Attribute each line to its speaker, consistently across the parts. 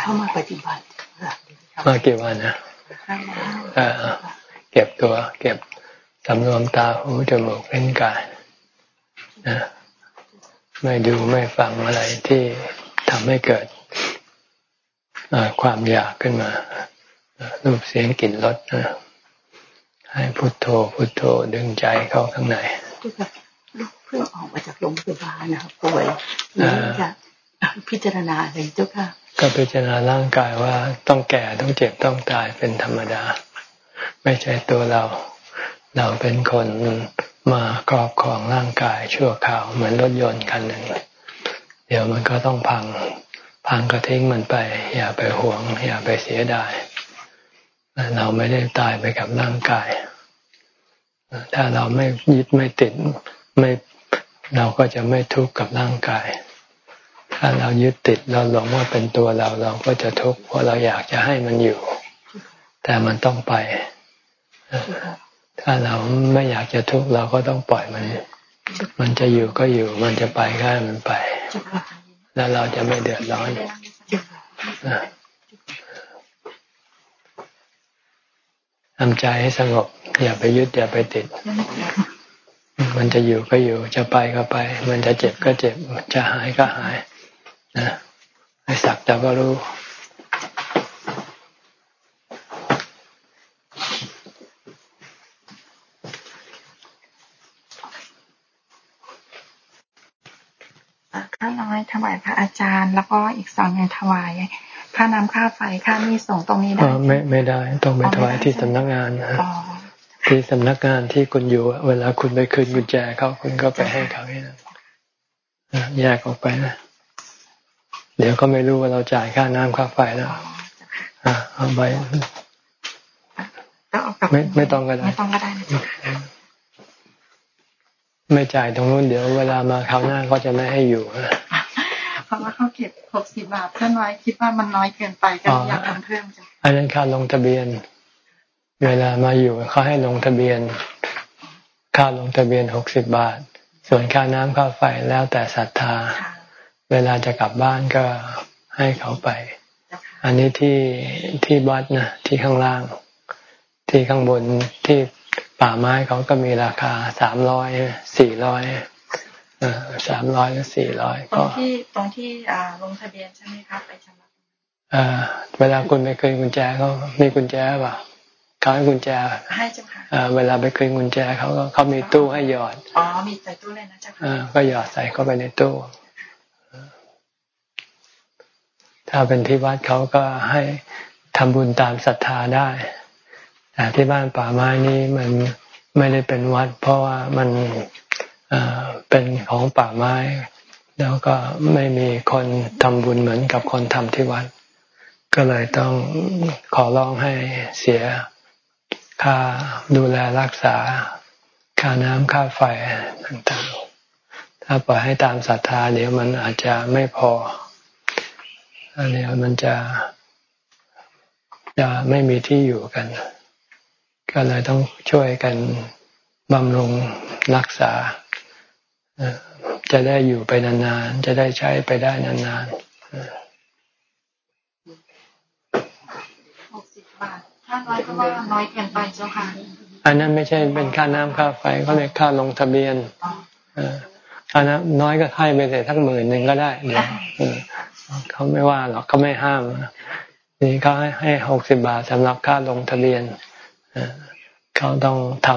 Speaker 1: เข้ามาปฏิบัติ
Speaker 2: มากี่วันนะเก็บตัว เก็บสำรวมตาหูจมูกเล่นกายนะไม่ดูไม่ฟังอะไรที่ทำให้เกิดความอยากขึ้นมารูปเสียงกลิ่นรสให้พุโทโธพุโทโธดึงใจเข้าข้างใน
Speaker 1: ลูกเพิ่งออกมาจากโรงพยาบาลนะครับป่วยนี่จะพิจารณาอะไรเจ้าค่ะ
Speaker 2: ก็พิจารณาร่างกายว่าต้องแก่ต้องเจ็บต้องตายเป็นธรรมดา ไม่ใช่ตัวเรา เราเป็นคนมาครอบครองร่างกายชั่วคราวเหมือนรถยนต์คันหนึ่งเดี๋ยวมันก็ต้องพัง พังก็ทิ้งมันไป อย่าไปหวง อย่าไปเสียดายเราไม่ได้ตายไปกับร่างกาย ถ้าเราไม่ยึดไม่ติด ไม่เราก็จะไม่ทุกข์กับร่างกาย ถ้าเรายึดติดเราหลงว่าเป็นตัวเราเราก็จะทุกข์เพราะเราอยากจะให้มันอยู่ แต่มันต้องไป ถ้าเราไม่อยากจะทุกข์เราก็ต้องปล่อยมัน มันจะอยู่ก็อยู่ มันจะไปก็ให้มันไป แล้วเราจะไม่เดือดร้อนทำใจให้สงบ อย่าไปยึดอย่าไปติด มันจะอยู่ก็อยู่ จะไปก็ไป มันจะเจ็บก็เจ็บ จะหายก็หายนะให้สักแต่ก็รู้
Speaker 3: ข้าน้อยถวายพระอาจารย์ แล้วก็อีกสองอย่างถวายค่าน้ำค่าไฟค่านี่ส่งตรงนี้ได้
Speaker 2: ไม่ไม่ได้ ต้องไปถวายที่สำนักงานนะ ที่สำนักงานที่คุณอยู่ เวลาคุณไปคืนกุญแจเขาคุณก็ไปให้เขาให้นะแยกออกไปนะ เดี๋ยวก็ไม่รู้ว่าเราจ่ายค่าน้ำค่าไฟแล้วอ่าเอาไปไม่ไม่ต้องก็ได้ไม่ต้องก็ได้ไม่จ่ายตรงนู้นเดี๋ยวเวลามาคราวหน้าก็จะไม่ให้อยู่
Speaker 3: เพราะว่าเขาเก็บหกสิบบาทเพื่อนไว้คิดว่ามันน้อยเกินไปก็อยากทำเพิ่มจ้ะ
Speaker 2: อันนั้นค่าลงทะเบียน เวลามาอยู่เขาให้ลงทะเบียน ค่าลงทะเบียนหกสิบบาท ส่วนค่าน้ำค่าไฟแล้วแต่ศรัทธา เวลาจะกลับบ้านก็ให้เขาไป อันนี้ที่ที่วัดนะที่ข้างล่าง ที่ข้างบนที่ป่าไม้เขาก็มีราคาสามร้อยสี่ร้อยสามร้อยหรือสี่ร้อย
Speaker 3: ตรงที่ตรงที่ลงทะเบียนใช่ไหมครับไปชำระ
Speaker 2: เวลาคุณไปคืนกุญแจเขามีกุญแจป่ะ เขาให้กุญแจ
Speaker 3: ให้เจ้าค่ะ
Speaker 2: เวลาไปคืนกุญแจเขาก็เขามีตู้ให้หยอด
Speaker 3: อ๋อมีใส่ตู้เลยนะเจ้าค่ะ
Speaker 2: ก็หยอดใส่เข้าไปในตู้ ถ้าเป็นที่วัดเขาก็ให้ทำบุญตามศรัทธาได้แต่ที่บ้านป่าไม้นี้มันไม่ได้เป็นวัด เพราะว่ามันเป็นของป่าไม้ แล้วก็ไม่มีคนทำบุญเหมือนกับคนทำที่วัด ก็เลยต้องขอร้องให้เสีย ค่าดูแลรักษา ค่าน้ำค่าไฟต่างๆ ถ้าปล่อยให้ตามศรัทธา เดี๋ยวมันอาจจะไม่พอเดี๋ยวมันจะจะไม่มีที่อยู่กัน ก็เลยต้องช่วยกันบำรุงรักษา จะได้อยู่ไปนานๆ จะได้ใช้ไปได้นาน
Speaker 3: ๆหกสิบบาท ถ้าน้อยก็ว่าน้อยเกินไปเจ้าค่ะ
Speaker 2: อันนั้นไม่ใช่เป็นค่าน้ำค่าไฟเขาเรียกค่าลงทะเบียนค่าน้ำน้อยก็ให้ไปแต่ทั้งหมื่นหนึ่งก็ได้เดี๋ยวเขาไม่ว่าหรอกเขาไม่ห้ามนี่เขาให้หกสิบบาทสำหรับค่าลงทะเบียนเขาต้องท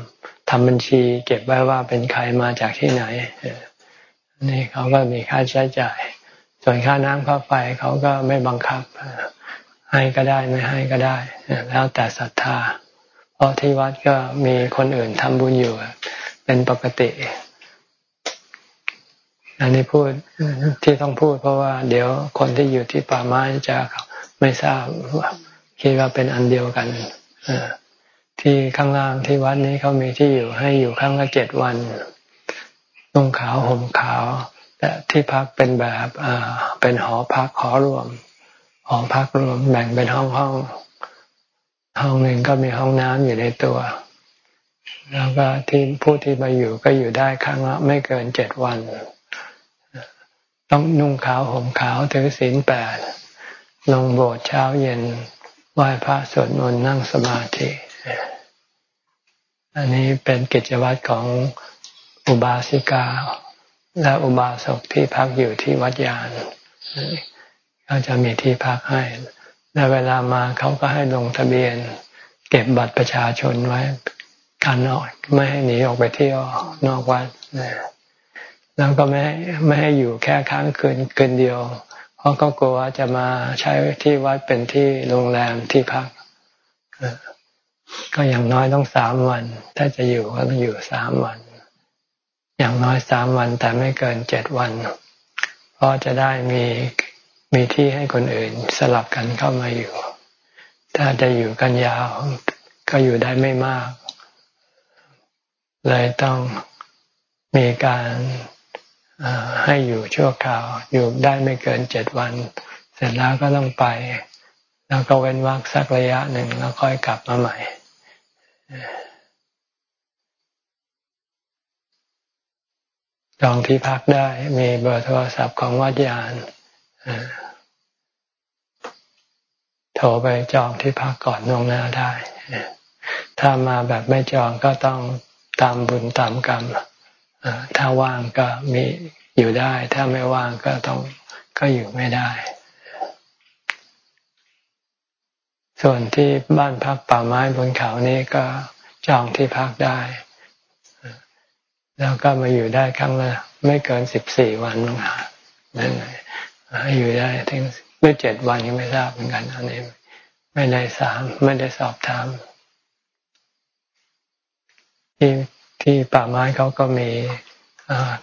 Speaker 2: ำทำบัญชี เก็บไว้ว่าเป็นใครมาจากที่ไหนนี่เขาก็มีค่าใช้จ่าย ส่วนค่าน้ำค่าไฟเขาก็ไม่บังคับ ให้ก็ได้ไม่ให้ก็ได้ แล้วแต่ศรัทธา เพราะที่วัดก็มีคนอื่นทำบุญอยู่ เป็นปกติ อันนี้พูดที่ต้องพูด เพราะว่าเดี๋ยวคนที่อยู่ที่ป่าไม้จะไม่ทราบคิดว่าเป็นอันเดียวกันที่ข้างล่างที่วัดนี้เขามีที่อยู่ให้อยู่ข้างละเจ็ดวันนุ่งขาวห่มขาว แต่ที่พักเป็นแบบเป็นหอพักหอรวม หอพักรวมแบ่งเป็นห้องห้องห้องหนึ่งก็มีห้องน้ำอยู่ในตัว แล้วก็ที่ผู้ที่มาอยู่ก็อยู่ได้ครั้งละไม่เกินเจ็ดวัน ต้องนุ่งขาวห่มขาวถือศีลแปดลงโบสถ์เช้าเย็นไหว้พระสวดมนต์นั่งสมาธิ อันนี้เป็นกิจวัตรของอุบาสิกา และอุบาสกที่พักอยู่ที่วัดยาน ก็จะมีที่พักให้และเวลามาเขาก็ให้ลงทะเบียน เก็บบัตรประชาชนไว้กันออกไม่ให้หนีออกไปเที่ยวนอกวัดแล้วก็ไม่ให้ไม่ให้อยู่แค่ค้างคืนคืนเดียว เพราะก็กลัวจะมาใช้ที่วัดเป็นที่โรงแรมที่พักก็อย่างน้อยต้องสามวัน ถ้าจะอยู่ก็ต้องอยู่สามวัน อย่างน้อยสามวันแต่ไม่เกินเจ็ดวัน เพราะจะได้มี มีที่ให้คนอื่นสลับกันเข้ามาอยู่ ถ้าจะอยู่กันยาว ก็อยู่ได้ไม่มาก เลยต้องมีการให้อยู่ชั่วคราว อยู่ได้ไม่เกินเจ็ดวัน เสร็จแล้วก็ต้องไป แล้วก็เว้นวักสักระยะหนึ่งแล้วค่อยกลับมาใหม่จองที่พักได้มีเบอร์โทรศัพท์ของวัดยาน โทรไปจองที่พักก่อนล่วงหน้าได้ ถ้ามาแบบไม่จองก็ต้องตามบุญตามกรรมถ้าว่างก็มีอยู่ได้ ถ้าไม่ว่างก็ต้องก็อยู่ไม่ได้ ส่วนที่บ้านพักป่าไม้บนเขานี้ก็จองที่พักได้ แล้วก็มาอยู่ได้ครั้งละไม่เกินสิบสี่วันนั่น ไงอยู่ได้ถึงเมื่อเจ็ดวันยังไม่ทราบเหมือนกัน อันนี้ ไม่ได้สามไม่ได้สอบถาม ที่ที่ป่าไม้เขาก็มี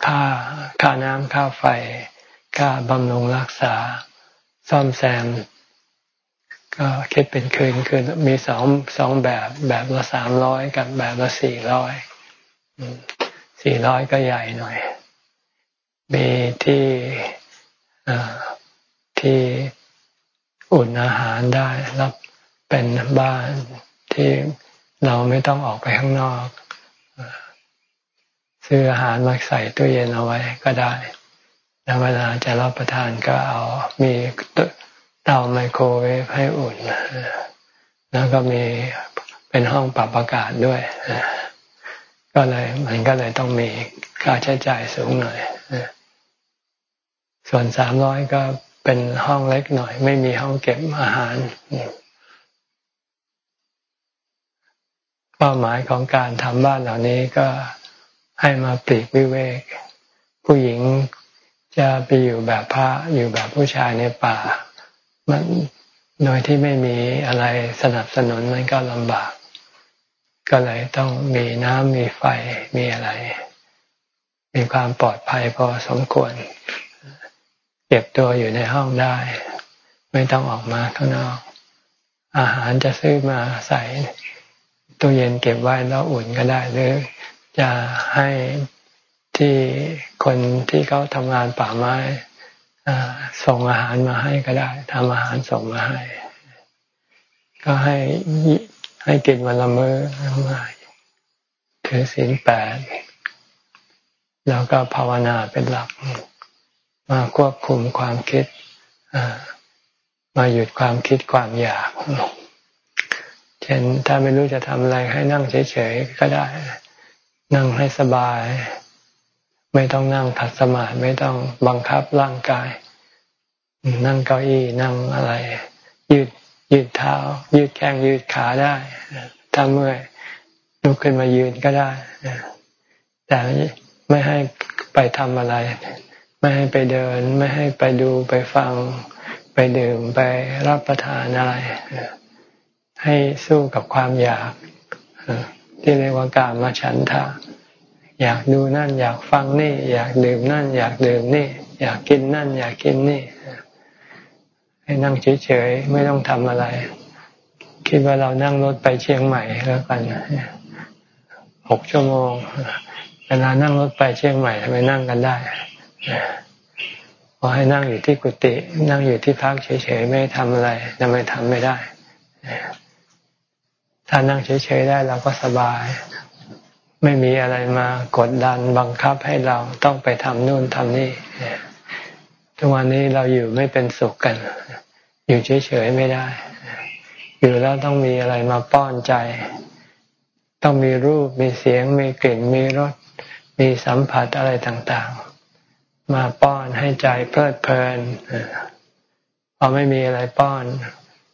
Speaker 2: ค่าค่าน้ำค่าไฟ ค่าบำรุงรักษา ซ่อมแซม ก็คิดเป็นคืนคือมีสองสองแบบแบบละสามร้อยกับแบบละสี่ร้อยสี่ร้อยก็ใหญ่หน่อย มีที่ ที่อุ่นอาหารได้รับเป็นบ้านที่เราไม่ต้องออกไปข้างนอก ซื้ออาหารมาใส่ตู้เย็นเอาไว้ก็ได้ แล้วเวลาจะรับประทานก็เอามีเตาไมโครเวฟให้อุ่น แล้วก็มีเป็นห้องปรับอากาศด้วย ก็เลยมันก็เลยต้องมีค่าใช้จ่ายสูงหน่อย ส่วนสามร้อยก็เป็นห้องเล็กหน่อย ไม่มีห้องเก็บอาหารเป้าหมายของการทำบ้านเหล่านี้ก็ให้มาปลีกวิเวก ผู้หญิงจะไปอยู่แบบพระอยู่แบบผู้ชายในป่า มันโดยที่ไม่มีอะไรสนับสนุนมันก็ลำบาก ก็เลยต้องมีน้ำมีไฟมีอะไร มีความปลอดภัยพอสมควร เก็บตัวอยู่ในห้องได้ ไม่ต้องออกมาข้างนอก อาหารจะซื้อมาใส่ตู้เย็นเก็บไว้แล้วอุ่นก็ได้ หรือจะให้ที่คนที่เขาทำงานป่าไม้ส่งอาหารมาให้ก็ได้ทำอาหารส่งมาให้ ก็ให้ให้กินวันละมื้อมาถือศีลแปดแล้วก็ภาวนาเป็นหลัก มาควบคุมความคิดมาหยุดความคิดความอยาก เช่นถ้าไม่รู้จะทำอะไรให้นั่งเฉยๆก็ได้ นั่งให้สบาย ไม่ต้องนั่งขัดสมาธิไม่ต้องบังคับร่างกาย นั่งเก้าอี้นั่งอะไร ยืดยืดเท้า ยืดแข้งยืดขาได้ ถ้าเมื่อยลุกขึ้นมายืนก็ได้แต่ไม่ให้ไปทำอะไร ไม่ให้ไปเดิน ไม่ให้ไปดูไปฟัง ไปดื่มไปรับประทานอะไร ให้สู้กับความอยากที่เรียกว่าการมาฉันทะอยากดูนั่น อยากฟังนี่ อยากดื่มนั่น อยากดื่มนี่ อยากกินนั่น อยากกินนี่ ให้นั่งเฉยๆไม่ต้องทำอะไร คิดว่าเรานั่งรถไปเชียงใหม่แล้วกันหกชั่วโมงเวลานั่งรถไปเชียงใหม่ทำไมนั่งกันได้ พอให้นั่งอยู่ที่กุฏินั่งอยู่ที่พักเฉยๆไม่ทำอะไรทำไมทำไม่ได้ ถ้านั่งเฉยๆได้เราก็สบาย ไม่มีอะไรมากดดันบังคับให้เราต้องไปทำนู่นทำนี่ทุกวันนี้เราอยู่ไม่เป็นสุขกัน อยู่เฉยๆไม่ได้ อยู่แล้วต้องมีอะไรมาป้อนใจ ต้องมีรูปมีเสียงมีกลิ่นมีรสมีสัมผัสอะไรต่างๆ มาป้อนให้ใจเพลิดเพลินพอไม่มีอะไรป้อน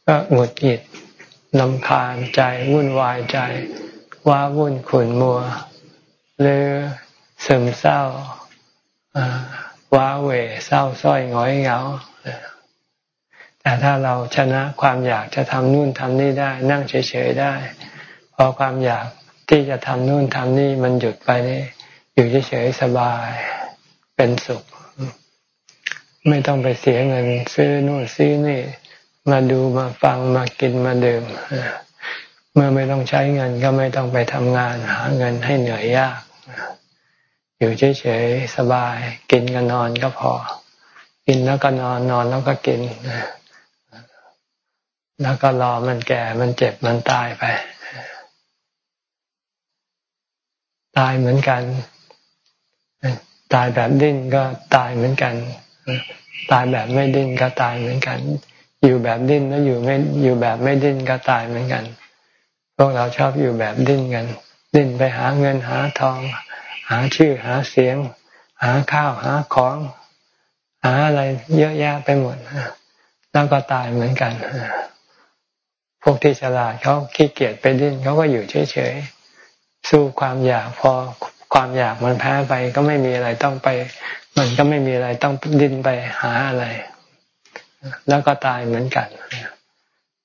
Speaker 2: ก็หงุดหงิดลำคาญใจวุ่นวายใจ ว้าวุ่นขุ่นมัว หรือซึมเศร้าว้าเหวเศร้าส้อยง้อยเหงาแต่ถ้าเราชนะความอยากจะทำนู่นทำนี่ได้ นั่งเฉยๆได้ พอความอยากที่จะทำนู่นทำนี่มันหยุดไปนี่อยู่เฉยๆสบาย เป็นสุข ไม่ต้องไปเสียเงิน ซื้อนู่นซื้อนี่ มาดูมาฟังมากินมาดื่มเมื่อไม่ต้องใช้เงินก็ไม่ต้องไปทำงานหาเงินให้เหนื่อยยาก อยู่เฉยๆสบาย กินก็นอนก็พอ กินแล้วก็นอนนอนแล้วก็กิน แล้วก็รอมันแก่มันเจ็บมันตายไป ตายเหมือนกัน ตายแบบดิ้นก็ตายเหมือนกัน ตายแบบไม่ดิ้นก็ตายเหมือนกัน อยู่แบบดิ้นแล้วอยู่ไม่อยู่แบบไม่ดิ้นก็ตายเหมือนกัน พวกเราชอบอยู่แบบดิ้นกัน ดิ้นไปหาเงินหาทอง หาชื่อหาเสียง หาข้าวหาของ หาอะไรเยอะแยะไปหมดแล้วก็ตายเหมือนกันพวกที่ฉลาดเขาขี้เกียจไปดิ้นเขาก็อยู่เฉยๆสู้ความอยากพอ ความอยากมันแพ้ไปก็ไม่มีอะไรต้องไป มันก็ไม่มีอะไรต้องดิ้นไปหาอะไร แล้วก็ตายเหมือนกัน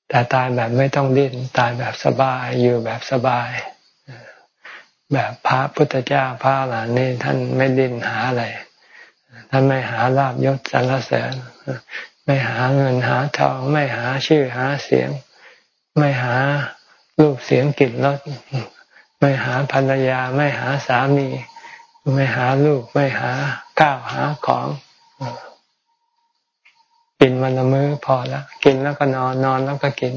Speaker 2: แต่ตายแบบไม่ต้องดิ้นตายแบบสบายอยู่แบบสบาย แบบพระพุทธเจ้าพระหลานนี่ท่านไม่ดิ้นหาอะไร ท่านไม่หาลาบยศสรรเสริญไม่หาเงินหาทองไม่หาชื่อหาเสียง ไม่หารูปเสียงกลิ่นรส ไม่หาภรรยา ไม่หาสามี ไม่หาลูก ไม่หาข้าวหาของกินวันละมื้อพอแล้วกินแล้วก็นอนนอนแล้วก็กิน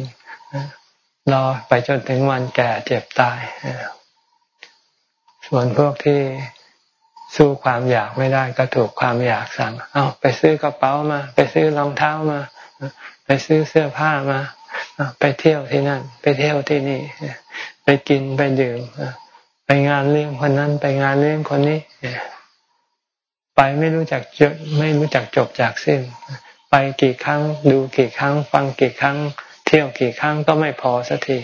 Speaker 2: รอไปจนถึงวันแก่เจ็บตาย ส่วนพวกที่สู้ความอยากไม่ได้ก็ถูกความอยากสั่ง เอาไปซื้อกระเป๋ามา ไปซื้อรองเท้ามา ไปซื้อเสื้อผ้ามา ไปเที่ยวที่นั่น ไปเที่ยวที่นี่ กินไปดื่มไปงานเลี้ยงคนนั้น ไปงานเลี้ยงคนนี้ไปไม่รู้จักจบไม่รู้จักจบจากสิ้น ไปกี่ครั้งดูกี่ครั้ง ฟังกี่ครั้ง เที่ยวกี่ครั้งก็ไม่พอสักที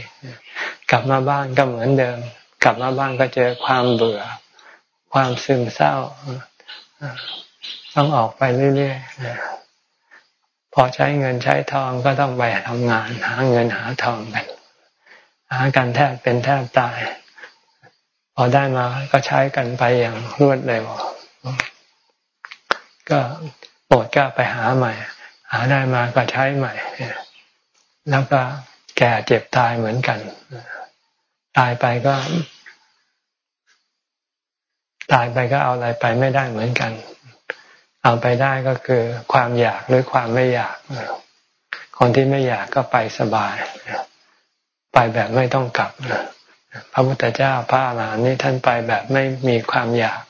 Speaker 2: กลับมาบ้านก็เหมือนเดิม กลับมาบ้านก็เจอความเบื่อ ความซึมเศร้าต้องออกไปเรื่อยๆพอใช้เงินใช้ทองก็ต้องไปทำงาน หาเงินหาทองกัน หากันแทบเป็นแทบตาย พอได้มาก็ใช้กันไปอย่างรวดเร็ว ก็หมดก็ไปหาใหม่ หาได้มาก็ใช้ใหม่ แล้วก็แก่เจ็บตายเหมือนกัน ตายไปก็ ตายไปก็เอาอะไรไปไม่ได้เหมือนกัน เอาไปได้ก็คือความอยากหรือความไม่อยาก คนที่ไม่อยากก็ไปสบาย ไปแบบไม่ต้องกลับพระพุทธเจ้าพระอรหันต์นี่ท่านไปแบบไม่มีความอยาก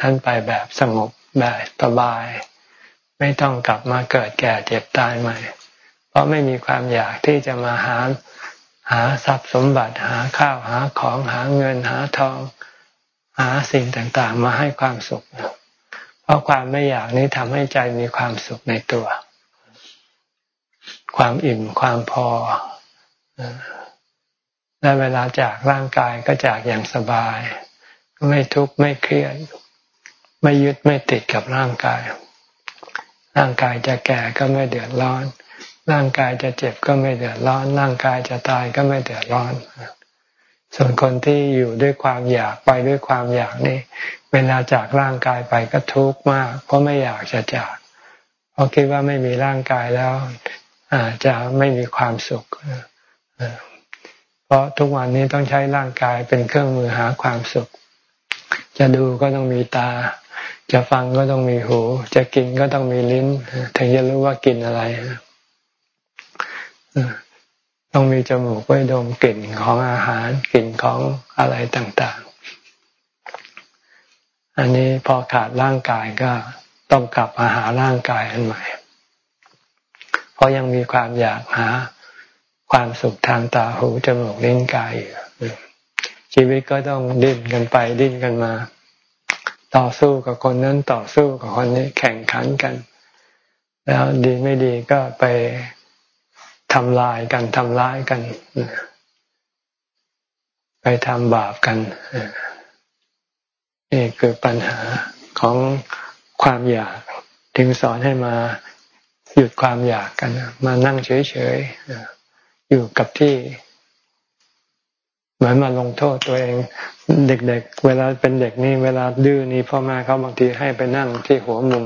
Speaker 2: ท่านไปแบบสงบแบบสบาย ไม่ต้องกลับมาเกิดแก่เจ็บตายใหม่ เพราะไม่มีความอยากที่จะมาหาหาทรัพย์สมบัติหาข้าวหาของหาเงินหาทอง หาสิ่งต่างๆ มาให้ความสุข เพราะความไม่อยากนี้ทำให้ใจมีความสุขในตัว ความอิ่มความพอ และเวลาจากร่างกายก็จากอย่างสบาย ไม่ทุกข์ไม่เครียด ไม่ยึดไม่ติดกับร่างกาย ร่างกายจะแก่ก็ไม่เดือดร้อน ร่างกายจะเจ็บก็ไม่เดือดร้อน ร่างกายจะตายก็ไม่เดือดร้อน ส่วนคนที่อยู่ด้วยความอยากไปด้วยความอยากนี่ เวลาจากร่างกายไปก็ทุกข์มาก เพราะไม่อยากจะจากเพราะคิดว่าไม่มีร่างกายแล้วอาจจะไม่มีความสุข เพราะทุกวันนี้ต้องใช้ร่างกายเป็นเครื่องมือหาความสุข จะดูก็ต้องมีตา จะฟังก็ต้องมีหู จะกินก็ต้องมีลิ้น ถึงจะรู้ว่ากินอะไรต้องมีจมูกไว้ดมกลิ่นของอาหารกลิ่นของอะไรต่างๆ อันนี้พอขาดร่างกายก็ต้องกลับมาหาร่างกายอันใหม่ เพราะยังมีความอยากหา ความสุขทางตาหูจมูกลิ้นกายอยู่ชีวิตก็ต้องดิ้นกันไปดิ้นกันมา ต่อสู้กับคนนั้นต่อสู้กับคนนี้แข่งขันกัน แล้วดีไม่ดีก็ไปทำลายกันทำร้ายกัน ไปทำบาปกันนี่คือปัญหาของความอยากถึงสอนให้มาหยุดความอยากกัน มานั่งเฉยๆ อยู่กับที่ เหมือนมาลงโทษตัวเอง เด็กๆเวลาเป็นเด็กนี่เวลาดื้อนี่พ่อแม่เขาบางทีให้ไปนั่งที่หัวมุม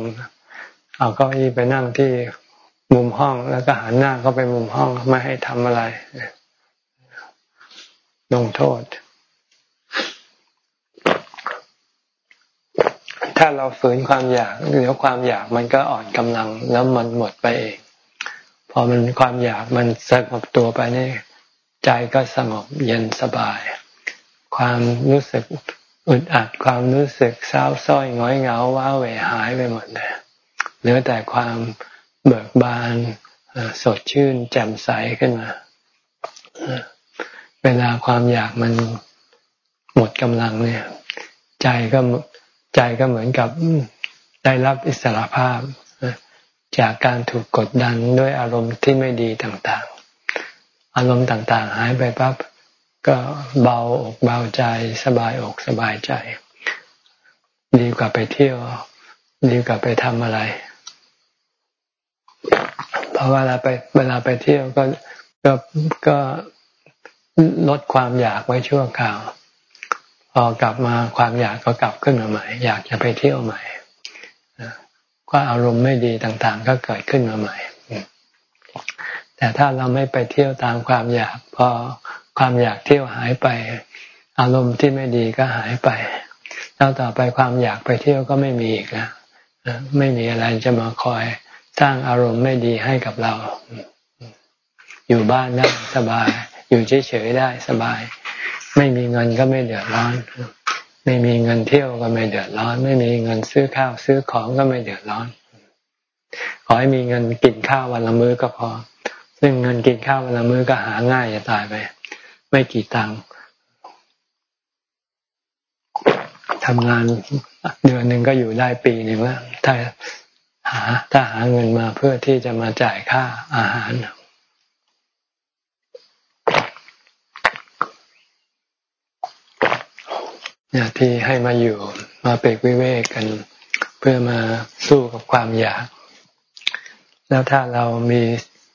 Speaker 2: เอาเก้าอี้ไปนั่งที่มุมห้องแล้วก็หันหน้าเข้าไปมุมห้องไม่ให้ทำอะไรลงโทษ ถ้าเราฝืนความอยากเดี๋ยวความอยากมันก็อ่อนกำลังแล้วมันหมดไปเอง อมันความอยากมันสงบตัวไปนี่ใจก็สงบเย็นสบาย ความรู้สึกอึดอัดความรู้สึกเศร้าส้อยง้อยเหงาว้าเหวหายไปหมดเลยเหลือแต่ความเบิกบานสดชื่นแจ่มใสขึ้นมา เวลาความอยากมันหมดกำลังเนี่ย ใจก็ใจก็เหมือนกับได้รับอิสรภาพ จากการถูกกดดันด้วยอารมณ์ที่ไม่ดีต่างๆ อารมณ์ต่างๆ หายไปปั๊บก็เบาอกเบาใจสบายอกสบายใจ ดีกว่าไปเที่ยว ดีกว่าไปทำอะไร เพราะเวลาไปเวลาไปเที่ยวก็ก็ก็ลดความอยากไว้ชั่วคราวพอกลับมาความอยากก็กลับขึ้นมาใหม่ อยากจะไปเที่ยวใหม่ ก็อารมณ์ไม่ดีต่างๆ ก็เกิดขึ้นมาใหม่ แต่ถ้าเราไม่ไปเที่ยวตามความอยากพอความอยากเที่ยวหายไป อารมณ์ที่ไม่ดีก็หายไปแล้วต่อไปความอยากไปเที่ยวก็ไม่มีอีกแล้วไม่มีอะไรจะมาคอยสร้างอารมณ์ไม่ดีให้กับเรา อยู่บ้านได้สบาย อยู่เฉยๆได้สบาย ไม่มีเงินก็ไม่เดือดร้อน ไม่มีเงินเที่ยวก็ไม่เดือดร้อน ไม่มีเงินซื้อข้าวซื้อของก็ไม่เดือดร้อน ขอให้มีเงินกินข้าววันละมื้อก็พอ ซึ่งเงินกินข้าววันละมื้อก็หาง่ายจะตายไป ไม่กี่ตังค์ทำงานเดือนหนึ่งก็อยู่ได้ปีหนึ่งแล้วถ้าหาถ้าหาเงินมาเพื่อที่จะมาจ่ายค่าอาหารเนี่ย ที่ให้มาอยู่มาเปกวิเวกกัน เพื่อมาสู้กับความอยาก แล้วถ้าเรามี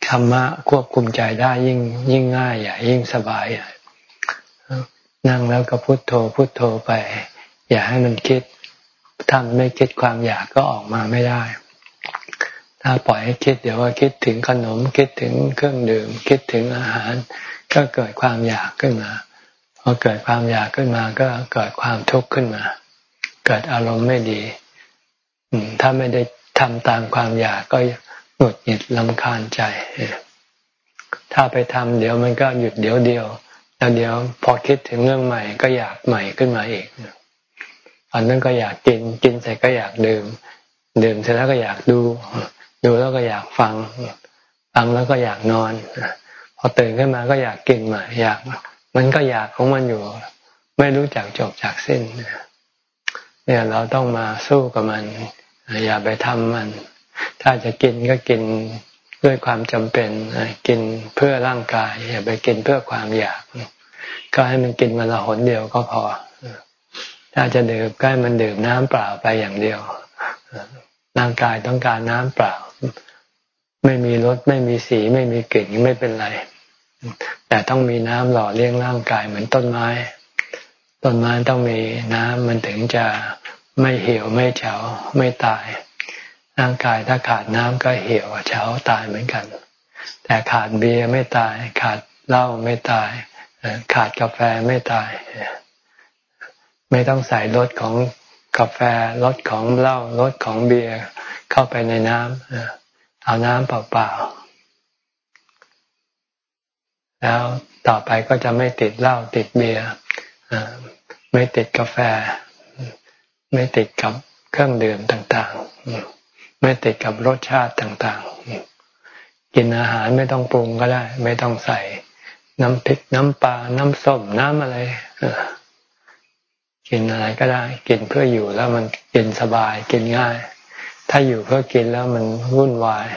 Speaker 2: ธรรมะควบคุมใจได้ยิ่งยิ่งง่ายใหญ่ยิ่งสบายใหญ่นั่งแล้วก็พุโทโธพุโทโธไป อย่าให้มันคิดถ้ามันไม่คิดความอยากก็ออกมาไม่ได้ ถ้าปล่อยให้คิดเดี๋ยวว่าคิดถึงขนมคิดถึงเครื่องดื่ม คิดถึงอาหาร ก็เกิดความอยากขึ้นมา พอเกิดความอยากขึ้นมาก็เกิดความทุกข์ขึ้นมา เกิดอารมณ์ไม่ดีถ้าไม่ได้ทำตามความอยากก็หงุดหงิดลำคาญใจ ถ้าไปทำเดี๋ยวมันก็หยุดเดี๋ยวเดียว แล้วเดี๋ยวพอคิดถึงเรื่องใหม่ก็อยากใหม่ขึ้นมาอีกอันนั้นก็อยากกินกินเสร็จก็อยากดื่ม ดื่มเสร็จแล้วก็อยากดู ดูแล้วก็อยากฟัง ฟังแล้วก็อยากนอน พอตื่นขึ้นมาก็อยากกินใหม่ อยาก มันก็อยากของมันอยู่ ไม่รู้จักจบจากสิ้นเนี่ยเราต้องมาสู้กับมัน อย่าไปทำมัน ถ้าจะกินก็กินด้วยความจำเป็นกินเพื่อร่างกาย อย่าไปกินเพื่อความอยาก ก็ให้มันกินมันละหนเดียวก็พอ ถ้าจะดื่มก็ให้มันดื่มน้ำเปล่าไปอย่างเดียวร่างกายต้องการน้ำเปล่า ไม่มีรสไม่มีสีไม่มีกลิ่นไม่เป็นไร แต่ต้องมีน้ำหล่อเลี้ยงร่างกายเหมือนต้นไม้ ต้นไม้ต้องมีน้ำมันถึงจะไม่เหี่ยวไม่เฉาไม่ตาย ร่างกายถ้าขาดน้ำก็เหี่ยวเฉาตายเหมือนกัน แต่ขาดเบียร์ไม่ตาย ขาดเหล้าไม่ตาย ขาดกาแฟไม่ตาย ไม่ต้องใส่รสของกาแฟรสของเหล้ารสของเบียร์เข้าไปในน้ำเอาน้ำเปล่าๆ แล้วต่อไปก็จะไม่ติดเหล้าติดเบียร์ไม่ติดกาแฟ ไม่ติดกับเครื่องดื่มต่างๆ ไม่ติดกับรสชาติต่างๆ กินอาหารไม่ต้องปรุงก็ได้ ไม่ต้องใส่น้ำพริกน้ำปลา น้ำส้มน้ำอะไรกินอะไรก็ได้ กินเพื่ออยู่แล้วมันกินสบายกินง่าย ถ้าอยู่เพื่อกินแล้วมันวุ่นวาย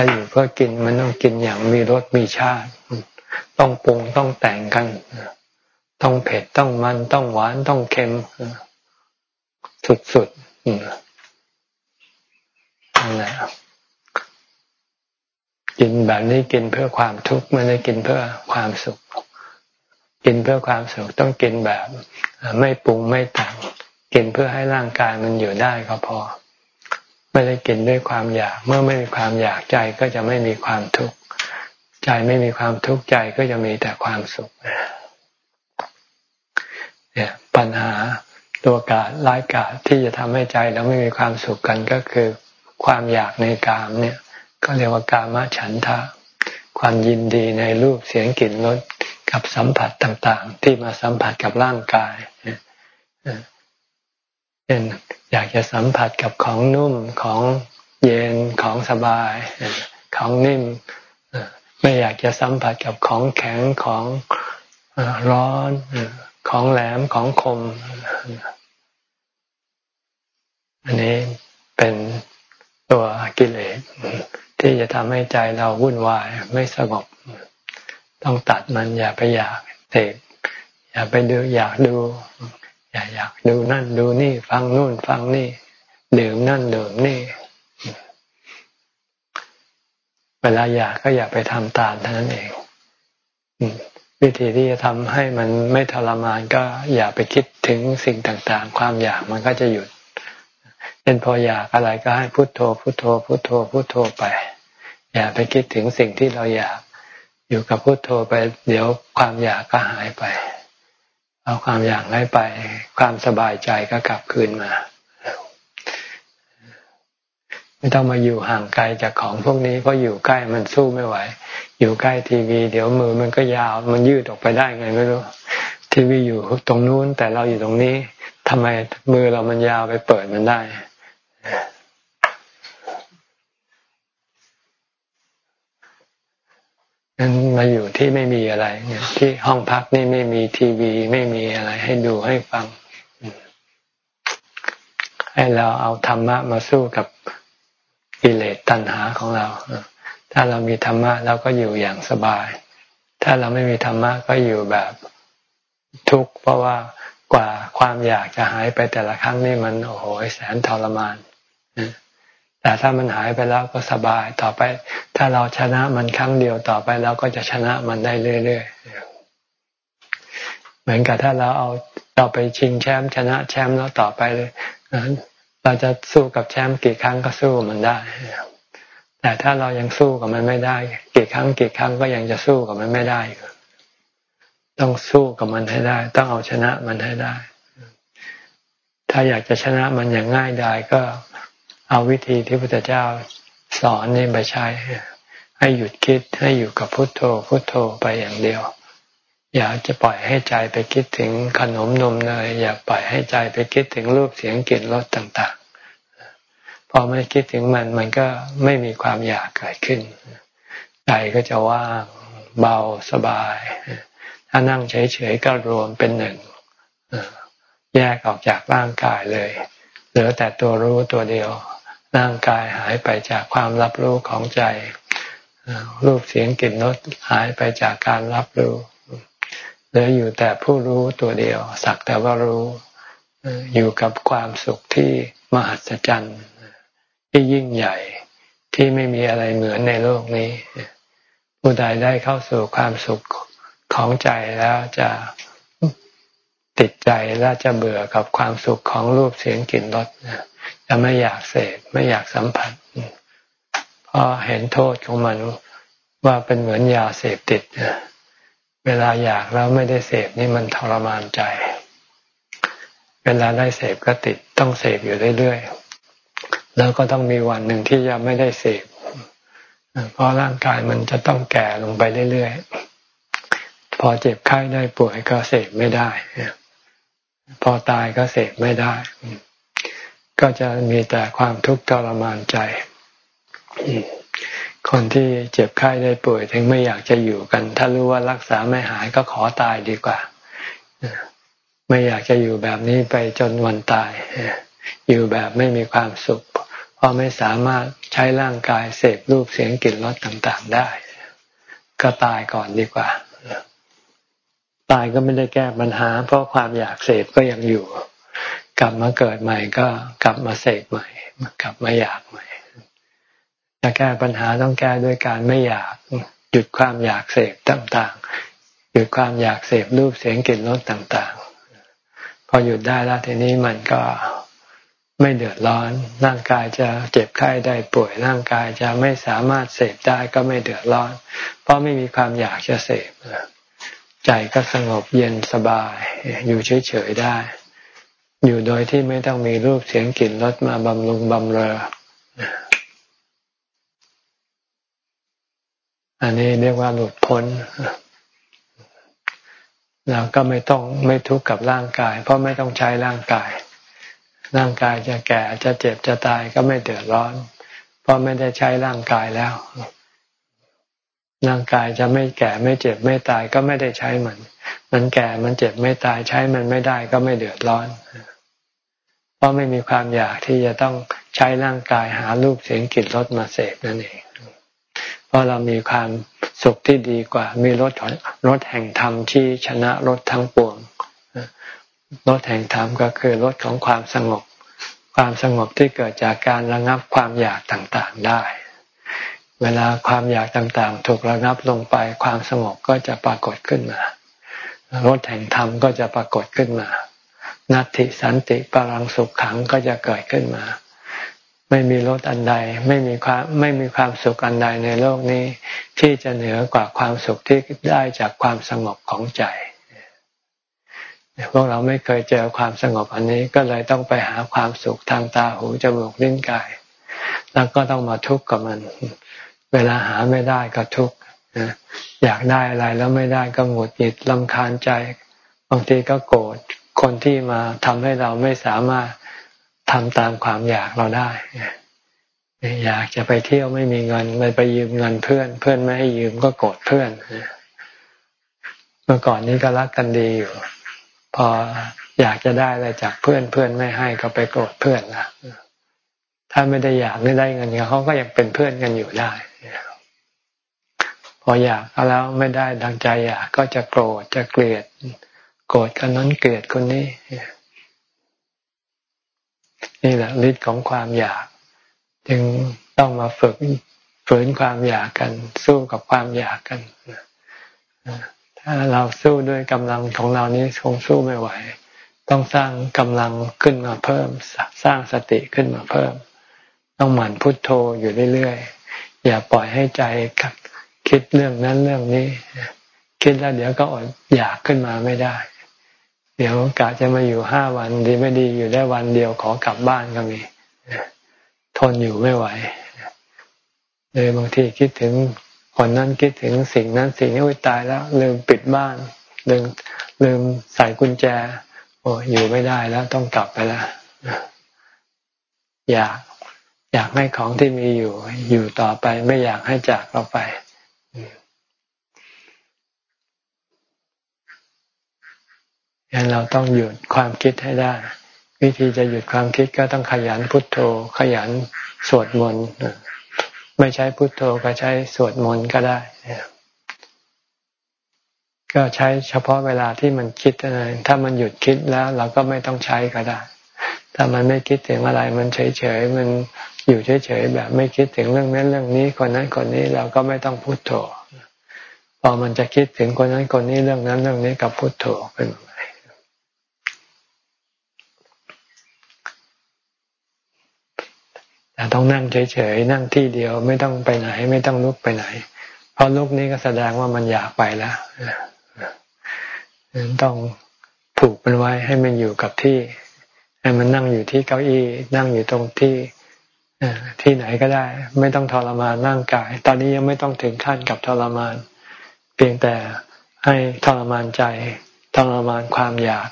Speaker 2: ถ้าอยู่เพื่อกินมันต้องกินอย่างมีรสมีชาติ ต้องปรุงต้องแต่งกัน ต้องเผ็ดต้องมันต้องหวานต้องเค็มสุดๆนั่นแหละกินแบบนี้กินเพื่อความทุกข์ไม่ได้กินเพื่อความสุข กินเพื่อความสุขต้องกินแบบ ไม่ปรุงไม่แต่งกินเพื่อให้ร่างกายมันอยู่ได้ก็พอ ไม่ได้กินด้วยความอยาก เมื่อไม่มีความอยากใจก็จะไม่มีความทุกข์ใจไม่มีความทุกข์ใจก็จะมีแต่ความสุขเนี่ยปัญหาตัวกาดร้ายกาดที่จะทำให้ใจเราไม่มีความสุขกันก็คือ ความอยากในกามเนี่ย ก็เรียกว่ากามฉันทะ ความยินดีในรูปเสียงกลิ่นรสกับสัมผัสต่างๆ ที่มาสัมผัสกับร่างกาย เป็นอยากจะสัมผัสกับของนุ่มของเย็นของสบาย ของนิ่มไม่อยากจะสัมผัสกับของแข็งของร้อนของแหลมของคม อันนี้เป็นตัวกิเลสที่จะทำให้ใจเราวุ่นวายไม่สงบ ต้องตัดมันอย่าไปอยากเสพอย่าไปดูอยากดู อย่าอยากดูนั่นดูนี่ ฟังนู่นฟังนี่ดื่มนั่นดื่มนี่เวลาอยากก็อย่าไปทำตามเท่านั้นเองวิธีที่จะทำให้มันไม่ทรมานก็อย่าไปคิดถึงสิ่งต่างๆ ความอยากมันก็จะหยุดเป็นพออยากอะไรก็ให้พุโทโธ พุโทโธ พุโทโธพุโทโธไป อย่าไปคิดถึงสิ่งที่เราอยาก อยู่กับพุโทโธไป เดี๋ยวความอยากก็หายไป เอาความอยากให้ไป ความสบายใจก็กลับคืนมา ไม่ต้องมาอยู่ห่างไกลจากของพวกนี้เพราะอยู่ใกล้มันสู้ไม่ไหว อยู่ใกล้ทีวี เดี๋ยวมือมันก็ยาว มันยืดออกไปได้ไงไม่รู้ทีวีอยู่ตรงนู้นแต่เราอยู่ตรงนี้ทำไมมือเรามันยาวไปเปิดมันได้ นั้นมาอยู่ที่ไม่มีอะไรเนี่ยที่ห้องพักนี่ไม่มีทีวี ไม่มีอะไร ให้ดูให้ฟัง ให้เราเอาธรรมะมาสู้กับกิเลสตัณหาของเรา ถ้าเรามีธรรมะเราก็อยู่อย่างสบาย ถ้าเราไม่มีธรรมะก็อยู่แบบทุกข์เพราะว่ากว่าความอยากจะหายไปแต่ละครั้งนี่มันโอ้โหแสนทรมาน แต่ถ้ามันหายไปแล้วก็สบายต่อไป ถ้าเราชนะมันครั้งเดียวต่อไปเราก็จะชนะมันได้เรื่อยๆเหมือนกับถ้าเราเอาเราไปชิงแชมป์ชนะแชมป์แล้วต่อไปเลยเราจะสู้กับแชมป์กี่ครั้งก็สู้มันได้แต่ถ้าเรายังสู้กับมันไม่ได้ กี่ครั้งกี่ครั้งก็ยังจะสู้กับมันไม่ได้ต้องสู้กับมันให้ได้ ต้องเอาชนะมันให้ได้ ถ้าอยากจะชนะมันอย่างง่ายดายก็ เอาวิธีที่พระพุทธเจ้าสอนนี่ไปใช้ ให้หยุดคิดให้อยู่กับพุทโธ พุทโธไปอย่างเดียว อย่าจะปล่อยให้ใจไปคิดถึงขนมนมเนยอย่าปล่อยให้ใจไปคิดถึงรูปเสียงกลิ่นรสต่าง ๆ พอไม่คิดถึงมันมันก็ไม่มีความอยากเกิดขึ้น ใจก็จะว่างเบาสบาย ถ้านั่งเฉยๆก็รวมเป็นหนึ่งแยกออกจากร่างกายเลย เหลือแต่ตัวรู้ตัวเดียว ร่างกายหายไปจากความรับรู้ของใจ รูปเสียงกลิ่นรสหายไปจากการรับรู้ เหลืออยู่แต่ผู้รู้ตัวเดียว สักแต่ว่ารู้อยู่กับความสุขที่มหัศจรรย์ที่ยิ่งใหญ่ที่ไม่มีอะไรเหมือนในโลกนี้ ผู้ใดได้เข้าสู่ความสุขของใจแล้วจะติดใจและจะเบื่อกับความสุขของรูปเสียงกลิ่นรส จะไม่อยากเสพไม่อยากสัมผัสเพราะเห็นโทษของมันว่าเป็นเหมือนยาเสพติดเวลาอยากแล้วไม่ได้เสพนี่มันทรมานใจ เวลาได้เสพก็ติดต้องเสพอยู่เรื่อยๆแล้วก็ต้องมีวันหนึ่งที่จะไม่ได้เสพเพราะร่างกายมันจะต้องแก่ลงไปเรื่อยๆพอเจ็บไข้ได้ป่วยก็เสพไม่ได้ พอตายก็เสพไม่ได้ ก็จะมีแต่ความทุกข์ทรมานใจ คนที่เจ็บไข้ได้ป่วยถึงไม่อยากจะอยู่กัน ถ้ารู้ว่ารักษาไม่หายก็ขอตายดีกว่า ไม่อยากจะอยู่แบบนี้ไปจนวันตาย อยู่แบบไม่มีความสุข เพราะไม่สามารถใช้ร่างกายเสพรูปเสียงกลิ่นรสต่างๆได้ ก็ตายก่อนดีกว่า ตายก็ไม่ได้แก้ปัญหา เพราะความอยากเสพก็ยังอยู่ กลับมาเกิดใหม่ก็กลับมาเสพใหม่กลับมาอยากใหม่จะแก้ปัญหาต้องแก้ด้วยการไม่อยากหยุดความอยากเสพต่างๆ หยุดความอยากเสพรูปเสียงกลิ่นรสต่างๆ พอหยุดได้แล้วทีนี้มันก็ไม่เดือดร้อน ร่างกายจะเจ็บไข้ได้ป่วยร่างกายจะไม่สามารถเสพได้ก็ไม่เดือดร้อน เพราะไม่มีความอยากจะเสพใจก็สงบเย็นสบายอยู่เฉยๆได้ อยู่โดยที่ไม่ต้องมีรูปเสียงกลิ่นรสมาบำรุงบำเรอ อันนี้เรียกว่าหลุดพ้นเราก็ไม่ต้องไม่ทุกข์กับร่างกาย เพราะไม่ต้องใช้ร่างกาย ร่างกายจะแก่จะเจ็บจะตายก็ไม่เดือดร้อน เพราะไม่ได้ใช้ร่างกายแล้ว ร่างกายจะไม่แก่ไม่เจ็บไม่ตายก็ไม่ได้ใช้มัน มันแก่มันเจ็บไม่ตายใช้มันไม่ได้ก็ไม่เดือดร้อน เพราะไม่มีความอยากที่จะต้องใช้ร่างกายหารูปเสียงกลิ่นรสมาเสพนั่นเอง เพราะเรามีความสุขที่ดีกว่า มีรถรถแห่งธรรมที่ชนะรถทั้งปวงรถแห่งธรรมก็คือรถของความสงบ ความสงบที่เกิดจากการระงับความอยากต่างๆได้ เวลาความอยากต่างๆ ถูกระงับลงไปความสงบก็จะปรากฏขึ้นมารถแห่งธรรมก็จะปรากฏขึ้นมา นัตติสันติปรังสุขขังก็จะเกิดขึ้นมา ไม่มีรถอันใดไม่มีความไม่มีความสุขอันใดในโลกนี้ ที่จะเหนือกว่าความสุขที่ได้จากความสงบของใจพวกเราไม่เคยเจอความสงบอันนี้ก็เลยต้องไปหาความสุขทางตาหูจมูกลิ้นกาย แล้วก็ต้องมาทุกข์กับมัน เวลาหาไม่ได้ก็ทุกข์อยากได้อะไรแล้วไม่ได้ก็หงุดหงิดลำคาญใจ บางทีก็โกรธ คนที่มาทำให้เราไม่สามารถทำตามความอยากเราได้อยากจะไปเที่ยวไม่มีเงินเลยไปยืมเงินเพื่อน เพื่อนไม่ให้ยืมก็โกรธเพื่อนเมื่อก่อนนี้ก็รักกันดีอยู่ พออยากจะได้อะไรจากเพื่อนเพื่อนไม่ให้ก็ไปโกรธเพื่อนละถ้าไม่ได้อยากไม่ได้เงินเขาก็ยังเป็นเพื่อนกันอยู่ได้พออยากแล้วไม่ได้ดังใจอยากก็จะโกรธจะเกลียด โกรธคนนั้นเกลียดคนนี้ นี่แหละฤทธิ์ของความอยาก จึงต้องมาฝึกฝืนความอยากกัน สู้กับความอยากกันถ้าเราสู้ด้วยกำลังของเรานี้คงสู้ไม่ไหว ต้องสร้างกำลังขึ้นมาเพิ่ม สร้างสติขึ้นมาเพิ่ม ต้องหมั่นพุทโธอยู่เรื่อยๆ อย่าปล่อยให้ใจคิดเรื่องนั้นเรื่องนี้ คิดแล้วเดี๋ยวก็อดอยากขึ้นมาไม่ได้ เดี๋ยวกะจะมาอยู่ห้าวันดีไม่ดีอยู่ได้วันเดียวขอกลับบ้านก็มีทนอยู่ไม่ไหวเลยบางทีคิดถึงคนนั้นคิดถึงสิ่งนั้นสิ่งนี้ตายแล้วลืมปิดบ้านลืมลืมใส่กุญแจ โอ้อยู่ไม่ได้แล้วต้องกลับไปแล้วอยากอยากให้ของที่มีอยู่อยู่ต่อไป ไม่อยากให้จากเราไป ยันเราต้องหยุดความคิดให้ได้ วิธีจะหยุดความคิดก็ต้องขยันพุทโธ ขยันสวดมนต์ไม่ใช้พุทโธก็ใช้สวดมนต์ก็ได้ก็ใช้เฉพาะเวลาที่มันคิดอะไรถ้ามันหยุดคิดแล้ว เราก็ไม่ต้องใช้ก็ได้ ถ้ามันไม่คิดถึงอะไร มันเฉยๆ มันอยู่เฉยๆ แบบไม่คิดถึงเรื่องนั้นเรื่องนี้ คนนั้นคนนี้เราก็ไม่ต้องพุทโธ พอมันจะคิดถึงคนนั้นคนนี้เรื่องนั้นเรื่องนี้กับพุทโธเป็น ต้องนั่งเฉยๆนั่งที่เดียวไม่ต้องไปไหน ไม่ต้องลุกไปไหน เพราะลุกนี้ก็แสดงว่ามันอยากไปแล้วต้องผูกมันไว้ให้มันอยู่กับที่ ให้มันนั่งอยู่ที่เก้าอี้ นั่งอยู่ตรงที่ที่ไหนก็ได้ ไม่ต้องทรมานร่างกาย ตอนนี้ยังไม่ต้องถึงขั้นกับทรมาน เพียงแต่ให้ทรมานใจทรมานความอยาก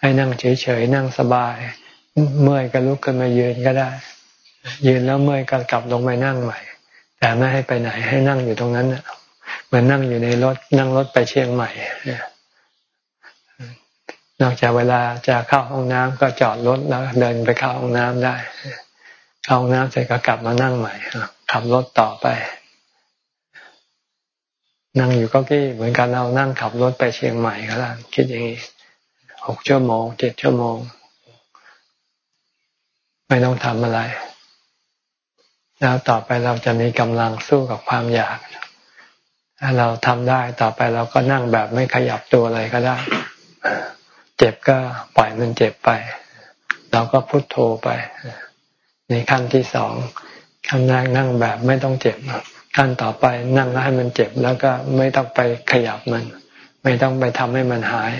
Speaker 2: ให้นั่งเฉยๆนั่งสบาย เมื่อยก็ลุกขึ้นมายืนก็ได้ ยืนแล้วเมื่อยก็กลับลงไปนั่งใหม่ แต่ไม่ให้ไปไหนให้นั่งอยู่ตรงนั้นเหมือนนั่งอยู่ในรถนั่งรถไปเชียงใหม่นอกจากเวลาจะเข้าห้องน้ำก็จอดรถแล้วเดินไปเข้าห้องน้ำได้ เข้าห้องน้ำเสร็จก็กลับมานั่งใหม่ขับรถต่อไป นั่งอยู่ก็กี้เหมือนกันเรานั่งขับรถไปเชียงใหม่ก็แล้วคิดอย่างนี้หกชั่วโมงเจ็ดชั่วโมง ไม่ต้องทำอะไร แล้วต่อไปเราจะมีกำลังสู้กับความอยาก ถ้าเราทำได้ต่อไปเราก็นั่งแบบไม่ขยับตัวเลยก็ได้ เจ็บก็ปล่อยมันเจ็บไป เราก็พุโทโธไปในขั้นที่สองขั้นแรกนั่งแบบไม่ต้องเจ็บขั้นต่อไปนั่งให้มันเจ็บ แล้วก็ไม่ต้องไปขยับมัน ไม่ต้องไปทำให้มันหาย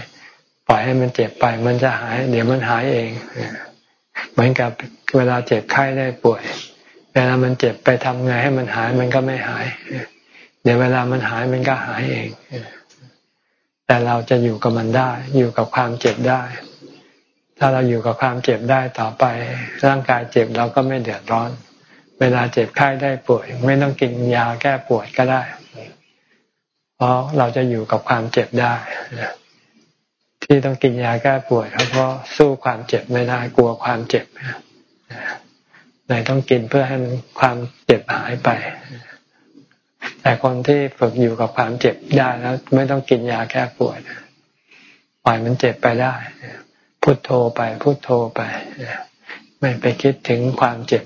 Speaker 2: ปล่อยให้มันเจ็บไป มันจะหาย เดี๋ยวมันหายเองเหมือนกับเวลาเจ็บไข้ได้ป่วย วลามันเจ็บไปทำไงให้มันหายมันก็ไม่หาย เดี๋ยวเวลามันหายมันก็หายเอง แต่เราจะอยู่กับมันได้ อยู่กับความเจ็บได้ ถ้าเราอยู่กับความเจ็บได้ต่อไป ร่างกายเจ็บเราก็ไม่เดือดร้อน เวลาเจ็บไข้ได้ป่วย ไม่ต้องกินยาแก้ปวดก็ได้ เพราะเราจะอยู่กับความเจ็บได้ที่ต้องกินยาแก้ปวดเพราะสู้ความเจ็บไม่ได้กลัวความเจ็บ เลยต้องกินเพื่อให้ความเจ็บหายไป แต่คนที่ฝึกอยู่กับความเจ็บได้แล้ว ไม่ต้องกินยาแก้ปวดปล่อยมันเจ็บไปได้พุโทโธไปพุโทโธไปไม่ไปคิดถึงความเจ็บ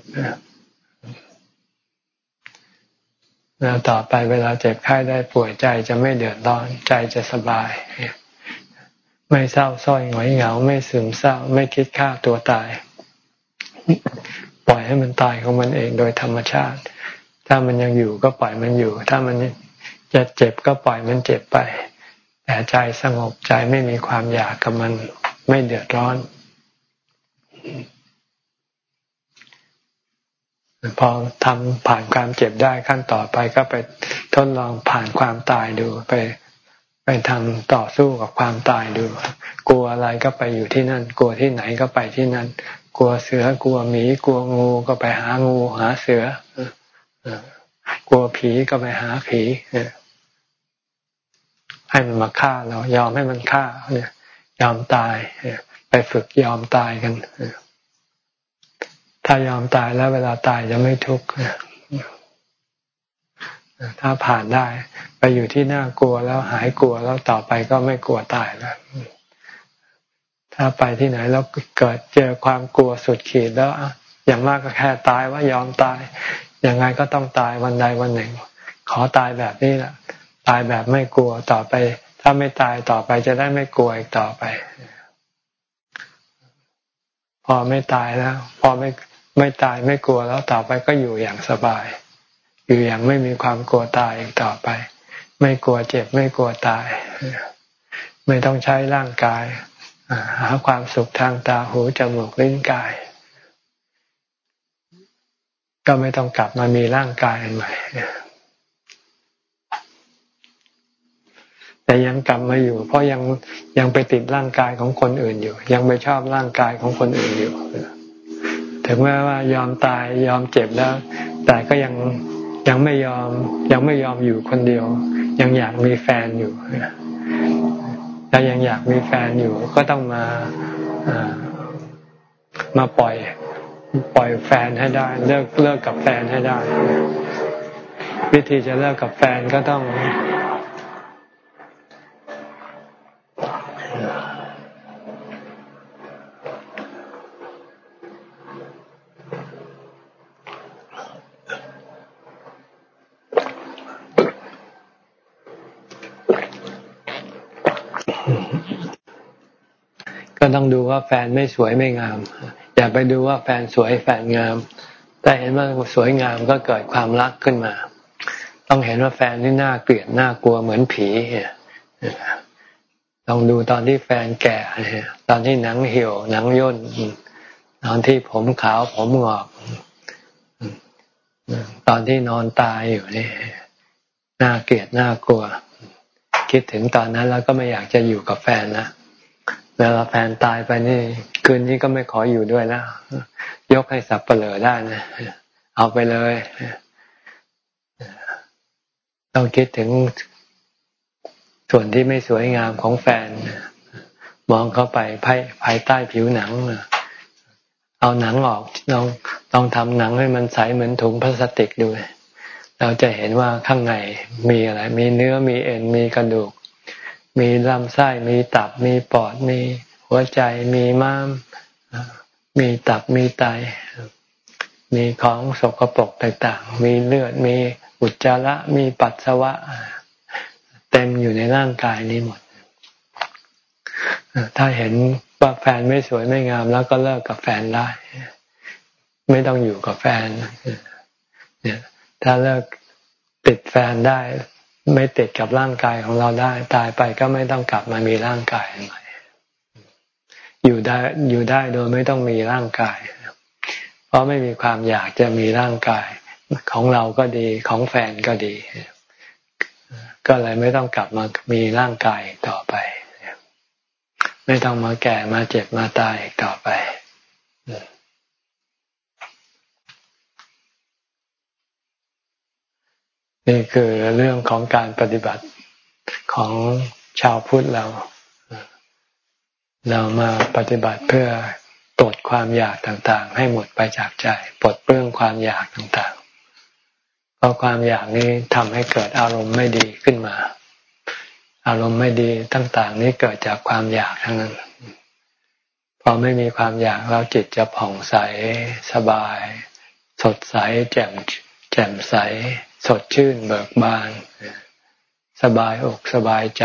Speaker 2: แล้วต่อไปเวลาเจ็บไข้ได้ป่วยใจจะไม่เดือดร้อนใจจะสบาย ไม่เศร้าส้อยหงอยเหงา ไม่ซึมเศร้า ไม่คิดฆ่าตัวตาย ปล่อยให้มันตายของมันเองโดยธรรมชาติ ถ้ามันยังอยู่ก็ปล่อยมันอยู่ ถ้ามันจะเจ็บก็ปล่อยมันเจ็บไป แต่ใจสงบใจไม่มีความอยากกับมันไม่เดือดร้อน พอทำผ่านความเจ็บได้ขั้นต่อไปก็ไปทดลองผ่านความตายดูไปไปทำต่อสู้กับความตายดู กลัวอะไรก็ไปอยู่ที่นั่น กลัวที่ไหนก็ไปที่นั่น กลัวเสือกลัวหมี กลัวงูก็ไปหางูหาเสือกลัวผีก็ไปหาผีให้มันมาฆ่าเรายอมให้มันฆ่าเนี่ยยอมตายไปฝึกยอมตายกันถ้ายอมตายแล้วเวลาตายจะไม่ทุกข์ถ้าผ่านได้ ไปอยู่ที่น่ากลัวแล้วหายกลัวแล้วต่อไปก็ไม่กลัวตายแล้ว ถ้าไปที่ไหนแล้วเกิดเจอความกลัวสุดขีดแล้วอย่างมากก็แค่ตายว่ายอมตายยังไงก็ต้องตายวันใดวันหนึ่ง ขอตายแบบนี้แหละตายแบบไม่กลัวต่อไป ถ้าไม่ตายต่อไปจะได้ไม่กลัวอีกต่อไป พอไม่ตายแล้วพอไม่ไม่ตายไม่กลัวแล้วต่อไปก็อยู่อย่างสบาย อยู่อย่างไม่มีความกลัวตายอีกต่อไป ไม่กลัวเจ็บไม่กลัวตาย ไม่ต้องใช้ร่างกาย หาความสุขทางตาหูจมูกลิ้นกาย ก็ไม่ต้องกลับมามีร่างกายอันใหม่แต่ยังกลับมาอยู่ เพราะยังยังไปติดร่างกายของคนอื่นอยู่ ยังไปชอบร่างกายของคนอื่นอยู่ถึงแม้ว่ายอมตายยอมเจ็บแล้ว แต่ก็ยังยังไม่ยอม ยังไม่ยอมอยู่คนเดียว ยังอยากมีแฟนอยู่ ถ้ายังอยากมีแฟนอยู่ก็ต้องมามาปล่อยปล่อยแฟนให้ได้ เลิกเลิกกับแฟนให้ได้ วิธีจะเลิกกับแฟนก็ต้อง ว่าแฟนไม่สวยไม่งาม อย่าไปดูว่าแฟนสวยแฟนงาม แต่เห็นว่าสวยงามก็เกิดความรักขึ้นมา ต้องเห็นว่าแฟนนี่น่าเกลียดน่ากลัวเหมือนผีลองดูตอนที่แฟนแก่ตอนที่หนังเหี่ยวหนังย่นตอนที่ผมขาวผมงอก ตอนที่นอนตายอยู่นี่น่าเกลียดน่ากลัว คิดถึงตอนนั้นแล้วก็ไม่อยากจะอยู่กับแฟนนะ เวลาแฟนตายไปนี่ คืนนี้ก็ไม่ขออยู่ด้วยแล้ว ยกให้สับเปลือได้นะ เอาไปเลยต้องคิดถึงส่วนที่ไม่สวยงามของแฟน มองเข้าไปภายภายใต้ผิวหนัง เอาหนังออกลองต้องทำหนังให้มันใสเหมือนถุงพลาสติกดูเราจะเห็นว่าข้างในมีอะไร มีเนื้อมีเอ็นมีกระดูก มีลำไส้มีตับมีปอดมีหัวใจมีม้าม มีตับมีไต มีของสกปรกต่างๆ มีเลือดมีอุจจาระมีปัสสาวะ เต็มอยู่ในร่างกายนี้หมด ถ้าเห็นว่าแฟนไม่สวยไม่งามแล้วก็เลิกกับแฟนได้ ไม่ต้องอยู่กับแฟนเนี่ยถ้าเลิกติดแฟนได้ ไม่ติดกับร่างกายของเราได้ ตายไปก็ไม่ต้องกลับมามีร่างกายใหม่อยู่ได้อยู่ได้โดยไม่ต้องมีร่างกาย เพราะไม่มีความอยากจะมีร่างกาย ของเราก็ดีของแฟนก็ดี ก็เลยไม่ต้องกลับมามีร่างกายต่อไป ไม่ต้องมาแก่มาเจ็บมาตายต่อไป นี่คือเรื่องของการปฏิบัติของชาวพุทธเรา เรามาปฏิบัติเพื่อปลดความอยากต่างๆ ให้หมดไปจากใจปลดเปลื้องความอยากต่างๆ เพราะความอยากนี้ทำให้เกิดอารมณ์ไม่ดีขึ้นมา อารมณ์ไม่ดีต่างๆ นี้เกิดจากความอยากทั้งนั้นพอไม่มีความอยากเราจิตจะผ่องใสสบาย สดใส แจ่มแจ่มใส สดชื่นเบิกบาน สบายอกสบายใจ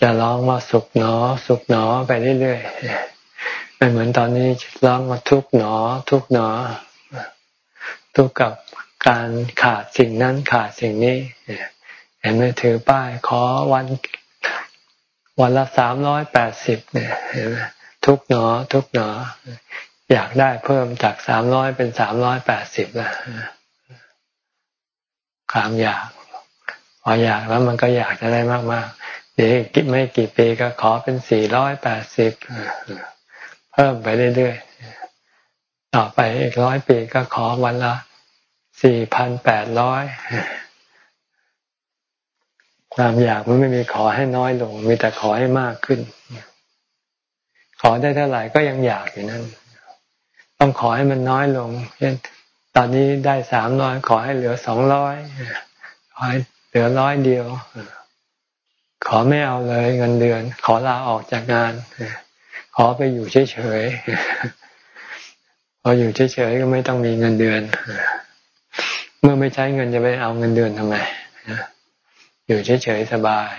Speaker 2: จะร้องว่าสุขหนอ สุขหนอไปเรื่อยๆไม่เหมือนตอนนี้ร้องว่าทุกหนอ ทุกหนอ ทุกกับการขาดสิ่งนั้นขาดสิ่งนี้เห็นไหมถือป้าย ขอวัน วันละสามร้อยแปดสิบเนี่ยเห็นไหมทุกหนอ ทุกหนอ อยากได้เพิ่มจากสามร้อยเป็นสามร้อยแปดสิบละ ความอยาก พออยากแล้วมันก็อยากจะได้มากๆเดี๋ยวไม่กี่ปีก็ขอเป็นสี่ร้อยแปดสิบเพิ่มไปเรื่อยๆต่อไปอีกร้อยปีก็ขอวันละสี่พันแปดร้อยความอยากมันไม่มีขอให้น้อยลง มีแต่ขอให้มากขึ้น ขอได้เท่าไหร่ก็ยังอยากอยู่นั่น ต้องขอให้มันน้อยลงเช่น ตอนนี้ได้สามร้อยขอให้เหลือสองร้อยขอให้เหลือร้อยเดียว ขอไม่เอาเลยเงินเดือน ขอลาออกจากงาน ขอไปอยู่เฉยๆพออยู่เฉยๆก็ไม่ต้องมีเงินเดือน เมื่อไม่ใช้เงินจะไปเอาเงินเดือนทำไมอยู่เฉยๆสบาย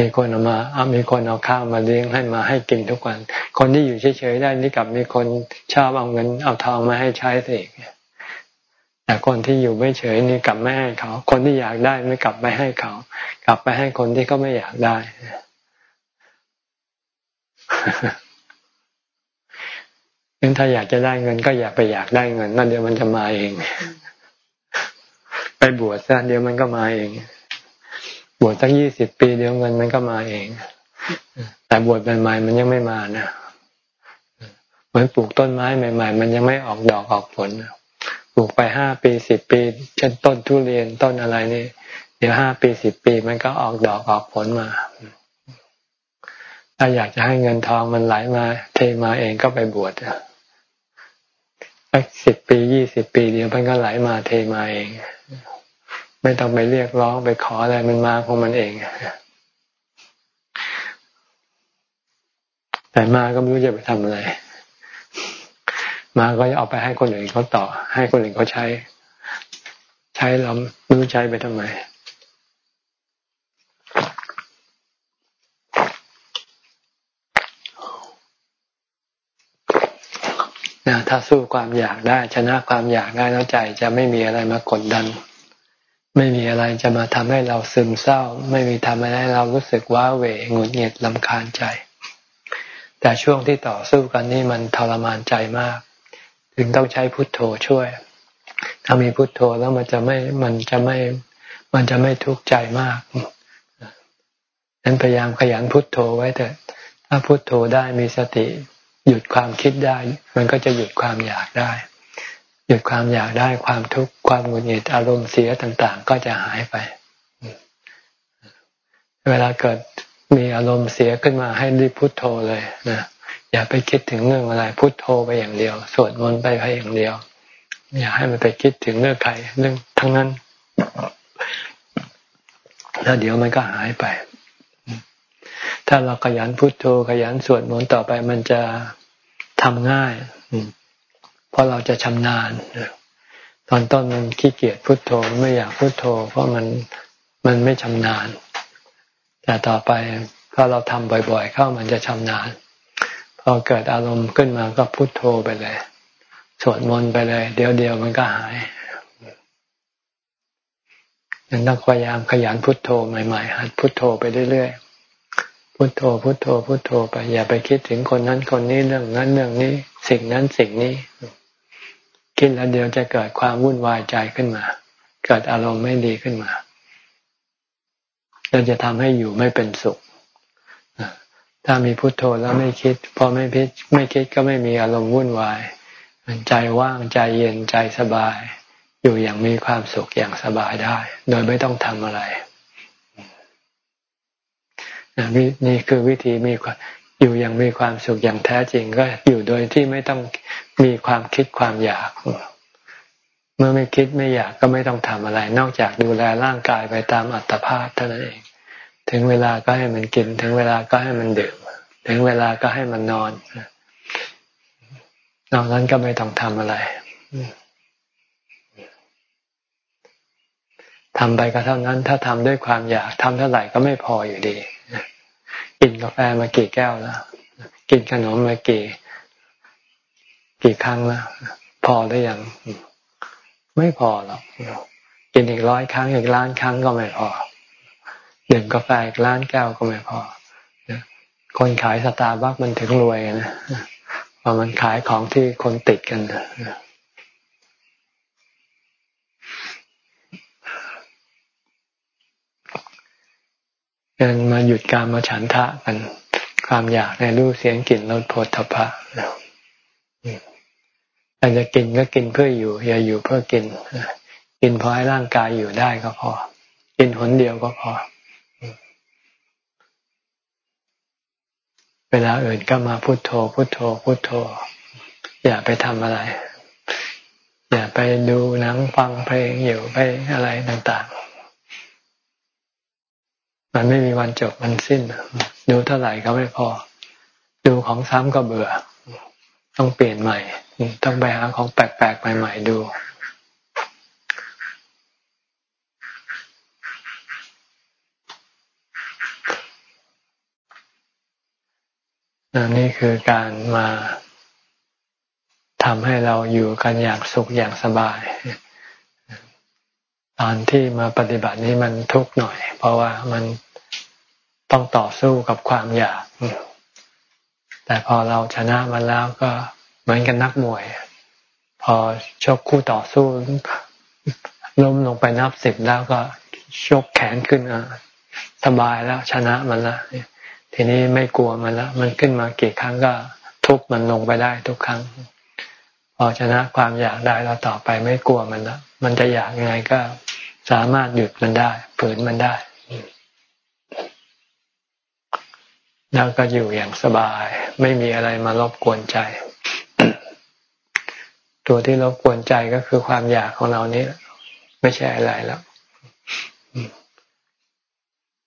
Speaker 2: มีคนเอามาเอามีคนเอาข้าวมาเลี้ยงให้มาให้กินทุกวัน คนที่อยู่เฉยๆได้นี่กลับมีคนชอบเอาเงินเอาทองมาให้ใช้เสิแต่คนที่อยู่ไม่เฉยนี่กลับไม่ให้เขา คนที่อยากได้ไม่กลับไปให้เขา กลับไปให้คนที่เขาไม่อยากได้งั้นถ้าอยากจะได้เงิน ก็อย่าไปอยากได้เงินนั่นเดี๋ยวมันจะมาเอง ไปบวชซะเดี๋ยวมันก็มาเอง บวชตั้งยี่สิบปีเดี๋ยวเงินมันก็มาเอง แต่บวชใหม่ๆมันยังไม่มานะเหมือนปลูกต้นไม้ใหม่ ๆ มันยังไม่ออกดอกออกผลปลูกไปห้าปีสิบปี เช่นต้นทุเรียนต้นอะไรนี่ เดี๋ยวห้าปีสิบปีมันก็ออกดอกออกผลมา ถ้าอยากจะให้เงินทองมันไหลมา เทมาเองก็ไปบวชสักสิบปียี่สิบปีเดียวมันก็ไหลมาเทมาเอง ไม่ต้องไปเรียกร้องไปขออะไรมันมาของมันเองแต่มาก็ไม่รู้จะไปทำอะไร มาก็จะเอาไปให้คนอื่นเขาต่อ ให้คนอื่นเขาใช้ ใช้เราไม่รู้ใช้ไปทำไมนะถ้าสู้ความอยากได้ ชนะความอยากได้แล้วใจจะไม่มีอะไรมากดดัน ไม่มีอะไรจะมาทำให้เราซึมเศร้า ไม่มีทำให้เรารู้สึกว้าเหวหงุดหงิดลำคาญใจ แต่ช่วงที่ต่อสู้กันนี่มันทรมานใจมาก ถึงต้องใช้พุทโธช่วย ถ้ามีพุทโธแล้วมันจะไม่มันจะไม่มันจะไม่ทุกข์ใจมากนั้นพยายามขยันพุทโธไว้เถอะถ้าพุทโธได้มีสติ หยุดความคิดได้ มันก็จะหยุดความอยากได้ หยุดความอยากได้ความทุกข์ความหงุดหงิดอารมณ์เสียต่าง ๆ ก็จะหายไป เวลาเกิดมีอารมณ์เสียขึ้นมาให้รีบพุทโธเลยนะอย่าไปคิดถึงเรื่องอะไรพุทโธไปอย่างเดียว สวดมนต์ไปไปอย่างเดียว อย่าให้มันไปคิดถึงเรื่องใครเรื่องทั้งนั้น แล้วเดี๋ยวมันก็หายไป ถ้าเราขยันพุทโธขยันสวดมนต์ต่อไปมันจะทำง่าย เพราะเราจะชำนาญตอนต้นมันขี้เกียจพุทโธไม่อยากพุทโธ เพราะมันมันไม่ชำนาญ แต่ต่อไปถ้าเราทำบ่อย ๆ เข้ามันจะชำนาญพอเกิดอารมณ์ขึ้นมาก็พุโทโธไปเลยสวดมนต์ไปเลย เดี๋ยวเดียวมันก็หายยังต้องพยายามขยันพุทโธใหม่ๆหัดพุทโธไปเรื่อยๆพุทโธพุทโธพุทโธไปอย่าไปคิดถึงคนนั้นคนนี้เรื่องนั้นเรื่องนี้ สิ่งนั้นสิ่งนี้ คิดแล้วเดี๋ยวจะเกิดความวุ่นวายใจขึ้นมา เกิดอารมณ์ไม่ดีขึ้นมาเราจะทำให้อยู่ไม่เป็นสุข ถ้ามีพุโทโธแล้วไม่คิด พอไม่พิไม่คิดก็ไม่มีอารมณ์วุ่นวาย ใจว่างใจเย็นใจสบาย อยู่อย่างมีความสุขอย่างสบายได้ โดยไม่ต้องทำอะไรนี่คือวิธีมี อยู่อย่างมีความสุขอย่างแท้จริงก็อยู่โดยที่ไม่ต้องมีความคิดความอยาก เมื่อไม่คิดไม่อยากก็ไม่ต้องทำอะไร นอกจากดูแลร่างกายไปตามอัตภาพเท่านั้นเอง ถึงเวลาก็ให้มันกิน ถึงเวลาก็ให้มันดื่ม ถึงเวลาก็ให้มันนอนนอกนั้นก็ไม่ต้องทำอะไรทำไปก็เท่านั้น ถ้าทำด้วยความอยากทำเท่าไหร่ก็ไม่พออยู่ดี กินกาแฟมากี่แก้วแล้ว กินขนมมากี่กี่ครั้งแล้วพอหรือยังไม่พอหรอกกินอีกร้อยครั้งอีกล้านครั้งก็ไม่พอดื่มกาแฟอีกล้านแก้วก็ไม่พอคนขายสตาร์บัคมันถึงรวยนะพอมันขายของที่คนติดกัน กันมาหยุดการมาฉันทะกัน ความอยากในรูปเสียงกลิ่นรสโผฏฐพะแต่จะกินก็กินเพื่ออยู่ อย่าอยู่เพื่อกินกินพอให้ร่างกายอยู่ได้ก็พอ กินหนเดียวก็พอ เวลาอื่นก็มาพุโทโธ พุโทโธ พุโทโธ อย่าไปทำอะไร อย่าไปดูหนังฟังเพลงอยู่ไปอะไรต่าง ๆ มันไม่มีวันจบมันสิ้น ดูเท่าไหร่ก็ไม่พอ ดูของซ้ำก็เบื่อ ต้องเปลี่ยนใหม่ ต้องไปหาของแปลกๆใหม่ๆดูนี่คือการมาทำให้เราอยู่กันอย่างสุขอย่างสบาย ตอนที่มาปฏิบัตินี้มันทุกข์หน่อย เพราะว่ามันต้องต่อสู้กับความอยาก แต่พอเราชนะมันแล้วก็เหมือนกันนักมวย พอชกคู่ต่อสู้ล้มลงไปนับสิบแล้วก็ชกแขนขึ้นสบายแล้วชนะมันแล้วทีนี้ไม่กลัวมันละมันขึ้นมากี่ครั้งก็ทุบมันลงไปได้ทุกครั้ง พอชนะความอยากได้แล้วต่อไปไม่กลัวมันละมันจะอยากยังไงก็ สามารถหยุดมันได้ฝืนมันได้แล้วก็อยู่อย่างสบาย ไม่มีอะไรมารบกวนใจ ตัวที่รบกวนใจก็คือความอยากของเรานี้ไม่ใช่อะไรแล้ว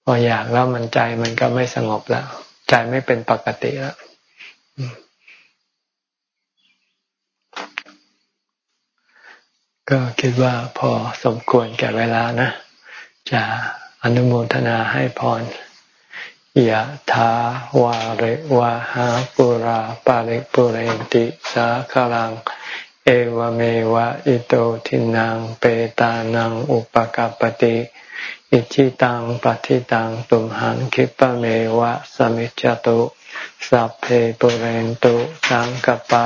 Speaker 2: พออยากแล้วมันใจมันก็ไม่สงบแล้ว ใจไม่เป็นปกติแล้ว ก็คิดว่าพอสมควรแก่เวลานะ จะอนุโมทนาให้พรยะถาวาริวะหาปุราปาริปุเรนติสาคลัง เอวเมวะอิโตทินังเปตานังอุปกปติอิจิตังปฏิตังตุมหังคิปะเมวะสมิจจตุสัพเพปุเรนตุสังกปา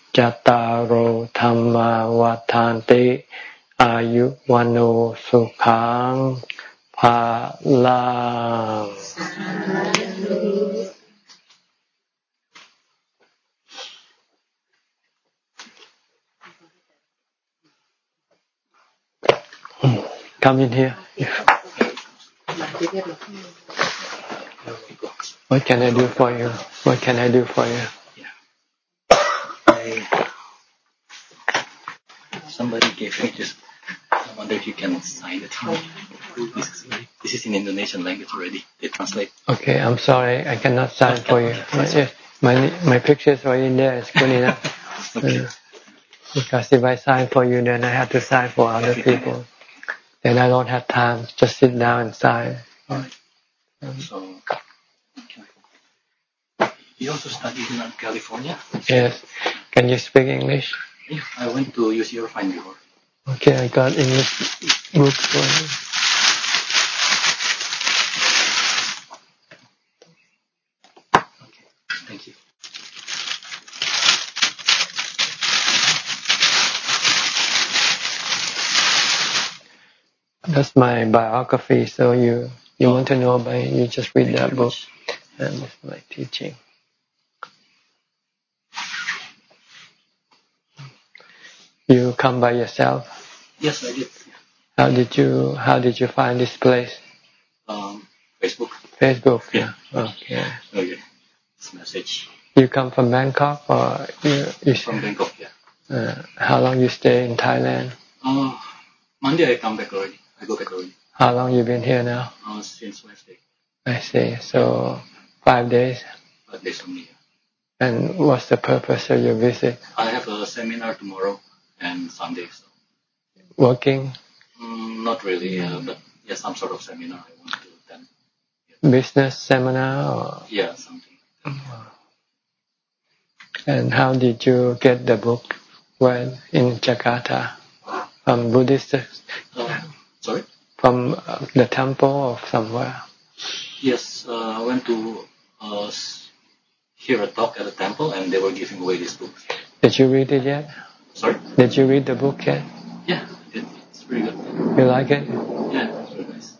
Speaker 2: จตารโหธรรมวาทานติ อายุวันโอสุขังภาลัง Come in here. What can I do for you? What can I do for you?
Speaker 4: I, somebody gave me this. I wonder if you can sign it. This is, this is in Indonesian language already. They translate.
Speaker 2: Okay, I'm sorry, I cannot sign for you. Yes, my my pictures are in there. It's good enough.
Speaker 4: Okay.
Speaker 2: Uh, because if I sign for you, then I have to sign for other people. Then I don't have time. Just sit down and sign.
Speaker 4: Alright. So, okay. You also studied in California?
Speaker 2: Yes. Can you speak English?
Speaker 4: Yeah, I went to use your fine before.
Speaker 2: Okay, I got English book for you.
Speaker 4: Okay, thank you.
Speaker 2: That's my biography. So you you oh. want to know about it, you just read
Speaker 4: Thank
Speaker 2: that book.
Speaker 4: much.
Speaker 2: And that's my teaching. You come by yourself.
Speaker 4: Yes, I did.
Speaker 2: How did you How did you find this place?
Speaker 4: Um, Facebook.
Speaker 2: Facebook.
Speaker 4: Yeah.
Speaker 2: Okay.
Speaker 4: Okay. This message
Speaker 2: You come from Bangkok or you, you
Speaker 4: from Bangkok. Yeah.
Speaker 2: uh, how long you stay in Thailand?
Speaker 4: Uh, Monday I come back already. I go back already.
Speaker 2: How long you been here now?
Speaker 4: Uh, since Wednesday.
Speaker 2: I see. So five days.
Speaker 4: Five days only.
Speaker 2: And what's the purpose of your visit?
Speaker 4: I have a seminar tomorrow and Sunday. So.
Speaker 2: Working,
Speaker 4: Mm, not really, uh, but yeah, some sort of seminar I want to attend.
Speaker 2: business seminar, or,
Speaker 4: Yeah, something.
Speaker 2: and how did you get the book? When in Jakarta, from Buddhist,
Speaker 4: Uh, sorry?
Speaker 2: from uh, the temple or somewhere?
Speaker 4: Yes, uh, I went to uh, hear a talk at a temple and they were giving away this book.
Speaker 2: Did you read it yet?
Speaker 4: Sorry?
Speaker 2: Did you read the book yet?
Speaker 4: Yeah, it, it's pretty good.
Speaker 2: You like it?
Speaker 4: Yeah, it's very nice.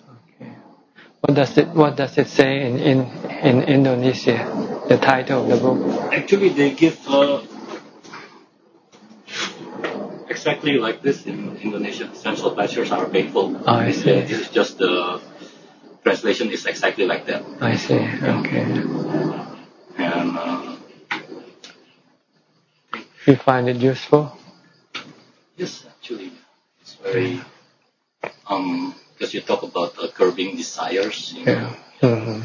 Speaker 2: What does it What does it say in in in Indonesia? The title of the book.
Speaker 4: Actually, they give uh, exactly like this in Indonesia. Sensual pleasures are painful.
Speaker 2: Oh, I see.
Speaker 4: Yeah, this is just the translation is exactly like that.
Speaker 2: I see. Okay.
Speaker 4: And uh,
Speaker 2: You find it useful?
Speaker 4: Yes, actually, it's very um because you talk about uh, curbing desires, you know,
Speaker 2: Yeah. hmm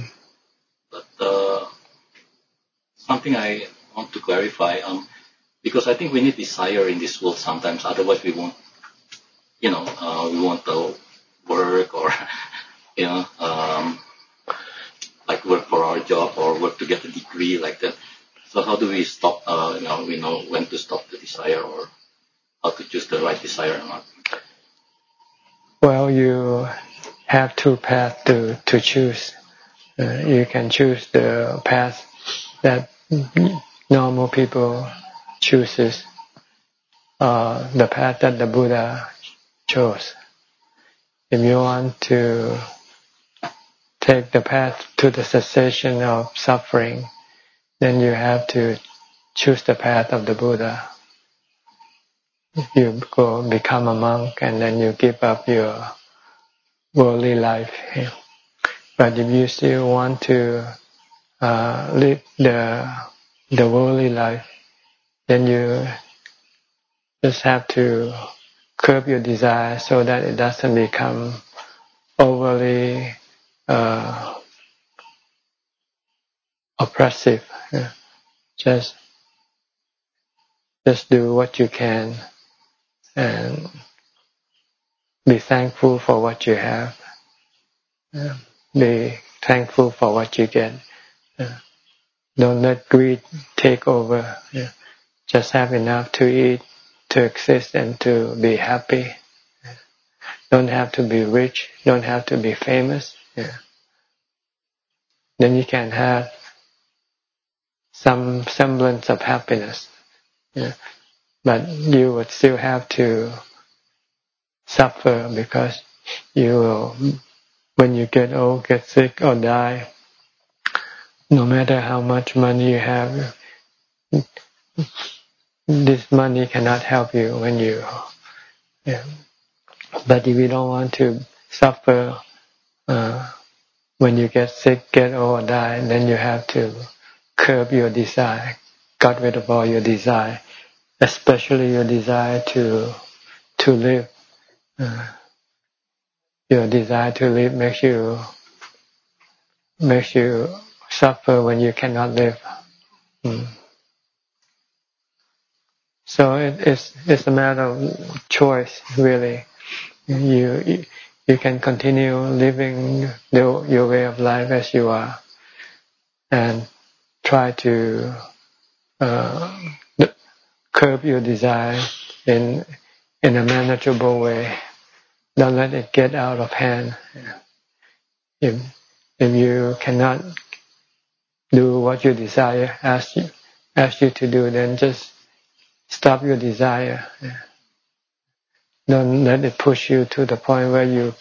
Speaker 4: but uh, something I want to clarify um because I think we need desire in this world sometimes. Otherwise, we won't, you know, uh, we want to work or you know um, like work for our job or work to get a degree like that. So how do we stop? Uh, you know, we know when to stop the desire or how to choose the right desire or not.
Speaker 2: Well, you have two paths to to choose. Uh, you can choose the path that normal people chooses, uh, the path that the Buddha chose. If you want to take the path to the cessation of suffering, then you have to choose the path of the Buddha. You go become a monk and then you give up your worldly life. But if you still want to uh, live the the worldly life, then you just have to curb your desire so that it doesn't become overly uh, oppressive. Just just do what you can and be thankful for what you have. Be thankful for what you get. Don't let greed take over. Just have enough to eat, to exist, and to be happy. Don't have to be rich. Don't have to be famous. Then you can have some semblance of happiness. But you would still have to suffer because you will, when you get old, get sick or die, no matter how much money you have, this money cannot help you when you, yeah. but if you don't want to suffer uh, when you get sick, get old, or die, then you have to curb your desire, get rid of all your desire, especially your desire to to live. Uh, your desire to live makes you makes you suffer when you cannot live. Mm. So it, it's it's a matter of choice, really. You you can continue living the, your way of life as you are, and try to uh, curb your desire in in a manageable way. Don't let it get out of hand. If if you cannot do what your desire asks you asks you to do, then just stop your desire. Don't let it push you to the point where you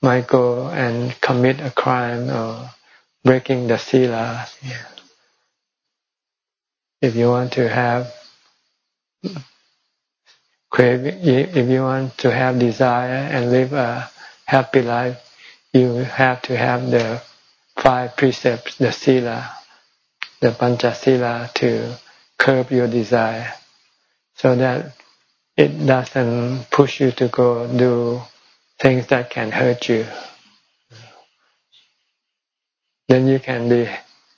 Speaker 2: might go and commit a crime or breaking the sila. If you want to have if you want to have desire and live a happy life, you have to have the five precepts, the sila, the panchasila to curb your desire so that it doesn't push you to go do things that can hurt you. Then you can be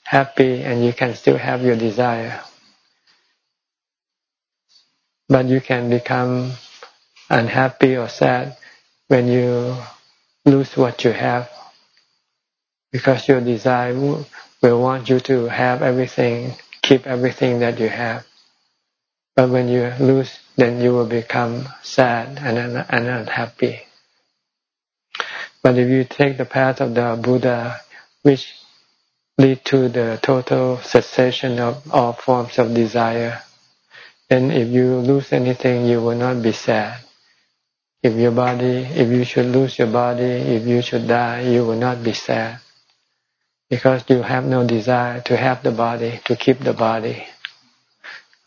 Speaker 2: happy and you can still have your desire. But you can become unhappy or sad when you lose what you have because your desire will want you to have everything, keep everything that you have. But when you lose, then you will become sad and, and unhappy. But if you take the path of the Buddha, which lead to the total cessation of all forms of desire, then if you lose anything, you will not be sad. If your body, if you should lose your body, if you should die, you will not be sad. Because you have no desire to have the body, to keep the body.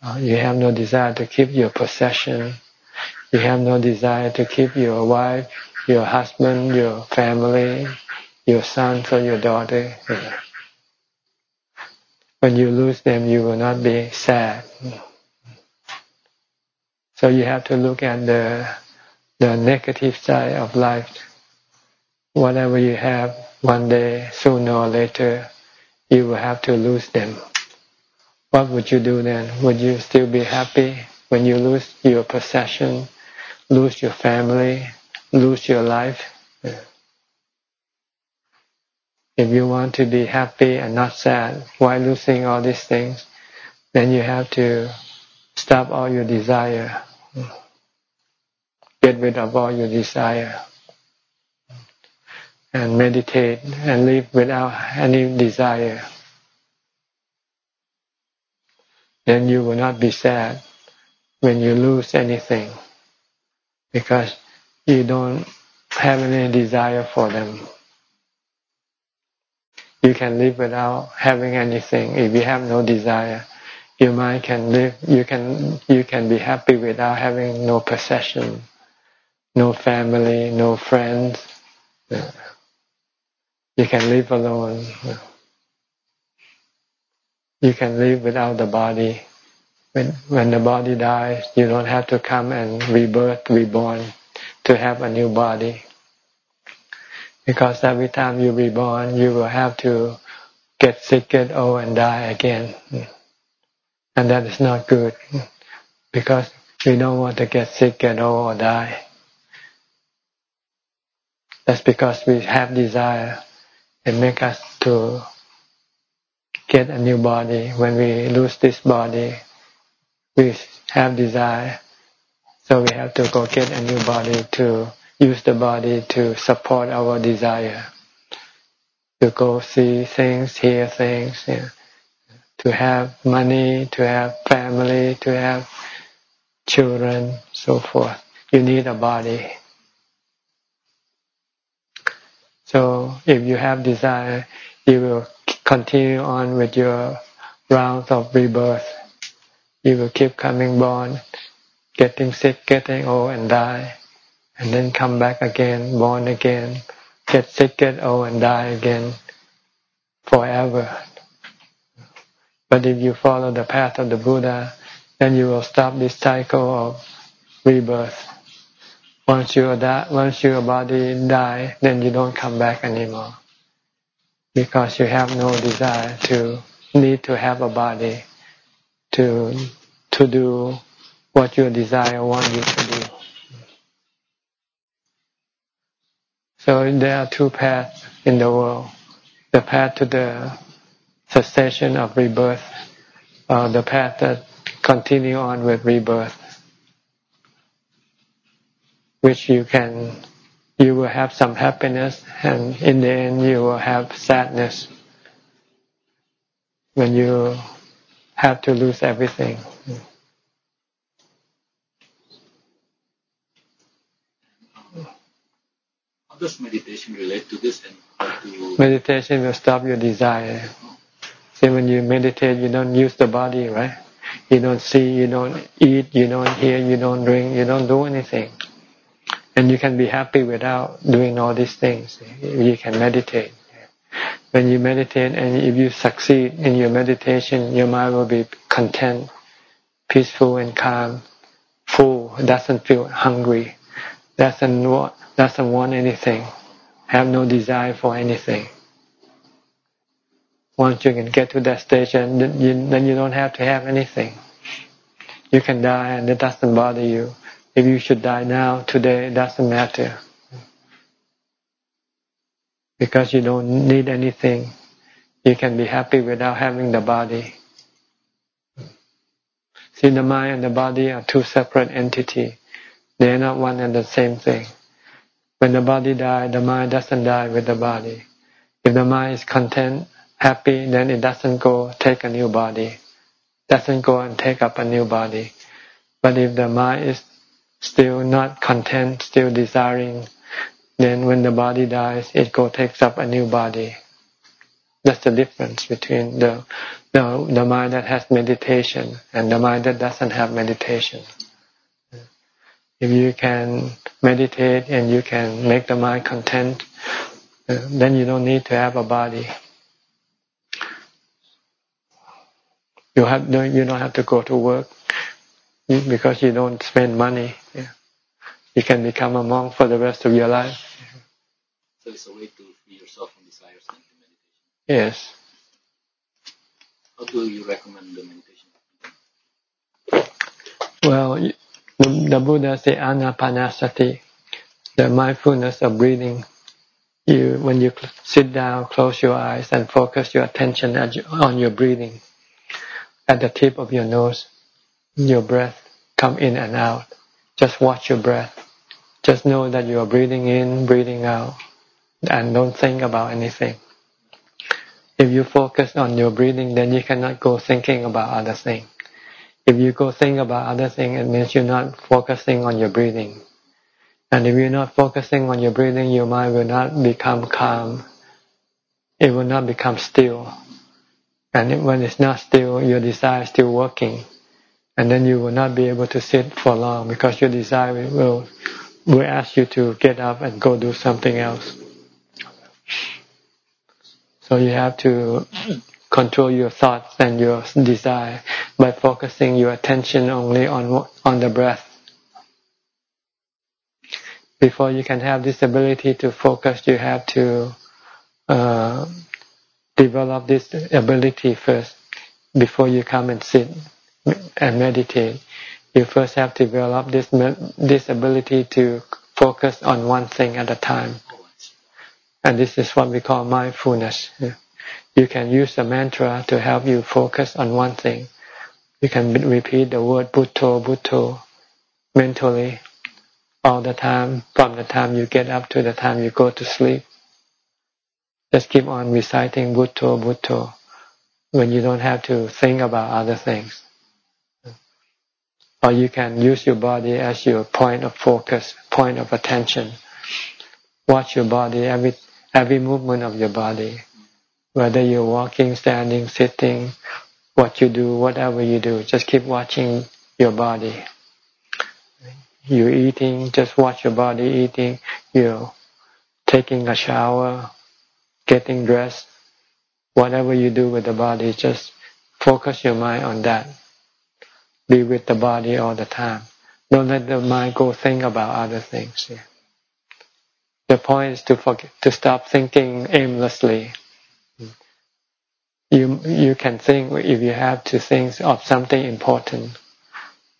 Speaker 2: Uh, you have no desire to keep your possession. You have no desire to keep your wife, your husband, your family, your son or your daughter. When you lose them, you will not be sad. So you have to look at the the negative side of life. Whatever you have, one day, sooner or later, you will have to lose them what would you do then? Would you still be happy when you lose your possession, lose your family, lose your life? If you want to be happy and not sad while losing all these things, then you have to stop all your desire. Get rid of all your desire. And meditate and live without any desire. then you will not be sad when you lose anything because you don't have any desire for them. You can live without having anything. If you have no desire, your mind can live. You can you can be happy without having no possession, no family, no friends. You can live alone. You can live without the body. When when the body dies, you don't have to come and rebirth, reborn to have a new body. Because every time you reborn, you will have to get sick, get old, and die again. And that is not good. Because we don't want to get sick, get old, or die. That's because we have desire. It make us to get a new body. When we lose this body, we have desire. So we have to go get a new body to use the body to support our desire. To go see things, hear things, yeah. To have money, to have family, to have children, so forth. You need a body. So if you have desire, you will continue on with your rounds of rebirth. You will keep coming born, getting sick, getting old, and die, and then come back again, born again, get sick, get old, and die again, forever. But if you follow the path of the Buddha, then you will stop this cycle of rebirth. Once you once your body die, then you don't come back anymore, because you have no desire to need to have a body to to do what your desire want you to do. So there are two paths in the world: the path to the cessation of rebirth, or the path that continue on with rebirth which you can you will have some happiness and in the end you will have sadness when you have to lose everything.
Speaker 4: How does meditation relate to this and to...
Speaker 2: Meditation will stop your desire. Oh. See, when you meditate, you don't use the body, right? You don't see, you don't eat, you don't hear, you don't drink, you don't do anything and you can be happy without doing all these things. You can meditate. When you meditate and if you succeed in your meditation, your mind will be content, peaceful and calm, full, doesn't feel hungry, doesn't want, doesn't want anything, have no desire for anything. Once you can get to that stage, and then you, don't have to have anything. You can die and it doesn't bother you. If you should die now, today, it doesn't matter. Because you don't need anything. You can be happy without having the body. See, the mind and the body are two separate entities. They are not one and the same thing. When the body dies, the mind doesn't die with the body. If the mind is content, happy, then it doesn't go take a new body. Doesn't go and take up a new body. But if the mind is still not content, still desiring, then when the body dies, it go takes up a new body. That's the difference between the, the the mind that has meditation and the mind that doesn't have meditation. If you can meditate and you can make the mind content, uh, then you don't need to have a body. You have no, you don't have to go to work because you don't spend money. Yeah. You can become a monk for the rest of your life.
Speaker 4: So it's a way to free yourself from desires and meditation.
Speaker 2: Yes.
Speaker 4: How do you recommend the meditation?
Speaker 2: Well, the, the Buddha said anapanasati, the mindfulness of breathing. You, when you sit down, close your eyes and focus your attention on your breathing at the tip of your nose your breath come in and out. Just watch your breath. Just know that you are breathing in, breathing out, and don't think about anything. If you focus on your breathing, then you cannot go thinking about other things. If you go think about other things, it means you're not focusing on your breathing. And if you're not focusing on your breathing, your mind will not become calm. It will not become still. And when it's not still, your desire is still working and then you will not be able to sit for long because your desire will will ask you to get up and go do something else. So you have to control your thoughts and your desire by focusing your attention only on on the breath. Before you can have this ability to focus, you have to uh, develop this ability first before you come and sit and meditate, you first have to develop this this ability to focus on one thing at a time. And this is what we call mindfulness. You can use the mantra to help you focus on one thing. You can repeat the word Bhutto, Bhutto mentally all the time from the time you get up to the time you go to sleep. Just keep on reciting Bhutto, Bhutto when you don't have to think about other things. Or you can use your body as your point of focus, point of attention. Watch your body, every, every movement of your body. Whether you're walking, standing, sitting, what you do, whatever you do, just keep watching your body. You're eating, just watch your body eating. You're taking a shower, getting dressed, whatever you do with the body, just focus your mind on that. Be with the body all the time. Don't let the mind go think about other things. Yeah. The point is to forget, to stop thinking aimlessly. You you can think if you have to think of something important,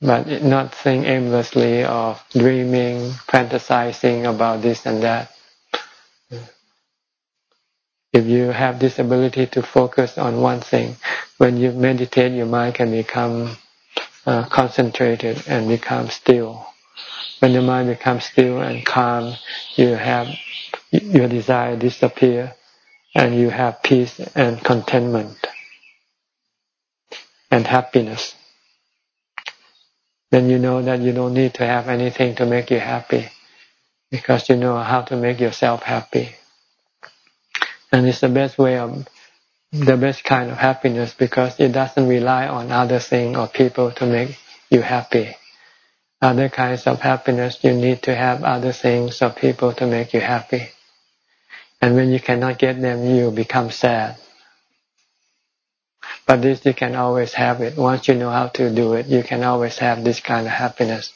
Speaker 2: but not think aimlessly of dreaming, fantasizing about this and that. If you have this ability to focus on one thing, when you meditate, your mind can become uh, concentrated and become still. When your mind becomes still and calm, you have your desire disappear, and you have peace and contentment and happiness. Then you know that you don't need to have anything to make you happy, because you know how to make yourself happy. And it's the best way of the best kind of happiness because it doesn't rely on other things or people to make you happy. Other kinds of happiness, you need to have other things or people to make you happy. And when you cannot get them, you become sad. But this you can always have it. Once you know how to do it, you can always have this kind of happiness.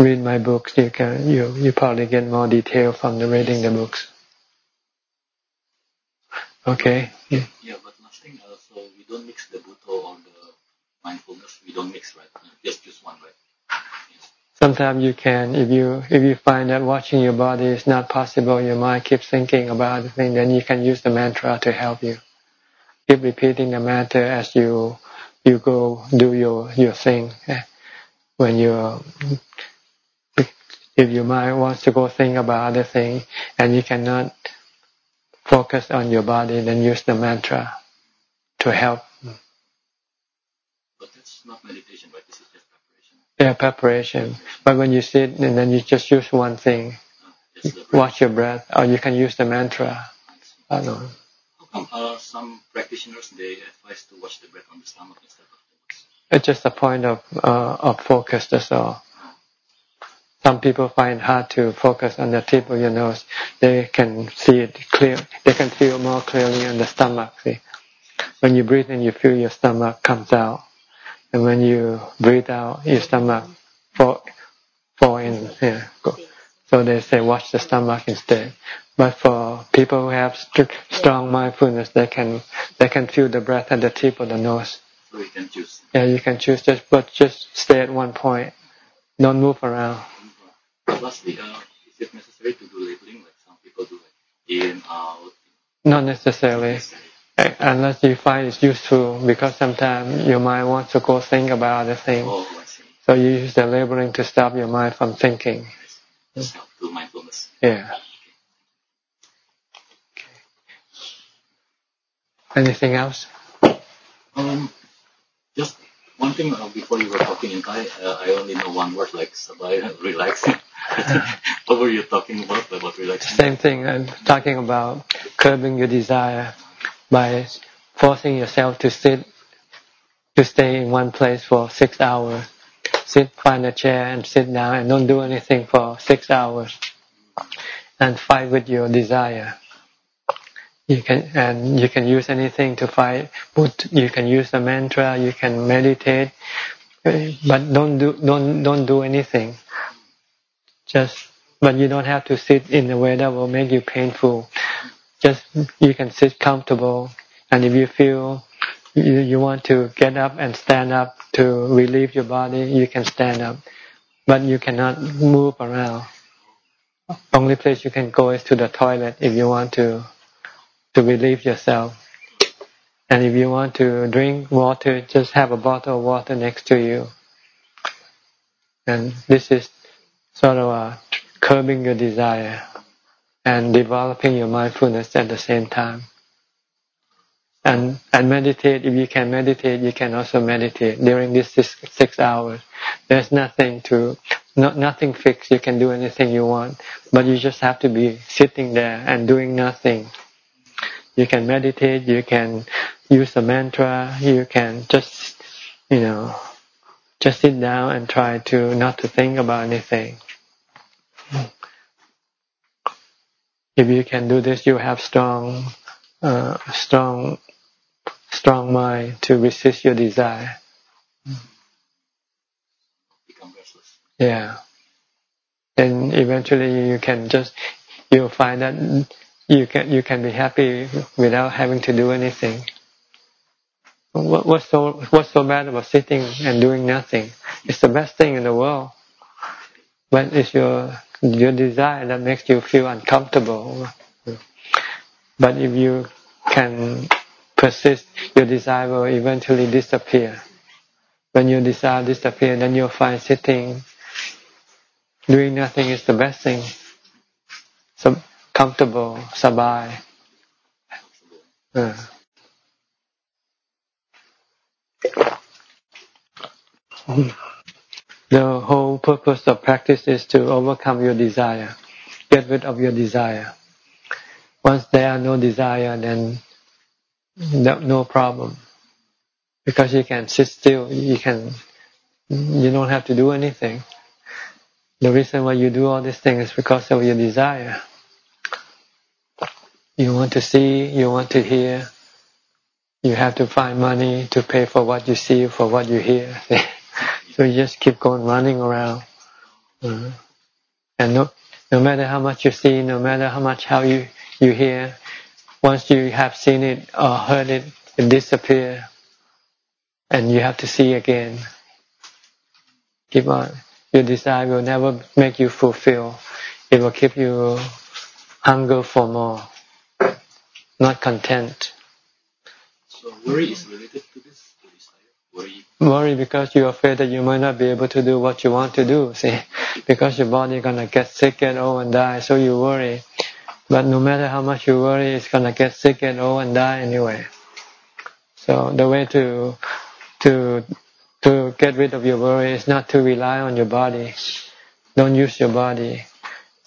Speaker 2: Read my books, you can you you probably get more detail from the reading the books. Okay.
Speaker 4: Yeah, yeah but nothing. Uh, so we don't mix the Bhutto or the mindfulness. We don't mix, right? Just just one, right? Yes.
Speaker 2: Sometimes you can, if you if you find that watching your body is not possible, your mind keeps thinking about the thing, then you can use the mantra to help you. Keep repeating the mantra as you you go do your your thing. When you're if your mind wants to go think about other things and you cannot focus on your body, then use the mantra to help.
Speaker 4: But that's not meditation, right? This is just preparation.
Speaker 2: Yeah, preparation. But when you sit and then you just use one thing, uh, watch your breath, or you can use the mantra. I, know.
Speaker 4: How come uh, some practitioners they advise to watch the breath on the stomach instead of the?
Speaker 2: It's just a point of uh, of focus. That's all. Some people find hard to focus on the tip of your nose. They can see it clear. They can feel more clearly on the stomach. See, when you breathe in, you feel your stomach comes out, and when you breathe out, your stomach fall fall in. Yeah, go. So they say watch the stomach instead. But for people who have st strong mindfulness, they can they can feel the breath at the tip of the nose.
Speaker 4: So you can choose.
Speaker 2: Yeah, you can choose just but just stay at one point. Don't move around.
Speaker 4: Lastly, is it necessary to do labeling like some people do, like in, out?
Speaker 2: Not necessarily. Unless you find it's useful, because sometimes your mind wants to go think about other things.
Speaker 4: Oh,
Speaker 2: So you use the labeling to stop your mind from thinking.
Speaker 4: To mindfulness.
Speaker 2: Yeah. Anything else?
Speaker 4: Um, just one thing uh, before you were talking in Thai, uh, I only know one word like sabai, relaxing. what were you talking about about?
Speaker 2: Same thing. I'm talking about curbing your desire by forcing yourself to sit, to stay in one place for six hours. Sit, find a chair and sit down and don't do anything for six hours. And fight with your desire. You can and you can use anything to fight. You can use the mantra. You can meditate, but don't do don't don't do anything. Just but you don't have to sit in a way that will make you painful. Just you can sit comfortable, and if you feel you, you want to get up and stand up to relieve your body, you can stand up. but you cannot move around. Only place you can go is to the toilet if you want to to relieve yourself. And if you want to drink water, just have a bottle of water next to you. And this is sort of a curbing your desire and developing your mindfulness at the same time. And and meditate. If you can meditate, you can also meditate during this six, six hours. There's nothing to, not nothing fixed. You can do anything you want, but you just have to be sitting there and doing nothing. You can meditate. You can use a mantra. You can just, you know, just sit down and try to not to think about anything. If you can do this, you have strong, uh, strong, strong mind to resist your desire. Yeah. Then eventually you can just you'll find that you can you can be happy without having to do anything. What, what's so what's so bad about sitting and doing nothing? It's the best thing in the world. But it's your your desire that makes you feel uncomfortable. But if you can persist, your desire will eventually disappear. When your desire disappears, then you'll find sitting, doing nothing is the best thing. So comfortable, sabai. Uh. The whole purpose of practice is to overcome your desire, get rid of your desire. Once there are no desire, then no, no problem. Because you can sit still, you can, you don't have to do anything. The reason why you do all these things is because of your desire. You want to see, you want to hear, you have to find money to pay for what you see, for what you hear. so you just keep going running around. Uh, and no, no matter how much you see, no matter how much how you, you hear, once you have seen it or heard it, it disappears. And you have to see again. Keep on. Your desire will never make you fulfill. It will keep you hunger for more, not content.
Speaker 4: So worry is related to this. Worry.
Speaker 2: Worry because you're afraid that you might not be able to do what you want to do. See, because your body gonna get sick, get old, and die. So you worry. But no matter how much you worry, it's gonna get sick, get old, and die anyway. So the way to to to get rid of your worry is not to rely on your body. Don't use your body.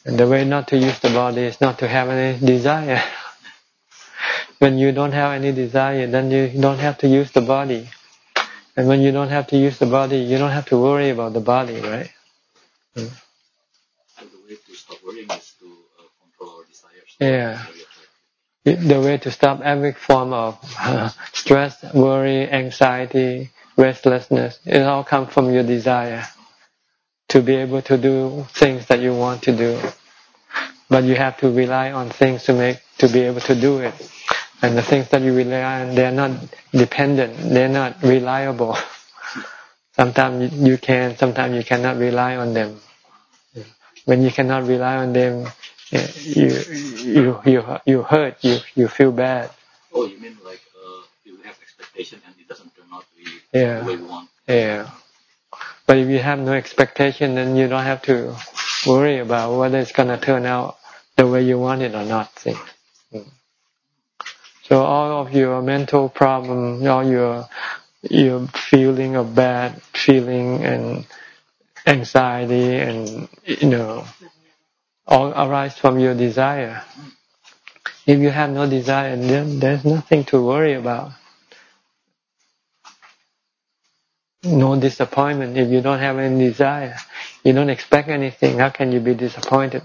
Speaker 2: And the way not to use the body is not to have any desire. when you don't have any desire, then you don't have to use the body. And when you don't have to use the body, you don't have to worry about the body, right?
Speaker 4: And the way to stop worrying is to uh, control our desires.
Speaker 2: Yeah. The way to stop every form of uh, stress, worry, anxiety, restlessness, it all comes from your desire to be able to do things that you want to do. But you have to rely on things to make to be able to do it. And the things that you rely on, they're not dependent. They're not reliable. sometimes you can, sometimes you cannot rely on them. When you cannot rely on them, you you you you hurt. You you feel bad.
Speaker 4: Oh, you mean like uh, you have expectation and it doesn't turn out to be
Speaker 2: yeah.
Speaker 4: the way we want.
Speaker 2: Yeah. But if you have no expectation, then you don't have to worry about whether it's gonna turn out the way you want it or not. See. So all of your mental problem, all your your feeling of bad feeling and anxiety and you know all arise from your desire. If you have no desire, then there's nothing to worry about. No disappointment if you don't have any desire. You don't expect anything. How can you be disappointed?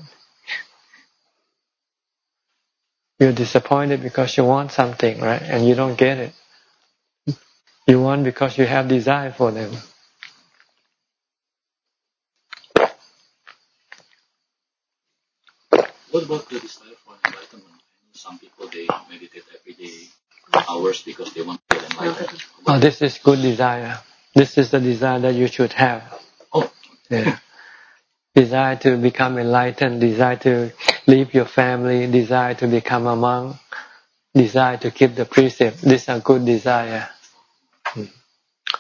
Speaker 2: You're disappointed because you want something, right? And you don't get it. You want because you have desire for them.
Speaker 4: What about the desire for enlightenment? Some people they meditate every day hours because they want to get enlightened.
Speaker 2: Oh, this is good desire. This is the desire that you should have.
Speaker 4: Oh,
Speaker 2: Yeah. desire to become enlightened, desire to leave your family, desire to become a monk, desire to keep the precept. These are good desire.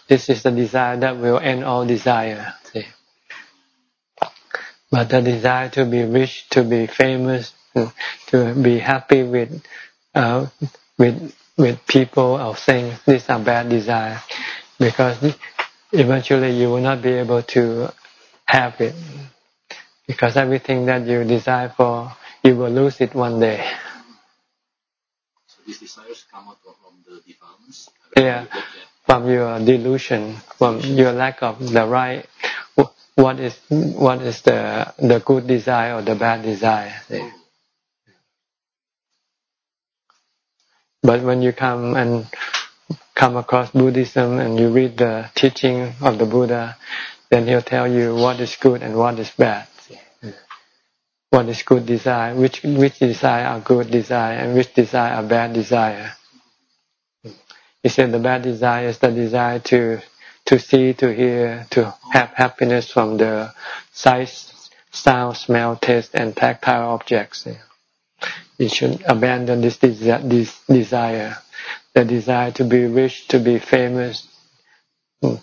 Speaker 2: This is the desire that will end all desire. See? But the desire to be rich, to be famous, to be happy with uh, with with people or things, these are bad desire because eventually you will not be able to have it because everything that you desire for, you will lose it one day.
Speaker 4: So these desires come out from the defilements.
Speaker 2: Yeah, from your delusion, from your lack of the right. What is what is the the good desire or the bad desire? But when you come and come across Buddhism and you read the teaching of the Buddha, then he'll tell you what is good and what is bad. What is good desire, which which desire are good desire and which desire are bad desire. He said the bad desire is the desire to to see, to hear, to have happiness from the sight, sound, smell, taste, and tactile objects. You should abandon this, this desire, the desire to be rich, to be famous,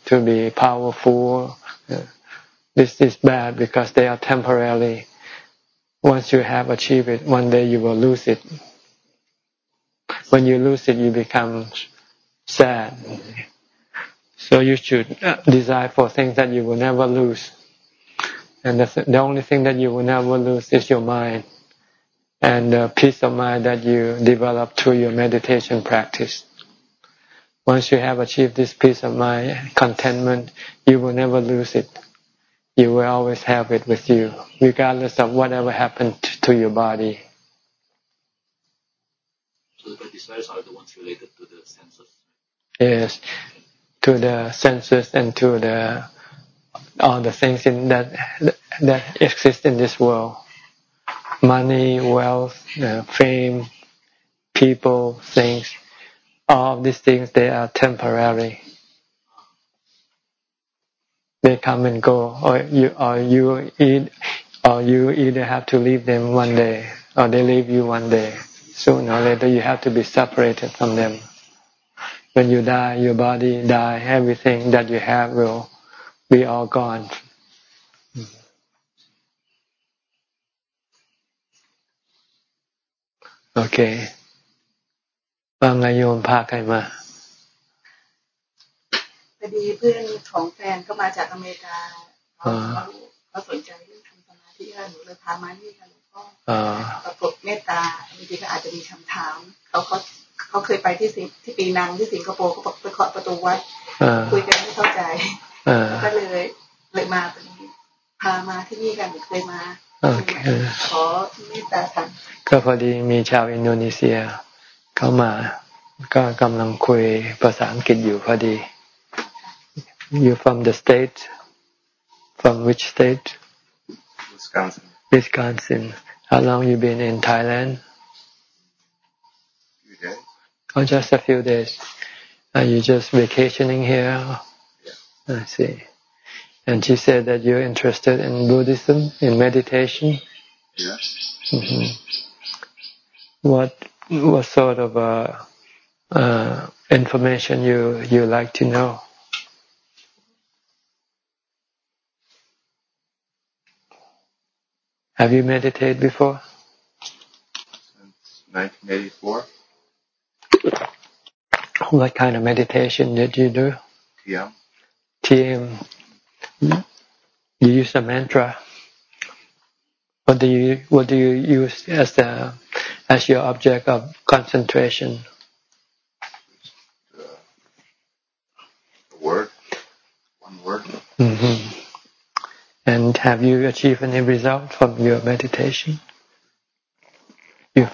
Speaker 2: to be powerful. This is bad because they are temporary. Once you have achieved it, one day you will lose it. When you lose it, you become sad. So you should uh, desire for things that you will never lose. And the, the only thing that you will never lose is your mind and the peace of mind that you develop through your meditation practice. Once you have achieved this peace of mind, contentment, you will never lose it. You will always have it with you, regardless of whatever happened to your body.
Speaker 4: So the desires are the ones related to the senses.
Speaker 2: Yes, to the senses and to the all the things in that that exist in this world money, wealth, uh, fame, people, things. All of these things, they are temporary. They come and go, or you, or you eat, or you either have to leave them one day, or they leave you one day. Sooner or later, you have to be separated from them. When you die, your body die. Everything that you have will be all gone. Okay. ว่าไงโยมพาใครมา
Speaker 1: พอ ดีเพื่อนของแฟนก็มาจากอเมริกาเขาเขาสนใจเรื่องทำสมาธิหนูเลยพามานี่ค่ะหลวงพ่อปรากฏเมตตาบางทีก็อาจจะมีคำถามเขาเขาเขาเคยไปที่สิงที่ปีนังที่สิงคโปร์เขาไปเคาะประตูวัดคุยกันไม่เข้าใจก็เลยเลยมาตรงนี้พามาที่นี่กันเคยมาขอเมตตาท่าน
Speaker 2: ก็พอดีมีชาวอินโดนีเซียเข้ามา ก็กำลังคุยภาษาอังกฤษอยู่พอดี You from the state? From which state?
Speaker 5: Wisconsin.
Speaker 2: Wisconsin. How long you been in Thailand?
Speaker 5: Few days.
Speaker 2: Oh just a few days. Are you just vacationing here?
Speaker 5: Yeah.
Speaker 2: I see. And she said that you're interested in Buddhism in meditation?
Speaker 5: Yes.
Speaker 2: Mm -hmm. what what sort of uh, uh, information you you like to know? Have you meditated before?
Speaker 5: Since 1984.
Speaker 2: What kind of meditation did you do?
Speaker 5: TM.
Speaker 2: TM. Hmm? You use a mantra. What do you What do you use as the as your object of concentration?
Speaker 5: The, the word, one word.
Speaker 2: Mm -hmm. And have you achieved any result from your meditation? You,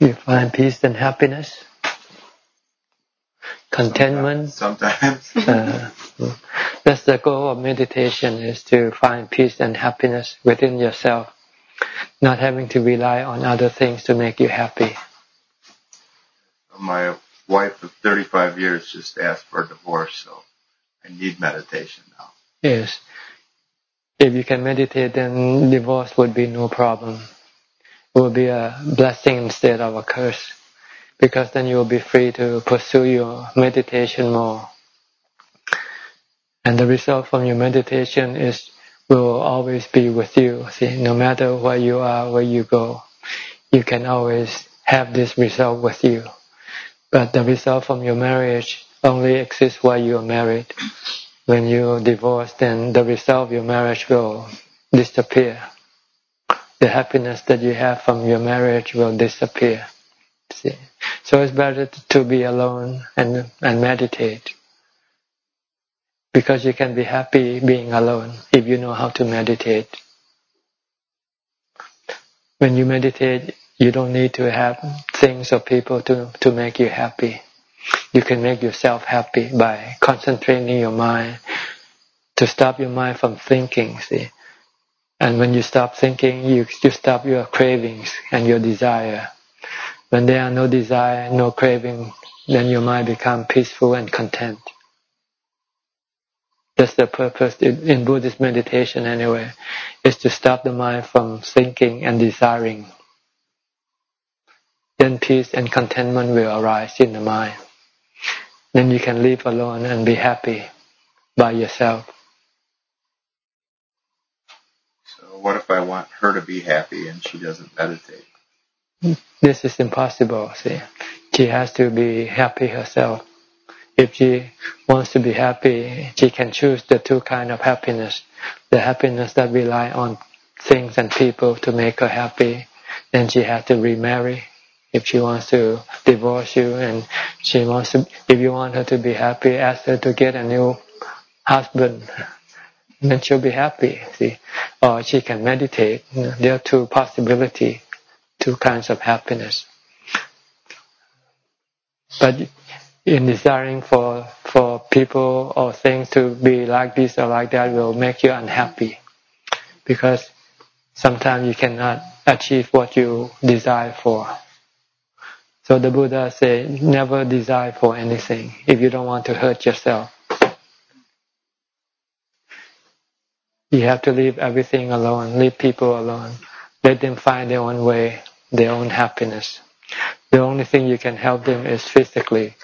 Speaker 2: you find peace and happiness, contentment.
Speaker 5: Sometimes.
Speaker 2: uh, that's the goal of meditation: is to find peace and happiness within yourself not having to rely on other things to make you happy.
Speaker 5: My wife of 35 years just asked for a divorce, so I need meditation now.
Speaker 2: Yes. If you can meditate, then divorce would be no problem. It would be a blessing instead of a curse, because then you will be free to pursue your meditation more. And the result from your meditation is will always be with you. See, no matter where you are, where you go, you can always have this result with you. But the result from your marriage only exists while you are married. When you divorce, then the result of your marriage will disappear. The happiness that you have from your marriage will disappear. See? So it's better to be alone and, and meditate. Because you can be happy being alone if you know how to meditate. When you meditate, you don't need to have things or people to, to make you happy. You can make yourself happy by concentrating your mind to stop your mind from thinking, see. And when you stop thinking, you, you stop your cravings and your desire. When there are no desire, no craving, then your mind becomes peaceful and content. That's the purpose in Buddhist meditation anyway, is to stop the mind from thinking and desiring. Then peace and contentment will arise in the mind. Then you can live alone and be happy by yourself.
Speaker 5: So what if I want her to be happy and she doesn't meditate?
Speaker 2: This is impossible, see. She has to be happy herself. If she wants to be happy, she can choose the two kind of happiness. The happiness that rely on things and people to make her happy, then she has to remarry if she wants to divorce you and she wants to, if you want her to be happy, ask her to get a new husband. Then she'll be happy, see. Or she can meditate. There are two possibilities, two kinds of happiness. But in desiring for for people or things to be like this or like that will make you unhappy because sometimes you cannot achieve what you desire for. So the Buddha said, never desire for anything if you don't want to hurt yourself. You have to leave everything alone, leave people alone. Let them find their own way, their own happiness. The only thing you can help them is physically.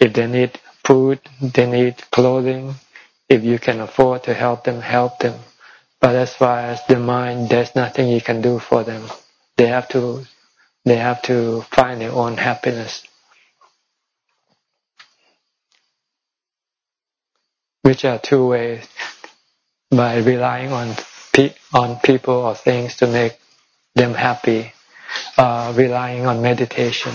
Speaker 2: If they need food, they need clothing. If you can afford to help them, help them. But as far as the mind, there's nothing you can do for them. They have to they have to find their own happiness. Which are two ways by relying on pe on people or things to make them happy, uh, relying on meditation.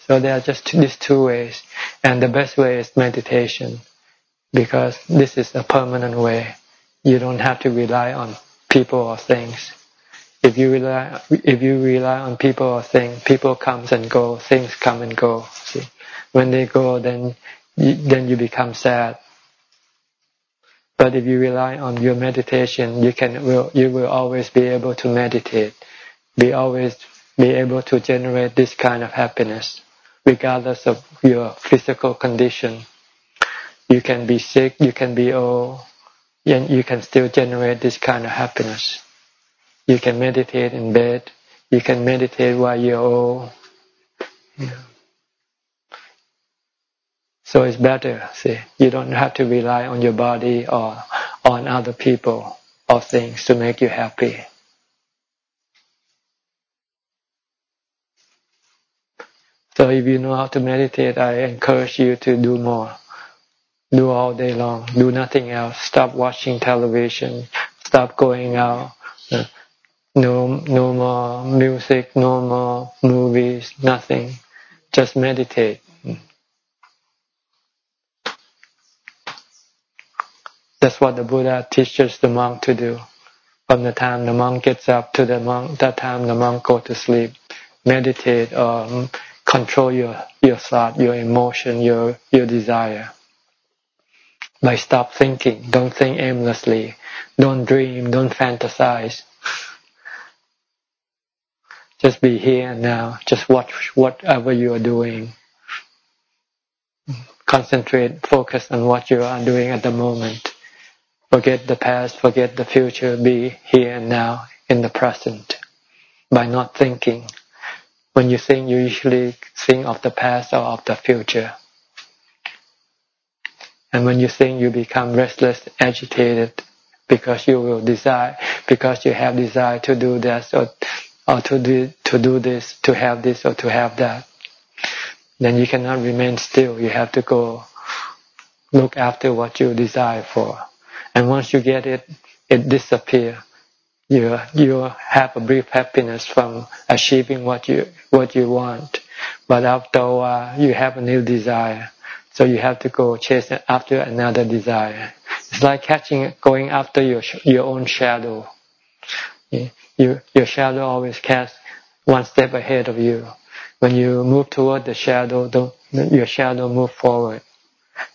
Speaker 2: So there are just these two ways, and the best way is meditation, because this is a permanent way. You don't have to rely on people or things. If you rely, if you rely on people or things, people comes and go, things come and go. See, when they go, then then you become sad. But if you rely on your meditation, you can will you will always be able to meditate, be always be able to generate this kind of happiness, regardless of your physical condition. You can be sick, you can be old, and you can still generate this kind of happiness. You can meditate in bed. You can meditate while you're old. So it's better, see. You don't have to rely on your body or on other people or things to make you happy. So if you know how to meditate, I encourage you to do more. Do all day long. Do nothing else. Stop watching television. Stop going out. No, no more music, no more movies, nothing. Just meditate. That's what the Buddha teaches the monk to do. From the time the monk gets up to the monk, that time the monk go to sleep, meditate or control your your thought, your emotion, your your desire. By stop thinking, don't think aimlessly, don't dream, don't fantasize. Just be here and now. Just watch whatever you are doing. Concentrate, focus on what you are doing at the moment. forget the past, forget the future, be here and now in the present by not thinking. When you think, you usually think of the past or of the future. And when you think, you become restless, agitated, because you will desire, because you have desire to do this or, or to do, to do this, to have this or to have that. Then you cannot remain still. You have to go look after what you desire for. And once you get it, it disappears. You you have a brief happiness from achieving what you what you want, but after a while you have a new desire, so you have to go chase after another desire. It's like catching, going after your your own shadow. You, your shadow always casts one step ahead of you. When you move toward the shadow, your shadow move forward.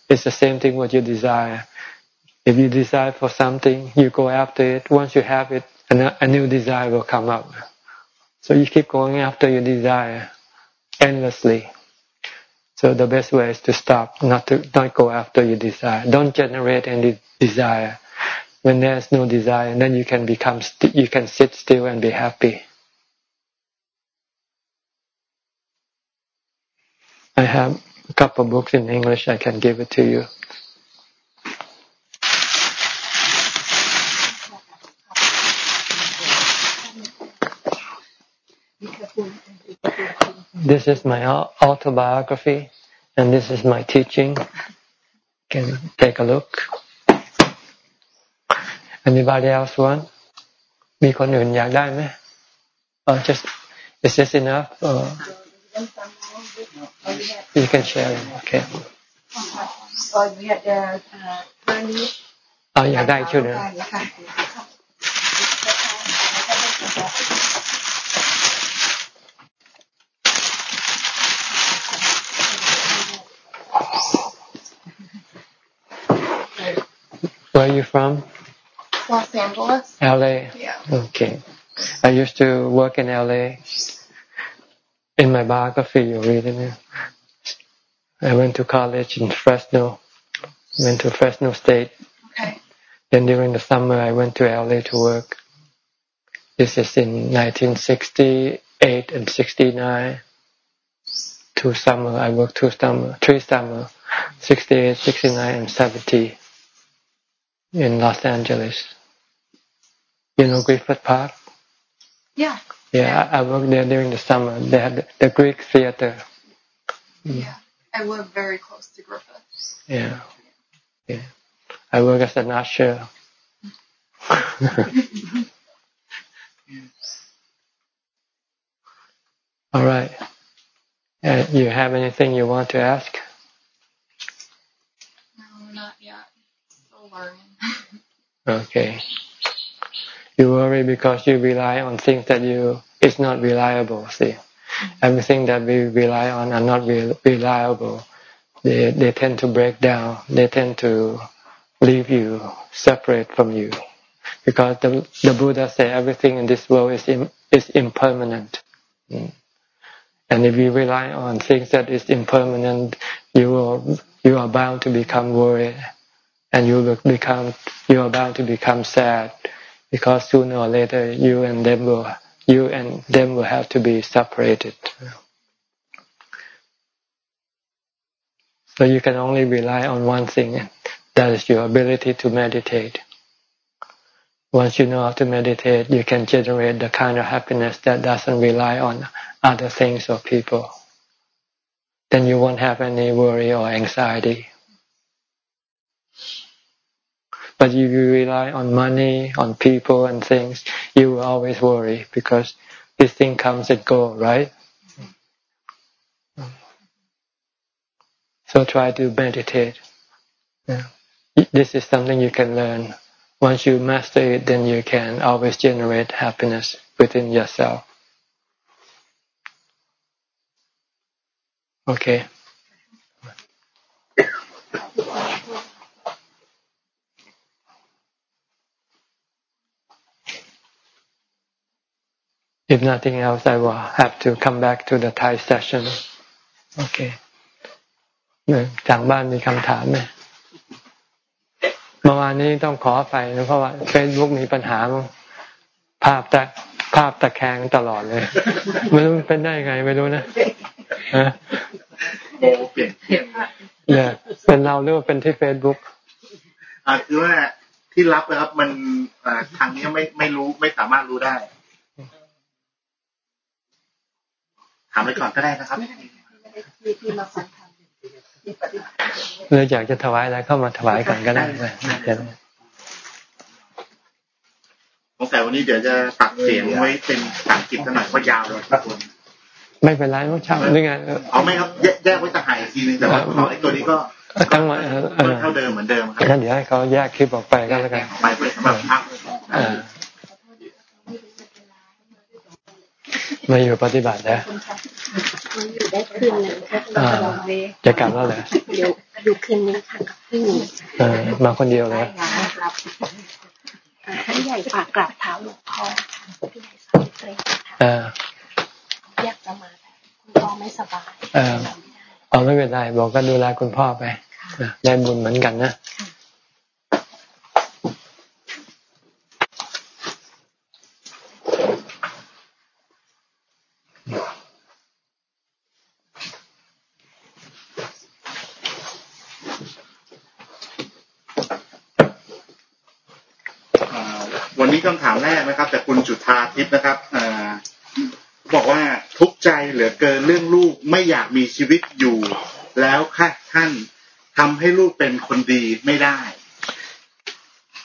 Speaker 2: It's the same thing with your desire. If you desire for something, you go after it. Once you have it, a new desire will come up. So you keep going after your desire endlessly. So the best way is to stop, not to not go after your desire. Don't generate any desire. When there's no desire, then you can become you can sit still and be happy. I have a couple books in English. I can give it to you. This is my autobiography, and this is my teaching. Can take a look. Anybody else want? มีคนอื่นอยากได้ไหม Or just is this enough? Or you can share it. Okay.
Speaker 1: Or you had the uh,
Speaker 2: เอาอยากได้ชุดนึง Where are you from?
Speaker 3: Los Angeles.
Speaker 2: LA.
Speaker 3: Yeah.
Speaker 2: Okay. I used to work in LA. In my biography, you read it. I went to college in Fresno. Went to Fresno State.
Speaker 3: Okay.
Speaker 2: Then during the summer, I went to LA to work. This is in 1968 and 69. Two summer, I worked two summer, three summer, 68, 69, and 70 in Los Angeles. You know Griffith Park?
Speaker 3: Yeah.
Speaker 2: Yeah. I, I worked there during the summer. They had the, the Greek theater.
Speaker 3: Yeah, I live very close to Griffith.
Speaker 2: Yeah, yeah. I work as an usher. All right. Uh, you have anything you want to ask?
Speaker 3: No, not yet. Still learning.
Speaker 2: Okay. You worry because you rely on things that you it's not reliable. See, everything that we rely on are not re reliable. They they tend to break down. They tend to leave you separate from you, because the the Buddha said everything in this world is Im, is impermanent. Mm. And if you rely on things that is impermanent, you will you are bound to become worried, and you will become you are bound to become sad, because sooner or later you and them will you and them will have to be separated. So you can only rely on one thing, that is your ability to meditate. Once you know how to meditate, you can generate the kind of happiness that doesn't rely on other things or people. Then you won't have any worry or anxiety. But if you rely on money, on people and things, you will always worry because this thing comes and go, right? So try to meditate. Yeah. This is something you can learn. Once you master it, then you can always generate happiness within yourself. Okay. If nothing else, I will have to come back to the Thai session. Okay. จากบ้านมีคำถามไหมเมื่อวานนี้ต้องขอไปนะเพราะว่าเฟซบุ๊กมีปัญหาภาพต่ภาพตะแคงตลอดเลยไม่รู้เป็นได้ไงไม่รู้นะ
Speaker 6: เน
Speaker 2: เนี่ยเป็นเราหรือว่าเป็นที่เฟซบุ๊ก
Speaker 6: อ่าคือว่าที่รับนะครับ มันทางนี้ไม่ไม่รู้ไม่สามารถรู้ได้ ถามไปก่อนก็ได้นะครับ
Speaker 2: เลยอยากจะถวายอะไรเข้ามาถวายก่อนก็ได้
Speaker 6: สงสัยวันนี้เดี๋ยวจะตัดเสียงไว้เป็นภาษางกฤษหน่อยเพราะยาวเลยครับคุณ
Speaker 2: ไม่เป็นไรไม่ช่างหรือไง
Speaker 6: เอาไม่ครับแยกไว้จะหายทีนึงแต่ว่าเขาไอ้ตัวนี้ก็ตั้งมาเท่าเดิมเหมือนเดิมครับ
Speaker 2: งั้นเดี๋ยวให้เขาแยกคลิปออกไปก็แล้วกัน
Speaker 6: ไปไปสำหรับภาพ
Speaker 2: มาอยู่ปฏิบัตินะ
Speaker 7: อยู่ได้คืนนึงค่ะ
Speaker 2: จะกลับแล้วเหรอ
Speaker 7: อยู่อยู่คืนนี้ค่ะกับพี่ห
Speaker 2: นีมาคนเดียวเลย
Speaker 7: ท่านใหญ่ฝากกลับเท้าหลวงพ่อพี่ใหญ่สามิตรีค่ะอยากจะมาแต่คุณพ่อไม่สบายเออ
Speaker 2: เอาไม่เป็นไรบอกก็ดูแลคุณพ่อไปได้บุญเหมือนกันนะ
Speaker 6: คำถามแรกนะครับแต่คุณจุธา ทิพย์นะครับอบอกว่าทุกใจเหลือเกินเรื่องลูกไม่อยากมีชีวิตอยู่ แล้วค่ะท่านทำให้ลูกเป็นคนดีไม่ได้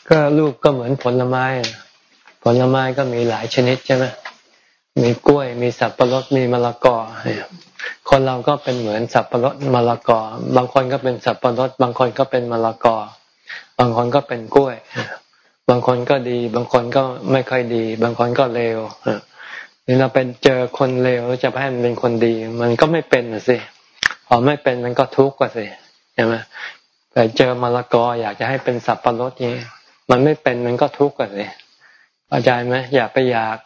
Speaker 2: ก็ลูกก็เหมือนผลไม้ ผลไม้ก็มีหลายชนิดใช่ไหมมีกล้วย มีสับปะรดมีมะละกอ คนเราก็เป็นเหมือนสับปะรดมะละกอ บางคนก็เป็นสับปะรด บางคนก็เป็นมะละกอ บางคนก็เป็นกล้วย บางคนก็ดี บางคนก็ไม่ค่อยดี บางคนก็เลวนี่เราเป็นเจอคนเลวจะให้มันเป็นคนดี มันก็ไม่เป็นสิพอไม่เป็นมันก็ทุกข์กว่าสิใช่ไหมแต่เจอมะละกออยากจะให้เป็นสับปะรดนี้มันไม่เป็นมันก็ทุกข์กว่าสิเข้าใจไหมอยากไปอยาก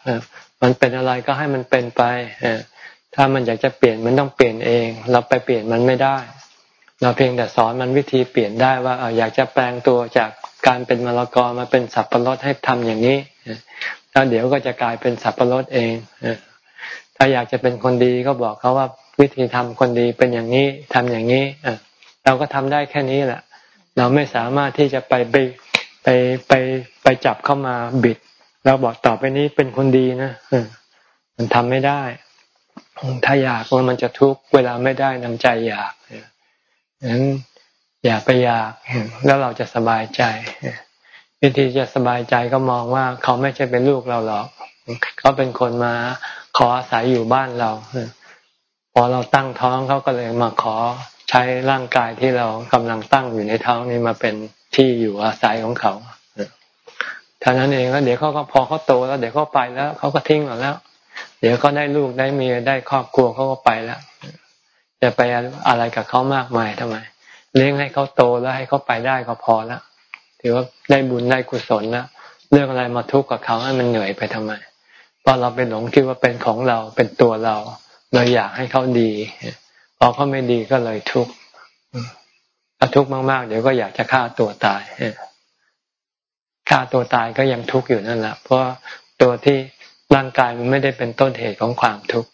Speaker 2: มันเป็นอะไรก็ให้มันเป็นไปถ้ามันอยากจะเปลี่ยนมันต้องเปลี่ยนเอง เราไปเปลี่ยนมันไม่ได้ เราเพียงแต่สอนมันวิธีเปลี่ยนได้ว่าอยากจะแปลงตัวจาก การเป็นมะละกอมาเป็นสับปะรดให้ทำอย่างนี้แล้วเดี๋ยวก็จะกลายเป็นสับปะรดเองถ้าอยากจะเป็นคนดีก็บอกเขาว่าวิธีทำคนดีเป็นอย่างนี้ทำอย่างนี้เราก็ทำได้แค่นี้แหละ เราไม่สามารถที่จะไปไปไปไปไปจับเข้ามาบิดเราบอกต่อไปนี้เป็นคนดีนะมันทำไม่ได้ถ้าอยากมันจะทุกข์เวลาไม่ได้นำใจอยากนั้น อย่าไปอยากแล้วเราจะสบายใจ วิธีจะสบายใจก็มองว่าเขาไม่ใช่เป็นลูกเราหรอก เขาเป็นคนมาขออาศัยอยู่บ้านเราพอเราตั้งท้องเขาก็เลยมาขอใช้ร่างกายที่เรากำลังตั้งอยู่ในท้องนี้มาเป็นที่อยู่อาศัยของเขาท่านั้นเองแล้วเดี๋ยวเขาก็พอเขาโตแล้ว เดี๋ยวเขาไปแล้วเขาก็ทิ้งเราแล้ว เดี๋ยวเขาได้ลูกได้เมียได้ครอบครัวเขาก็ไปแล้ว จะไปอะไรกับเขามากมายทำไม เลี้ยงให้เขาโตแล้วให้เขาไปได้ก็พอแล้วถือว่าได้บุญได้กุศลแล้วเรื่องอะไรมาทุกข์กับเขาให้มันเหนื่อยไปทำไมเพราะเราเป็นหลงคิดว่าเป็นของเราเป็นตัวเราเราอยากให้เขาดีพอเขาไม่ดีก็เลยทุกข์ถ้าทุกข์มากๆ เดี๋ยวก็อยากจะฆ่าตัวตายฆ่าตัวตายก็ยังทุกข์อยู่นั่นแหละเพราะตัวที่ร่างกายมันไม่ได้เป็นต้นเหตุของความทุกข์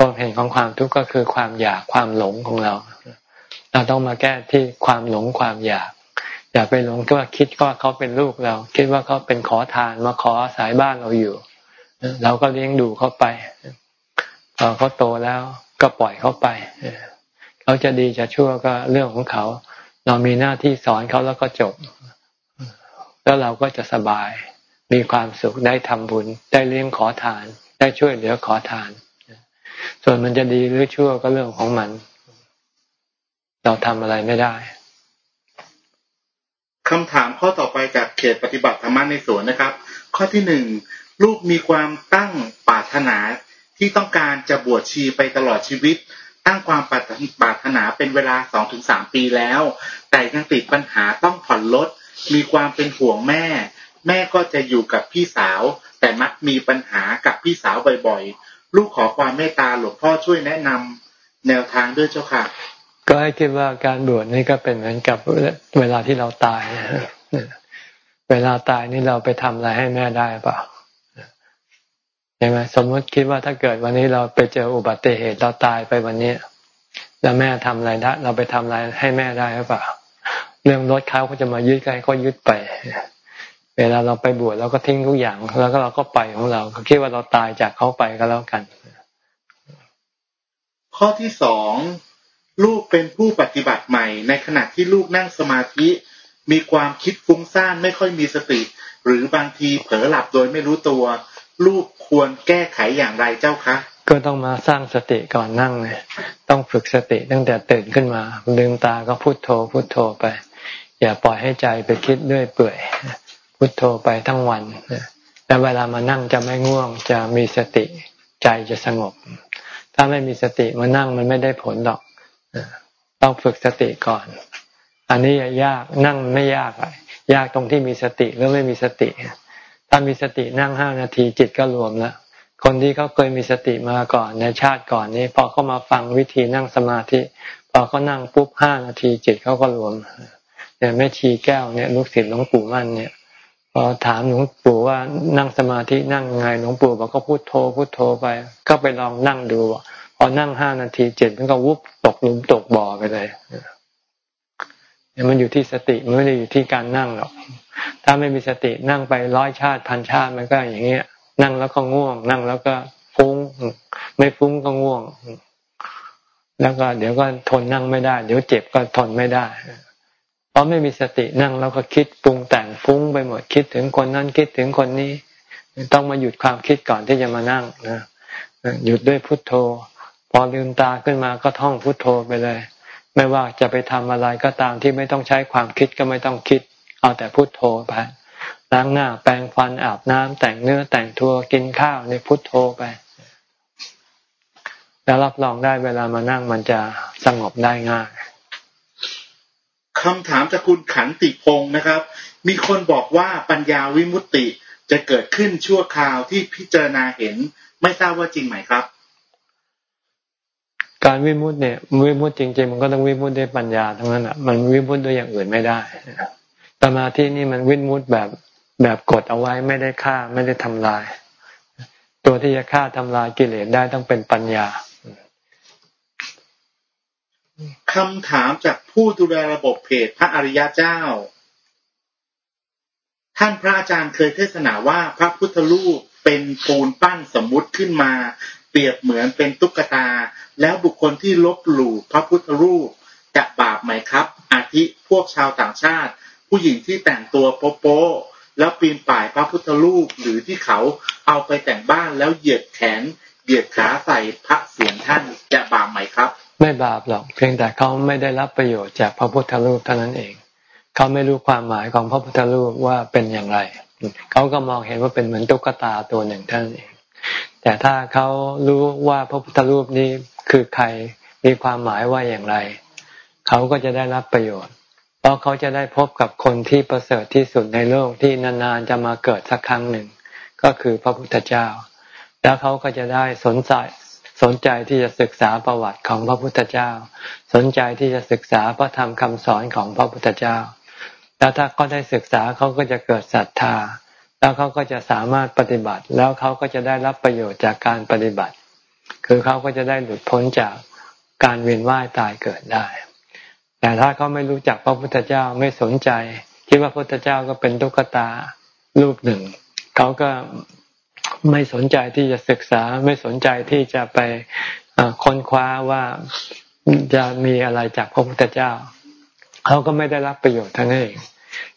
Speaker 2: ต้นเหตุของความทุกข์ก็คือความอยากความหลงของเรา เราต้องมาแก้ที่ความหลงความอยาก อย่าไปหลงก็ว่าคิดว่าเขาเป็นลูกเรา คิดว่าเขาเป็นขอทานมาขออาศัยบ้านเราอยู่เราก็เลี้ยงดูเขาไปพอเขาโตแล้วก็ปล่อยเขาไปเขาจะดีจะชั่วก็เรื่องของเขา เรามีหน้าที่สอนเขาแล้วก็จบ แล้วเราก็จะสบาย มีความสุขได้ทำบุญ ได้เลี้ยงขอทาน ได้ช่วยเหลือขอทาน ส่วนมันจะดีหรือชั่วก็เรื่องของมัน เราทำอะไรไม่ได้
Speaker 6: คำถามข้อต่อไปจากเขตปฏิบัติธรรมในสวนนะครับ ข้อที่หนึ่งลูกมีความตั้งปรารถนาที่ต้องการจะบวชชีไปตลอดชีวิต ตั้งความปรารถนาเป็นเวลาสองถึงสามปีแล้ว แต่ยังติดปัญหาต้องผ่อนลด มีความเป็นห่วงแม่ แม่ก็จะอยู่กับพี่สาว แต่มักมีปัญหากับพี่สาวบ่อยๆ ลูกขอความเมตตาหลวงพ่อช่วยแนะนำแนวทางด้วยเจ้าค่ะ
Speaker 2: ก็ให้คิดว่าการบวชนี่ก็เป็นเหมือนกับเวลาที่เราตาย เวลาตายนี่เราไปทำอะไรให้แม่ได้เปล่าใช่ไหมสมมติคิดว่าถ้าเกิดวันนี้เราไปเจออุบัติเหตุเราตายไปวันนี้แล้วแม่ทำอะไรได้เราไปทำอะไรให้แม่ได้หรือเปล่า เรื่องรถเขาเขาจะมายึดกันก็ยึดไปเวลาเราไปบวชเราก็ทิ้งทุกอย่าง แล้วก็เราก็ไปของเราก็คิดว่าเราตายจากเขาไปก็แล้วกัน
Speaker 6: ข้อที่สอง ลูกเป็นผู้ปฏิบัติใหม่ ในขณะที่ลูกนั่งสมาธิ มีความคิดฟุ้งซ่านไม่ค่อยมีสติ หรือบางทีเผลอหลับโดยไม่รู้ตัว ลูกควรแก้ไขอย่างไรเจ้าคะ
Speaker 2: ก็ต้องมาสร้างสติก่อนนั่งเลยต้องฝึกสติตั้งแต่ตื่นขึ้นมาลืมตาก็พุโทโธพุโทโธไป อย่าปล่อยให้ใจไปคิดด้วยเปื่อย พุโทโธไปทั้งวันแล้วเวลามานั่งจะไม่ง่วง จะมีสติใจจะสงบ ถ้าไม่มีสติมานั่งมันไม่ได้ผลหรอก ต้องฝึกสติก่อน อันนี้ยากนั่งไม่ยากยากตรงที่มีสติหรือไม่มีสติ ถ้ามีสตินั่งห้านาทีจิตก็รวมแล้วคนที่เขาเคยมีสติมาก่อนในชาติก่อนนี้ พอเขามาฟังวิธีนั่งสมาธิ พอเขานั่งปุ๊บห้านาทีจิตเขาก็รวมเนี่ยแม่ชีแก้วเนี่ยลูกศิษย์หลวงปู่มั่นเนี่ยพอถามหลวงปู่ว่านั่งสมาธินั่งไงหลวงปู่บอกก็พูดโทพูดโทไป ก็ไปลองนั่งดู พอนั่งห้านาทีเจ็ดมันก็วุบตกหลุมตกบ่อไปเลยเนี่ยมันอยู่ที่สติมันไม่ได้อยู่ที่การนั่งหรอก ถ้าไม่มีสตินั่งไปร้อยชาติพันชาติมันก็อย่างเงี้ย นั่งแล้วก็ง่วง นั่งแล้วก็ฟุ้ง ไม่ฟุ้งก็ง่วง แล้วก็เดี๋ยวก็ทนนั่งไม่ได้ เดี๋ยวเจ็บก็ทนไม่ได้เพราะไม่มีสตินั่งแล้วก็คิดปรุงแต่งฟุ้งไปหมดคิดถึงคนนั้นคิดถึงคนนี้ ต้องมาหยุดความคิดก่อนที่จะมานั่งนะหยุดด้วยพุทโธ พอลืมตาขึ้นมาก็ท่องพุทโธไปเลย ไม่ว่าจะไปทำอะไรก็ตามที่ไม่ต้องใช้ความคิดก็ไม่ต้องคิด เอาแต่พุทโธไปล้างหน้าแปรงฟันอาบน้ำแต่งเนื้อแต่งตัวกินข้าวในพุทโธไป แล้วรับรองได้เวลามานั่งมันจะสงบได้ง่าย
Speaker 6: คำถามจากคุณขันติพงศ์นะครับ มีคนบอกว่าปัญญาวิมุตติจะเกิดขึ้นชั่วคราวที่พิจารณาเห็น ไม่ทราบว่าจริงไหมครับ
Speaker 2: การวิมุตเนี่ยวิมุตจริง ๆ มันก็ต้องวิมุตด้วยปัญญาทั้งนั้นอะมันวิมุตด้วยอย่างอื่นไม่ได้สมาธินี่มันวิมุตแบบแบบกดเอาไว้ไม่ได้ฆ่าไม่ได้ทำลาย ตัวที่จะฆ่าทำลายกิเลสได้ต้องเป็นปัญญา
Speaker 6: คำถามจากผู้ดูแลระบบเพจพระอริยเจ้า ท่านพระอาจารย์เคยเทศนาว่าพระพุทธรูปเป็นปูนปั้นสมมุติขึ้นมา เปรียบเหมือนเป็นตุ๊กตา แล้วบุคคลที่ลบหลู่พระพุทธรูปจะบาปไหมครับ อาทิพวกชาวต่างชาติ ผู้หญิงที่แต่งตัวโป๊ะแล้วปีนป่ายพระพุทธรูปหรือที่เขาเอาไปแต่งบ้านแล้วเหยียดแขนเหยียดขาใส่พระเสียรท่านจะบาปไหมครับ
Speaker 2: ไม่บาปหรอกเพียงแต่เขาไม่ได้รับประโยชน์จากพระพุทธรูปเท่านั้นเอง เขาไม่รู้ความหมายของพระพุทธรูปว่าเป็นอย่างไร เขาก็มองเห็นว่าเป็นเหมือนตุ๊กตาตัวหนึ่งเท่านั้นเอง แต่ถ้าเขารู้ว่าพระพุทธรูปนี้คือใครมีความหมายว่าอย่างไร เขาก็จะได้รับประโยชน์ เพราะเขาจะได้พบกับคนที่ประเสริฐที่สุดในโลกที่นานๆจะมาเกิดสักครั้งหนึ่ง ก็คือพระพุทธเจ้า แล้วเขาก็จะได้สนใจสนใจที่จะศึกษาประวัติของพระพุทธเจ้า สนใจที่จะศึกษาพระธรรมคำสอนของพระพุทธเจ้า แล้วถ้าเขาได้ศึกษาเขาก็จะเกิดศรัทธา แล้วเขาก็จะสามารถปฏิบัติ แล้วเขาก็จะได้รับประโยชน์จากการปฏิบัติ คือเขาก็จะได้หลุดพ้นจากการเวียนว่ายตายเกิดได้ แต่ถ้าเขาไม่รู้จักพระพุทธเจ้าไม่สนใจ คิดว่าพระพุทธเจ้าก็เป็นตุ๊กตารูปหนึ่ง เขาก็ไม่สนใจที่จะศึกษาไม่สนใจที่จะไปค้นคว้าว่าจะมีอะไรจากพระพุทธเจ้า เขาก็ไม่ได้รับประโยชน์ทั้งนั้นเอง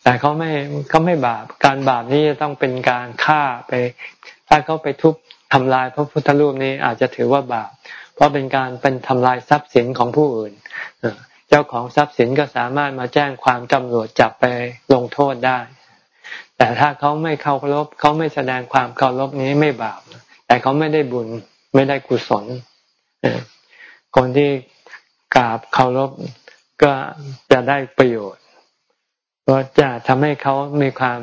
Speaker 2: แต่เขาไม่เขาไม่บาป การบาปนี้จะต้องเป็นการฆ่าไป ถ้าเขาไปทุบทำลายพระพุทธรูปนี้อาจจะถือว่าบาป เพราะเป็นการเป็นทำลายทรัพย์สินของผู้อื่น เจ้าของทรัพย์สินก็สามารถมาแจ้งความตำรวจจับไปลงโทษได้ แต่ถ้าเขาไม่เคารพเขาไม่แสดงความเคารพนี้ไม่บาป แต่เขาไม่ได้บุญไม่ได้กุศลคนที่กราบเคารพก็จะได้ประโยชน์ เพราะจะทำให้เขามีความ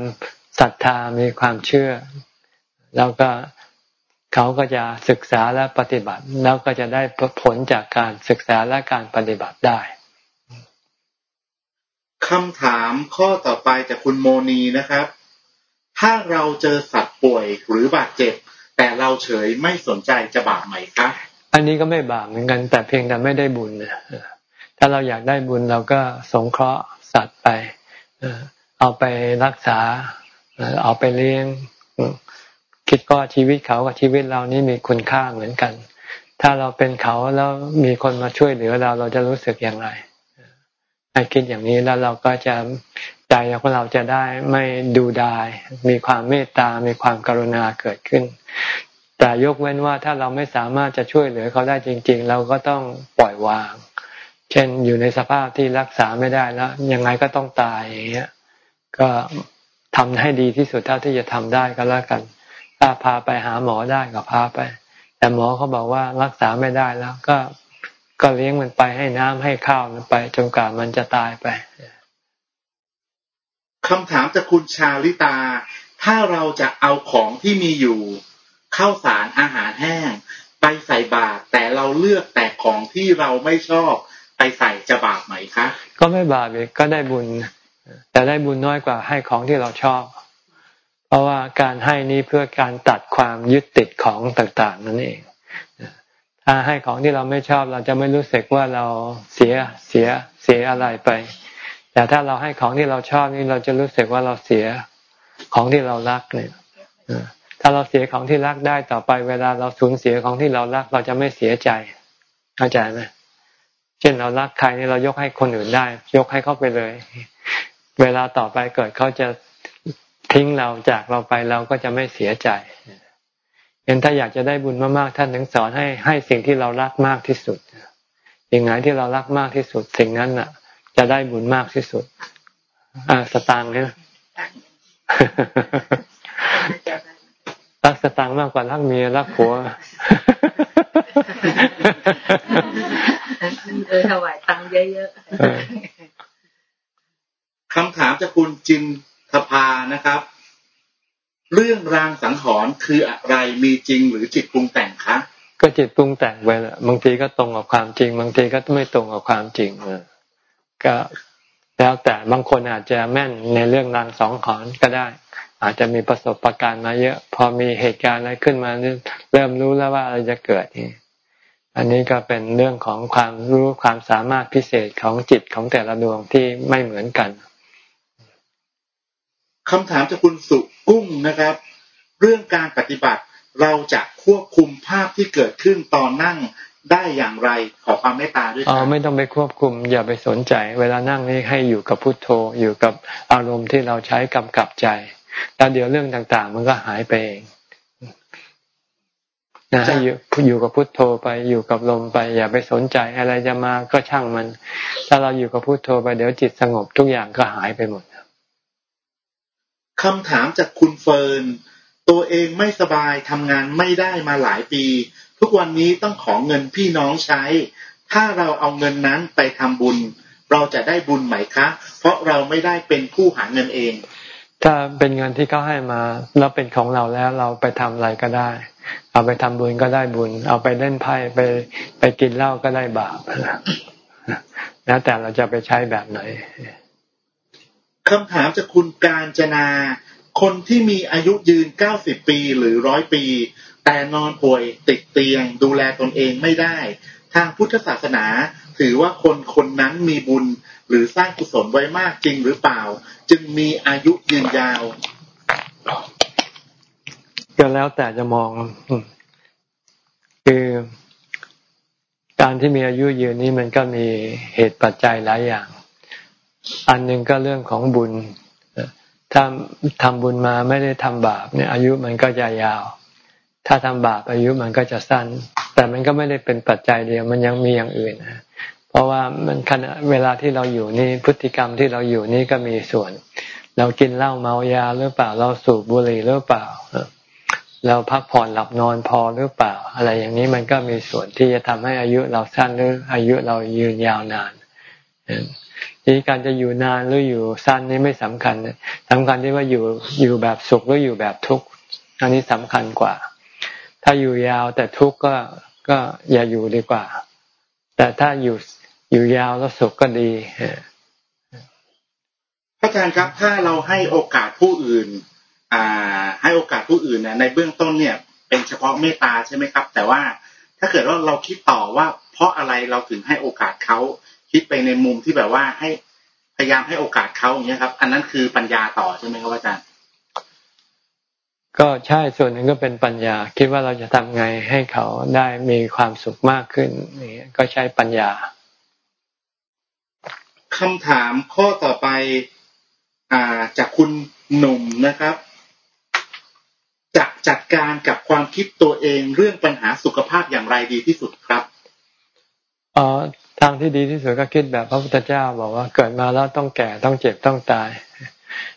Speaker 2: ศรัทธามีความเชื่อ แล้วก็เขาก็จะศึกษาและปฏิบัติ แล้วก็จะได้ผลจากการศึกษาและการปฏิบัติได้
Speaker 6: คำถามข้อต่อไปจากคุณโมนีนะครับ ถ้าเราเจอสัตว์ป่วยหรือบาดเจ็บ แต่เราเฉยไม่สนใจจะบาปไหมคะ
Speaker 2: อันนี้ก็ไม่บาปเหมือนกัน แต่เพียงแต่ไม่ได้บุญนะถ้าเราอยากได้บุญเราก็สงเคราะห์สัตว์ไป เอาไปรักษา เอาไปเลี้ยง คิดก็ชีวิตเขากับชีวิตเรานี่มีคุณค่าเหมือนกัน ถ้าเราเป็นเขาแล้วมีคนมาช่วยเหลือเราเราจะรู้สึกอย่างไรให้คิดอย่างนี้แล้วเราก็จะใจของเราจะได้ไม่ดูดาย มีความเมตตา มีความกรุณาเกิดขึ้น แต่ยกเว้นว่าถ้าเราไม่สามารถจะช่วยเหลือเขาได้จริง ๆ เราก็ต้องปล่อยวาง เช่นอยู่ในสภาพที่รักษาไม่ได้แล้ว ยังไงก็ต้องตายอย่างเงี้ย ก็ทำให้ดีที่สุดเท่าที่จะทำได้ก็แล้วกัน ถ้าพาไปหาหมอได้ก็พาไป แต่หมอเขาบอกว่ารักษาไม่ได้แล้ว ก็ก็เลี้ยงมันไปให้น้ำให้ข้าวมันไปจนกว่ามันจะตายไป
Speaker 6: คำถามจากคุณชาลิตา ถ้าเราจะเอาของที่มีอยู่ข้าวสารอาหารแห้ง ไปใส่บาตรแต่เราเลือกแต่ของที่เราไม่ชอบ ไปใส่จะบาปไหมคะ
Speaker 2: ก็ไม่บาปเลยก็ได้บุญ แต่ได้บุญน้อยกว่าให้ของที่เราชอบ เพราะว่าการให้นี้เพื่อการตัดความยึดติดของต่าง ๆ นั่นเองถ้าให้ของที่เราไม่ชอบเราจะไม่รู้สึกว่าเราเสียเสียเสียอะไรไป แต่ถ้าเราให้ของที่เราชอบนี่เราจะรู้สึกว่าเราเสียของที่เรารักเนี่ยถ้าเราเสียของที่รักได้ต่อไป เวลาเราสูญเสียของที่เรารัก เราจะไม่เสียใจเข้าใจไหม เช่นเรารักใครนี่เรายกให้คนอื่นได้ ยกให้เขาไปเลย เวลาต่อไปเกิดเขาจะทิ้งเราจากเราไปเราก็จะไม่เสียใจเห็นถ้าอยากจะได้บุญมากๆท่านถึงสอนให้ให้สิ่งที่เรารักมากที่สุดสิ่งไหนที่เรารักมากที่สุด สิ่งนั้นน่ะ จะได้บุญมากที่สุด อ่าสตางค์เนี่ยรักสตางค์มากกว่ารักเมียรักผัว
Speaker 1: เออถวายตังเยอะ
Speaker 6: ๆคำถามจากคุณจินทภานะครับ เรื่องรางสังหรณ์คืออะไรมีจริงหรือจิตปรุงแต่งคะ
Speaker 2: ก็จิตปรุงแต่งไปแหละบางทีก็ตรงกับความจริง บางทีก็ไม่ตรงกับความจริงก็แล้วแต่บางคนอาจจะแม่นในเรื่องรางสองขอนก็ได้ อาจจะมีประสบะการณ์มาเยอะ พอมีเหตุการณ์อะไรขึ้นมาเริ่มรู้แล้วว่าอะไรจะเกิดนี่ อันนี้ก็เป็นเรื่องของความรู้ความสามารถพิเศษของจิตของแต่ละดวงที่ไม่เหมือนกัน
Speaker 6: คำถามจากคุณสุกุ้งนะครับ เรื่องการปฏิบัติเราจะควบคุมภาพที่เกิดขึ้นตอนนั่งได้อย่างไรขอความเมตตาด้วย
Speaker 2: อ๋อไม่ต้องไปควบคุม อย่าไปสนใจ เวลานั่งนี่ให้อยู่กับพุทโธ อยู่กับอารมณ์ที่เราใช้กำกับใจ แล้วเดี๋ยวเรื่องต่างๆ มันก็หายไปเอง นะให้อยู่อยู่กับพุทโธไปอยู่กับลมไป อย่าไปสนใจอะไรจะมาก็ช่างมัน ถ้าเราอยู่กับพุทโธไปเดี๋ยวจิตสงบทุกอย่างก็หายไปหมด
Speaker 6: คำถามจากคุณเฟิร์นตัวเองไม่สบายทำงานไม่ได้มาหลายปี ทุกวันนี้ต้องขอเงินพี่น้องใช้ ถ้าเราเอาเงินนั้นไปทำบุญ เราจะได้บุญไหมคะ เพราะเราไม่ได้เป็นผู้หาเงินเอง
Speaker 2: ถ้าเป็นเงินที่เขาให้มาแล้วเป็นของเราแล้วเราไปทำอะไรก็ได้ เอาไปทำบุญก็ได้บุญ เอาไปเล่นไพ่ไปไปกินเหล้าก็ได้บาปแล้วแต่เราจะไปใช้แบบไหน
Speaker 6: คำถามจากคุณการจนา คนที่มีอายุยืน90ปีหรือร้อยปี แต่นอนป่วยติดเตียง ดูแลตนเองไม่ได้ ทางพุทธศาสนา ถือว่าคนคนนั้นมีบุญ หรือสร้างกุศลไว้มากจริงหรือเปล่า จึงมีอายุยืนยาว
Speaker 2: ก็แล้วแต่จะมอง คือการที่มีอายุยืนนี้มันก็มีเหตุปัจจัยหลายอย่าง อันหนึ่งก็เรื่องของบุญ ถ้าทำบุญมาไม่ได้ทำบาปเนี่ย อายุมันก็จะยาว ถ้าทำบาปอายุมันก็จะสั้น แต่มันก็ไม่ได้เป็นปัจจัยเดียว มันยังมีอย่างอื่นนะเพราะว่ามันขณะเวลาที่เราอยู่นี่พฤติกรรมที่เราอยู่นี่ก็มีส่วน เรากินเหล้าเมายาหรือเปล่า เราสูบบุหรี่หรือเปล่า เราพักผ่อนหลับนอนพอหรือเปล่า อะไรอย่างนี้มันก็มีส่วนที่จะทำให้อายุเราสั้นหรืออายุเรายืนยาวนานทีการจะอยู่นานหรืออยู่สั้นนี่ไม่สำคัญสำคัญที่ว่าอยู่อยู่แบบสุขหรืออยู่แบบทุกข์อันนี้สำคัญกว่า ถ้าอยู่ยาวแต่ทุกข์ก็ก็อย่าอยู่ดีกว่า แต่ถ้าอยู่อยู่ยาวแล้วสุขก็ดี
Speaker 6: พระอาจารย์ครับถ้าเราให้โอกาสผู้อื่น ให้โอกาสผู้อื่นเนี่ยในเบื้องต้นเนี่ย เป็นเฉพาะเมตตาใช่ไหมครับ แต่ว่าถ้าเกิดว่าเราคิดต่อว่า เพราะอะไรเราถึงให้โอกาสเขาคิดไปในมุมที่แบบว่าให้พยายามให้โอกาสเขาอย่างเงี้ยครับ อันนั้นคือปัญญาต่อใช่ไหมครับอาจารย์
Speaker 2: ก็ใช่ส่วนหนึ่งก็เป็นปัญญา คิดว่าเราจะทำไงให้เขาได้มีความสุขมากขึ้นนี่ก็ใช้ปัญญา
Speaker 6: คำถามข้อต่อไป อ่าจากคุณหนุ่มนะครับ จะจัดการกับความคิดตัวเองเรื่องปัญหาสุขภาพอย่างไรดีที่สุดครับ
Speaker 2: อ๋อทางที่ดีที่สุดก็คิดแบบพระพุทธเจ้าบอกว่าเกิดมาแล้วต้องแก่ต้องเจ็บต้องตาย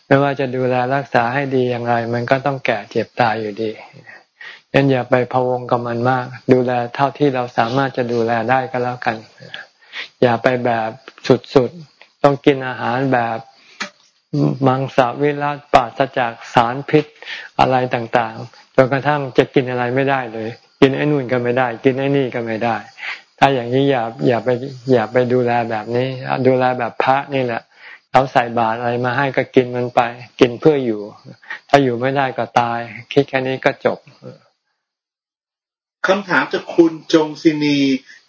Speaker 2: ไม่ว่าจะดูแลรักษาให้ดีอย่างไร มันก็ต้องแก่เจ็บตายอยู่ดียันอย่าไปพะวงกับมันมาก ดูแลเท่าที่เราสามารถจะดูแลได้ก็แล้วกัน อย่าไปแบบสุดๆ ต้องกินอาหารแบบ มังสวิรัตปราศจากสารพิษอะไรต่างๆจนกระทั่งจะกินอะไรไม่ได้เลย กินไอ้นู่นก็ไม่ได้ กินไอ้นี่ก็ไม่ได้ ถ้าอย่างนี้อย่าอย่าไปอย่าไปดูแลแบบนี้ ดูแลแบบพระนี่แหละเขาใส่บาตรอะไรมาให้ก็กินมันไป กินเพื่ออยู่ ถ้าอยู่ไม่ได้ก็ตาย คิดแค่นี้ก็จบ
Speaker 6: คำถามจากคุณจงศินี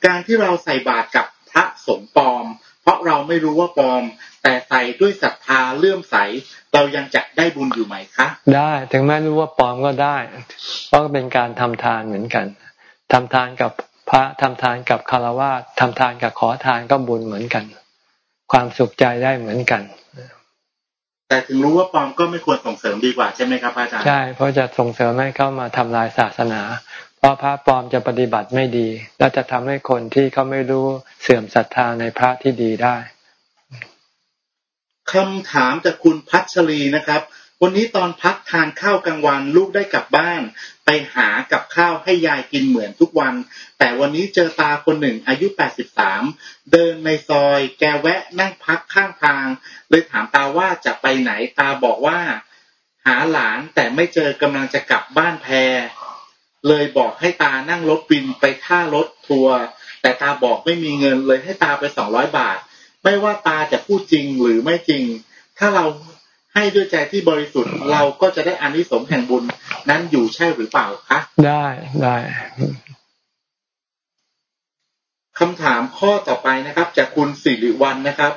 Speaker 6: การที่เราใส่บาตรกับพระสงฆ์ปลอม เพราะเราไม่รู้ว่าปลอม แต่ใส่ด้วยศรัทธาเลื่อมใส เรายังจะได้บุญอยู่ไหมคะ
Speaker 2: ได้ถึงแม้รู้ว่าปลอมก็ได้ เพราะเป็นการทำทานเหมือนกันทำทานกับพระทำทานกับคารวะทำทานกับขอทานก็บุญเหมือนกัน ความสุขใจได้เหมือนกัน
Speaker 6: แต่ถึงรู้ว่าปลอมก็ไม่ควรส่งเสริมดีกว่าใช่ไหมครับอาจารย์ใช่
Speaker 2: เพราะจะส่งเสริมให้เข้ามาทำลายศาสนา เพราะพระปลอมจะปฏิบัติไม่ดี และจะทำให้คนที่เขาไม่รู้เสื่อมศรัทธาในพระที่ดีได้
Speaker 6: คำถามจากคุณพัชรีนะครับ วันนี้ตอนพักทานข้าวกลางวันลูกได้กลับบ้าน ไปหากับข้าวให้ยายกินเหมือนทุกวัน แต่วันนี้เจอตาคนหนึ่งอายุ 83 เดินในซอยแกแวะนั่งพักข้างทาง เลยถามตาว่าจะไปไหนตาบอกว่า หาหลานแต่ไม่เจอกำลังจะกลับบ้านแพร เลยบอกให้ตานั่งรถบินไปท่ารถทัวร์แต่ตาบอกไม่มีเงินเลยให้ตาไปสองร้อยบาท ไม่ว่าตาจะพูดจริงหรือไม่จริง ถ้าเราให้ด้วยใจที่บริสุทธิ์เราก็จะได้อานิสงส์แห่งบุญนั้นอยู่ใช่หรือเปล่าคะ
Speaker 2: ได้ได้
Speaker 6: คำถามข้อต่อไปนะครับ จากคุณสิริวัลนนะครับ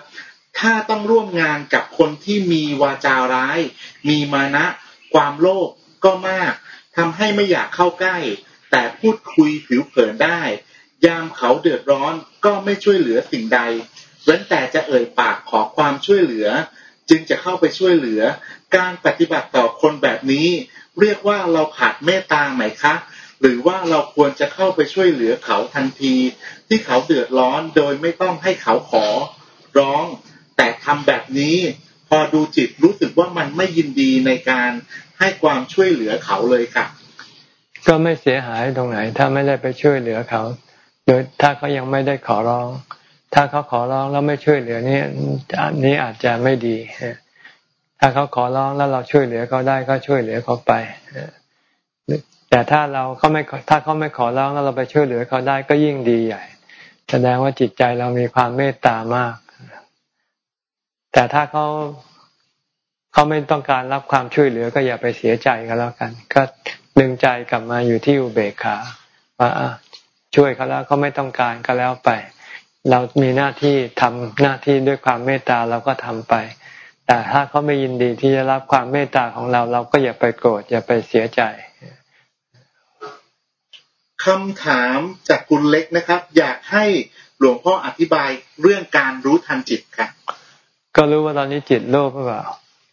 Speaker 6: ถ้าต้องร่วมงานกับคนที่มีวาจาร้าย มีมานะ ความโลภก็มากทำให้ไม่อยากเข้าใกล้ แต่พูดคุยผิวเผินได้ ยามเขาเดือดร้อนก็ไม่ช่วยเหลือสิ่งใด เว้นแต่จะเอ่ยปากขอความช่วยเหลือ จึงจะเข้าไปช่วยเหลือ การปฏิบัติต่อคนแบบนี้ เรียกว่าเราขาดเมตตาไหมคะ หรือว่าเราควรจะเข้าไปช่วยเหลือเขาทันที ที่เขาเดือดร้อนโดยไม่ต้องให้เขาขอร้อง แต่ทำแบบนี้ พอดูจิตรู้สึกว่ามันไม่ยินดีในการให้ความช่วยเหลือเขาเลยค่ะ
Speaker 2: ก็ไม่เสียหายตรงไหน ถ้าไม่ได้ไปช่วยเหลือเขาโดยถ้าเขายังไม่ได้ขอร้อง ถ้าเขาขอร้องแล้วไม่ช่วยเหลือนี่อันนี้อาจจะไม่ดีถ้าเขาขอร้องแล้วเราช่วยเหลือเขาได้ก็ช่วยเหลือเขาไปแต่ถ้าเราเขาไม่ถ้าเขาไม่ขอร้องแล้วเราไปช่วยเหลือเขาได้ก็ยิ่งดีใหญ่ แสดงว่าจิตใจเรามีความเมตตามาก แต่ถ้าเขาเขาไม่ต้องการรับความช่วยเหลือก็อย่าไปเสียใจก็แล้วกัน ก็ดึงใจกลับมาอยู่ที่อุเบกขาว่าช่วยเขาแล้วเขาไม่ต้องการก็แล้วไป เรามีหน้าที่ทำหน้าที่ด้วยความเมตตาเราก็ทำไป แต่ถ้าเขาไม่ยินดีที่จะรับความเมตตาของเรา เราก็อย่าไปโกรธอย่าไปเสียใจ
Speaker 6: คำถามจากคุณเล็กนะครับ อยากให้หลวงพ่ออธิบายเรื่องการรู้ทันจิตครับ
Speaker 2: ก็รู้ว่าตอนนี้จิตโลภหรือเปล่า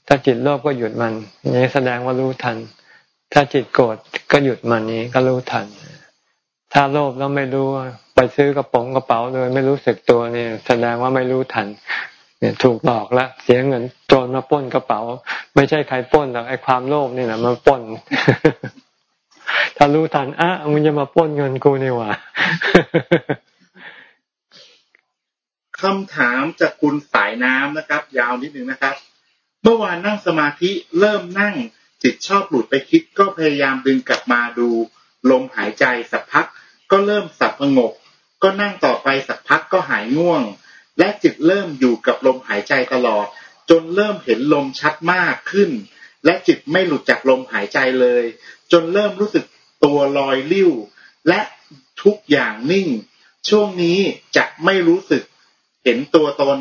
Speaker 2: ถ้าจิตโลภก็หยุดมันนี่แสดงว่ารู้ทัน ถ้าจิตโกรธก็หยุดมันนี้ก็รู้ทัน ถ้าโลภแล้วไม่รู้ไปซื้อกระป๋องกระเป๋าโดยไม่รู้สึกตัวเนี่ย แสดงว่าไม่รู้ทัน เนี่ยถูกหลอกล้วเสียเงินโจรมาป้นกระเป๋า ไม่ใช่ใครป้นหรอกไอ้ความโลภนี่แหละมาป้น ถ้ารู้ทันอะมึงจะมาป้นเงินกูนี่หว่า
Speaker 6: คำถามจากคุณสายน้ำนะครับ ยาวนิดนึงนะครับ เมื่อวานนั่งสมาธิเริ่มนั่งจิตชอบหลุดไปคิดก็พยายามดึงกลับมาดูลมหายใจสักพัก ก็เริ่มสับประงก ก็นั่งต่อไปสักพักก็หายง่วง และจิตเริ่มอยู่กับลมหายใจตลอด จนเริ่มเห็นลมชัดมากขึ้น และจิตไม่หลุดจากลมหายใจเลย จนเริ่มรู้สึกตัวลอยลิ้ว และทุกอย่างนิ่ง ช่วงนี้จะไม่รู้สึกเห็นตัวตน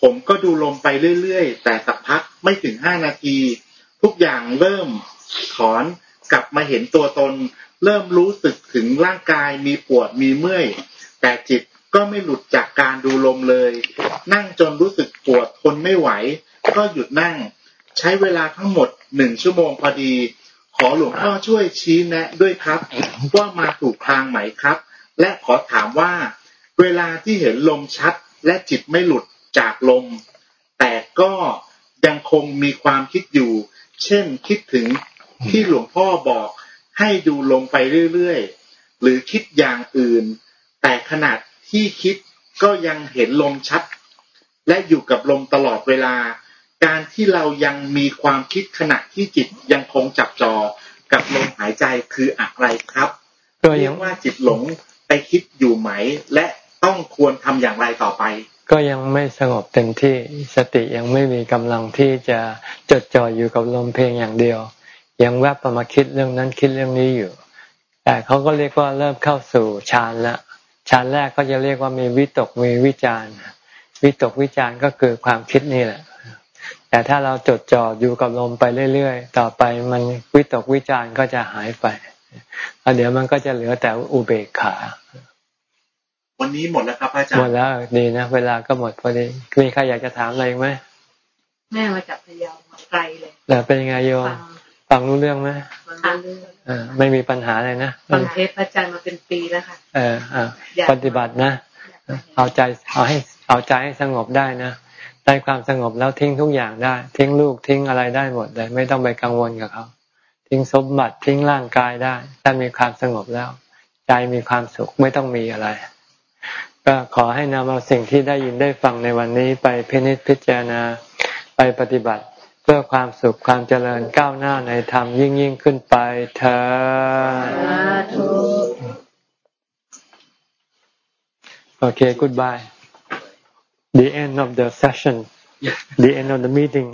Speaker 6: ผมก็ดูลมไปเรื่อยๆ แต่สักพักไม่ถึงห้านาที ทุกอย่างเริ่มถอนกลับมาเห็นตัวตน เริ่มรู้สึกถึงร่างกายมีปวดมีเมื่อย แต่จิตก็ไม่หลุดจากการดูลมเลย นั่งจนรู้สึกปวดทนไม่ไหว ก็หยุดนั่ง ใช้เวลาทั้งหมดหนึ่งชั่วโมงพอดี ขอหลวงพ่อช่วยชี้แนะด้วยครับ ว่ามาถูกทางไหมครับ และขอถามว่า เวลาที่เห็นลมชัด และจิตไม่หลุดจากลม แต่ก็ยังคงมีความคิดอยู่ เช่นคิดถึงที่หลวงพ่อบอก ให้ดูลมไปเรื่อยๆ หรือคิดอย่างอื่น แต่ขนาดที่คิดก็ยังเห็นลมชัด และอยู่กับลมตลอดเวลา การที่เรายังมีความคิดขณะที่จิตยังคงจับจอกับลมหายใจคืออะไรครับเรียกว่าจิตหลงไปคิดอยู่ไหม และต้องควรทำอย่างไรต่อไป
Speaker 2: ก็ยังไม่สงบเต็มที่สติยังไม่มีกำลังที่จะจดจ่ออยู่กับลมเพลงอย่างเดียว ยังแวบประมาคิดเรื่องนั้นคิดเรื่องนี้อยู่ แต่เขาก็เรียกว่าเริ่มเข้าสู่ฌานแล้วชั้นแรกก็จะเรียกว่ามีวิตกมีวิจารวิตกวิจารก็คือความคิดนี่แหละ แต่ถ้าเราจดจ่ออยู่กับลมไปเรื่อยๆ ต่อไปมันวิตกวิจารก็จะหายไปแล้วเดี๋ยวมันก็จะเหลือแต่อุเบกขา
Speaker 6: วันนี้หมดแล้วครับอาจารย์
Speaker 2: หมดแล้วดีนะเวลาก็หมดพอดีมีใครอยากจะถามอะไรไหม
Speaker 1: แม่มาจากพะเยามาไกลเลย
Speaker 2: แต่เป็นยังไงโยม ฟังรู้เรื่องไหม
Speaker 1: ฟังรู้เรื่อง
Speaker 2: ไม่มีปัญหาเลยนะ
Speaker 1: ฟังเทปอาจารย์มาเป็นปีแล้วค่ะเออ
Speaker 2: ปฏิบัตินะ เอาใจเอาให้เอาใจให้สงบได้นะได้ความสงบแล้วทิ้งทุกอย่างได้ ทิ้งลูกทิ้งอะไรได้หมดเลย ไม่ต้องไปกังวลกับเขาทิ้งสมบัติทิ้งร่างกายได้ถ้ามีความสงบแล้ว ใจมีความสุขไม่ต้องมีอะไร ก็ขอให้นำเอาสิ่งที่ได้ยินได้ฟังในวันนี้ไปพินิจพิจารณาไปปฏิบัติ เพื่อความสุขความเจริญก้าวหน้าในธรรมยิ่งยิ่งขึ้นไปเธอโอเค goodbye the end of the session the end of the meeting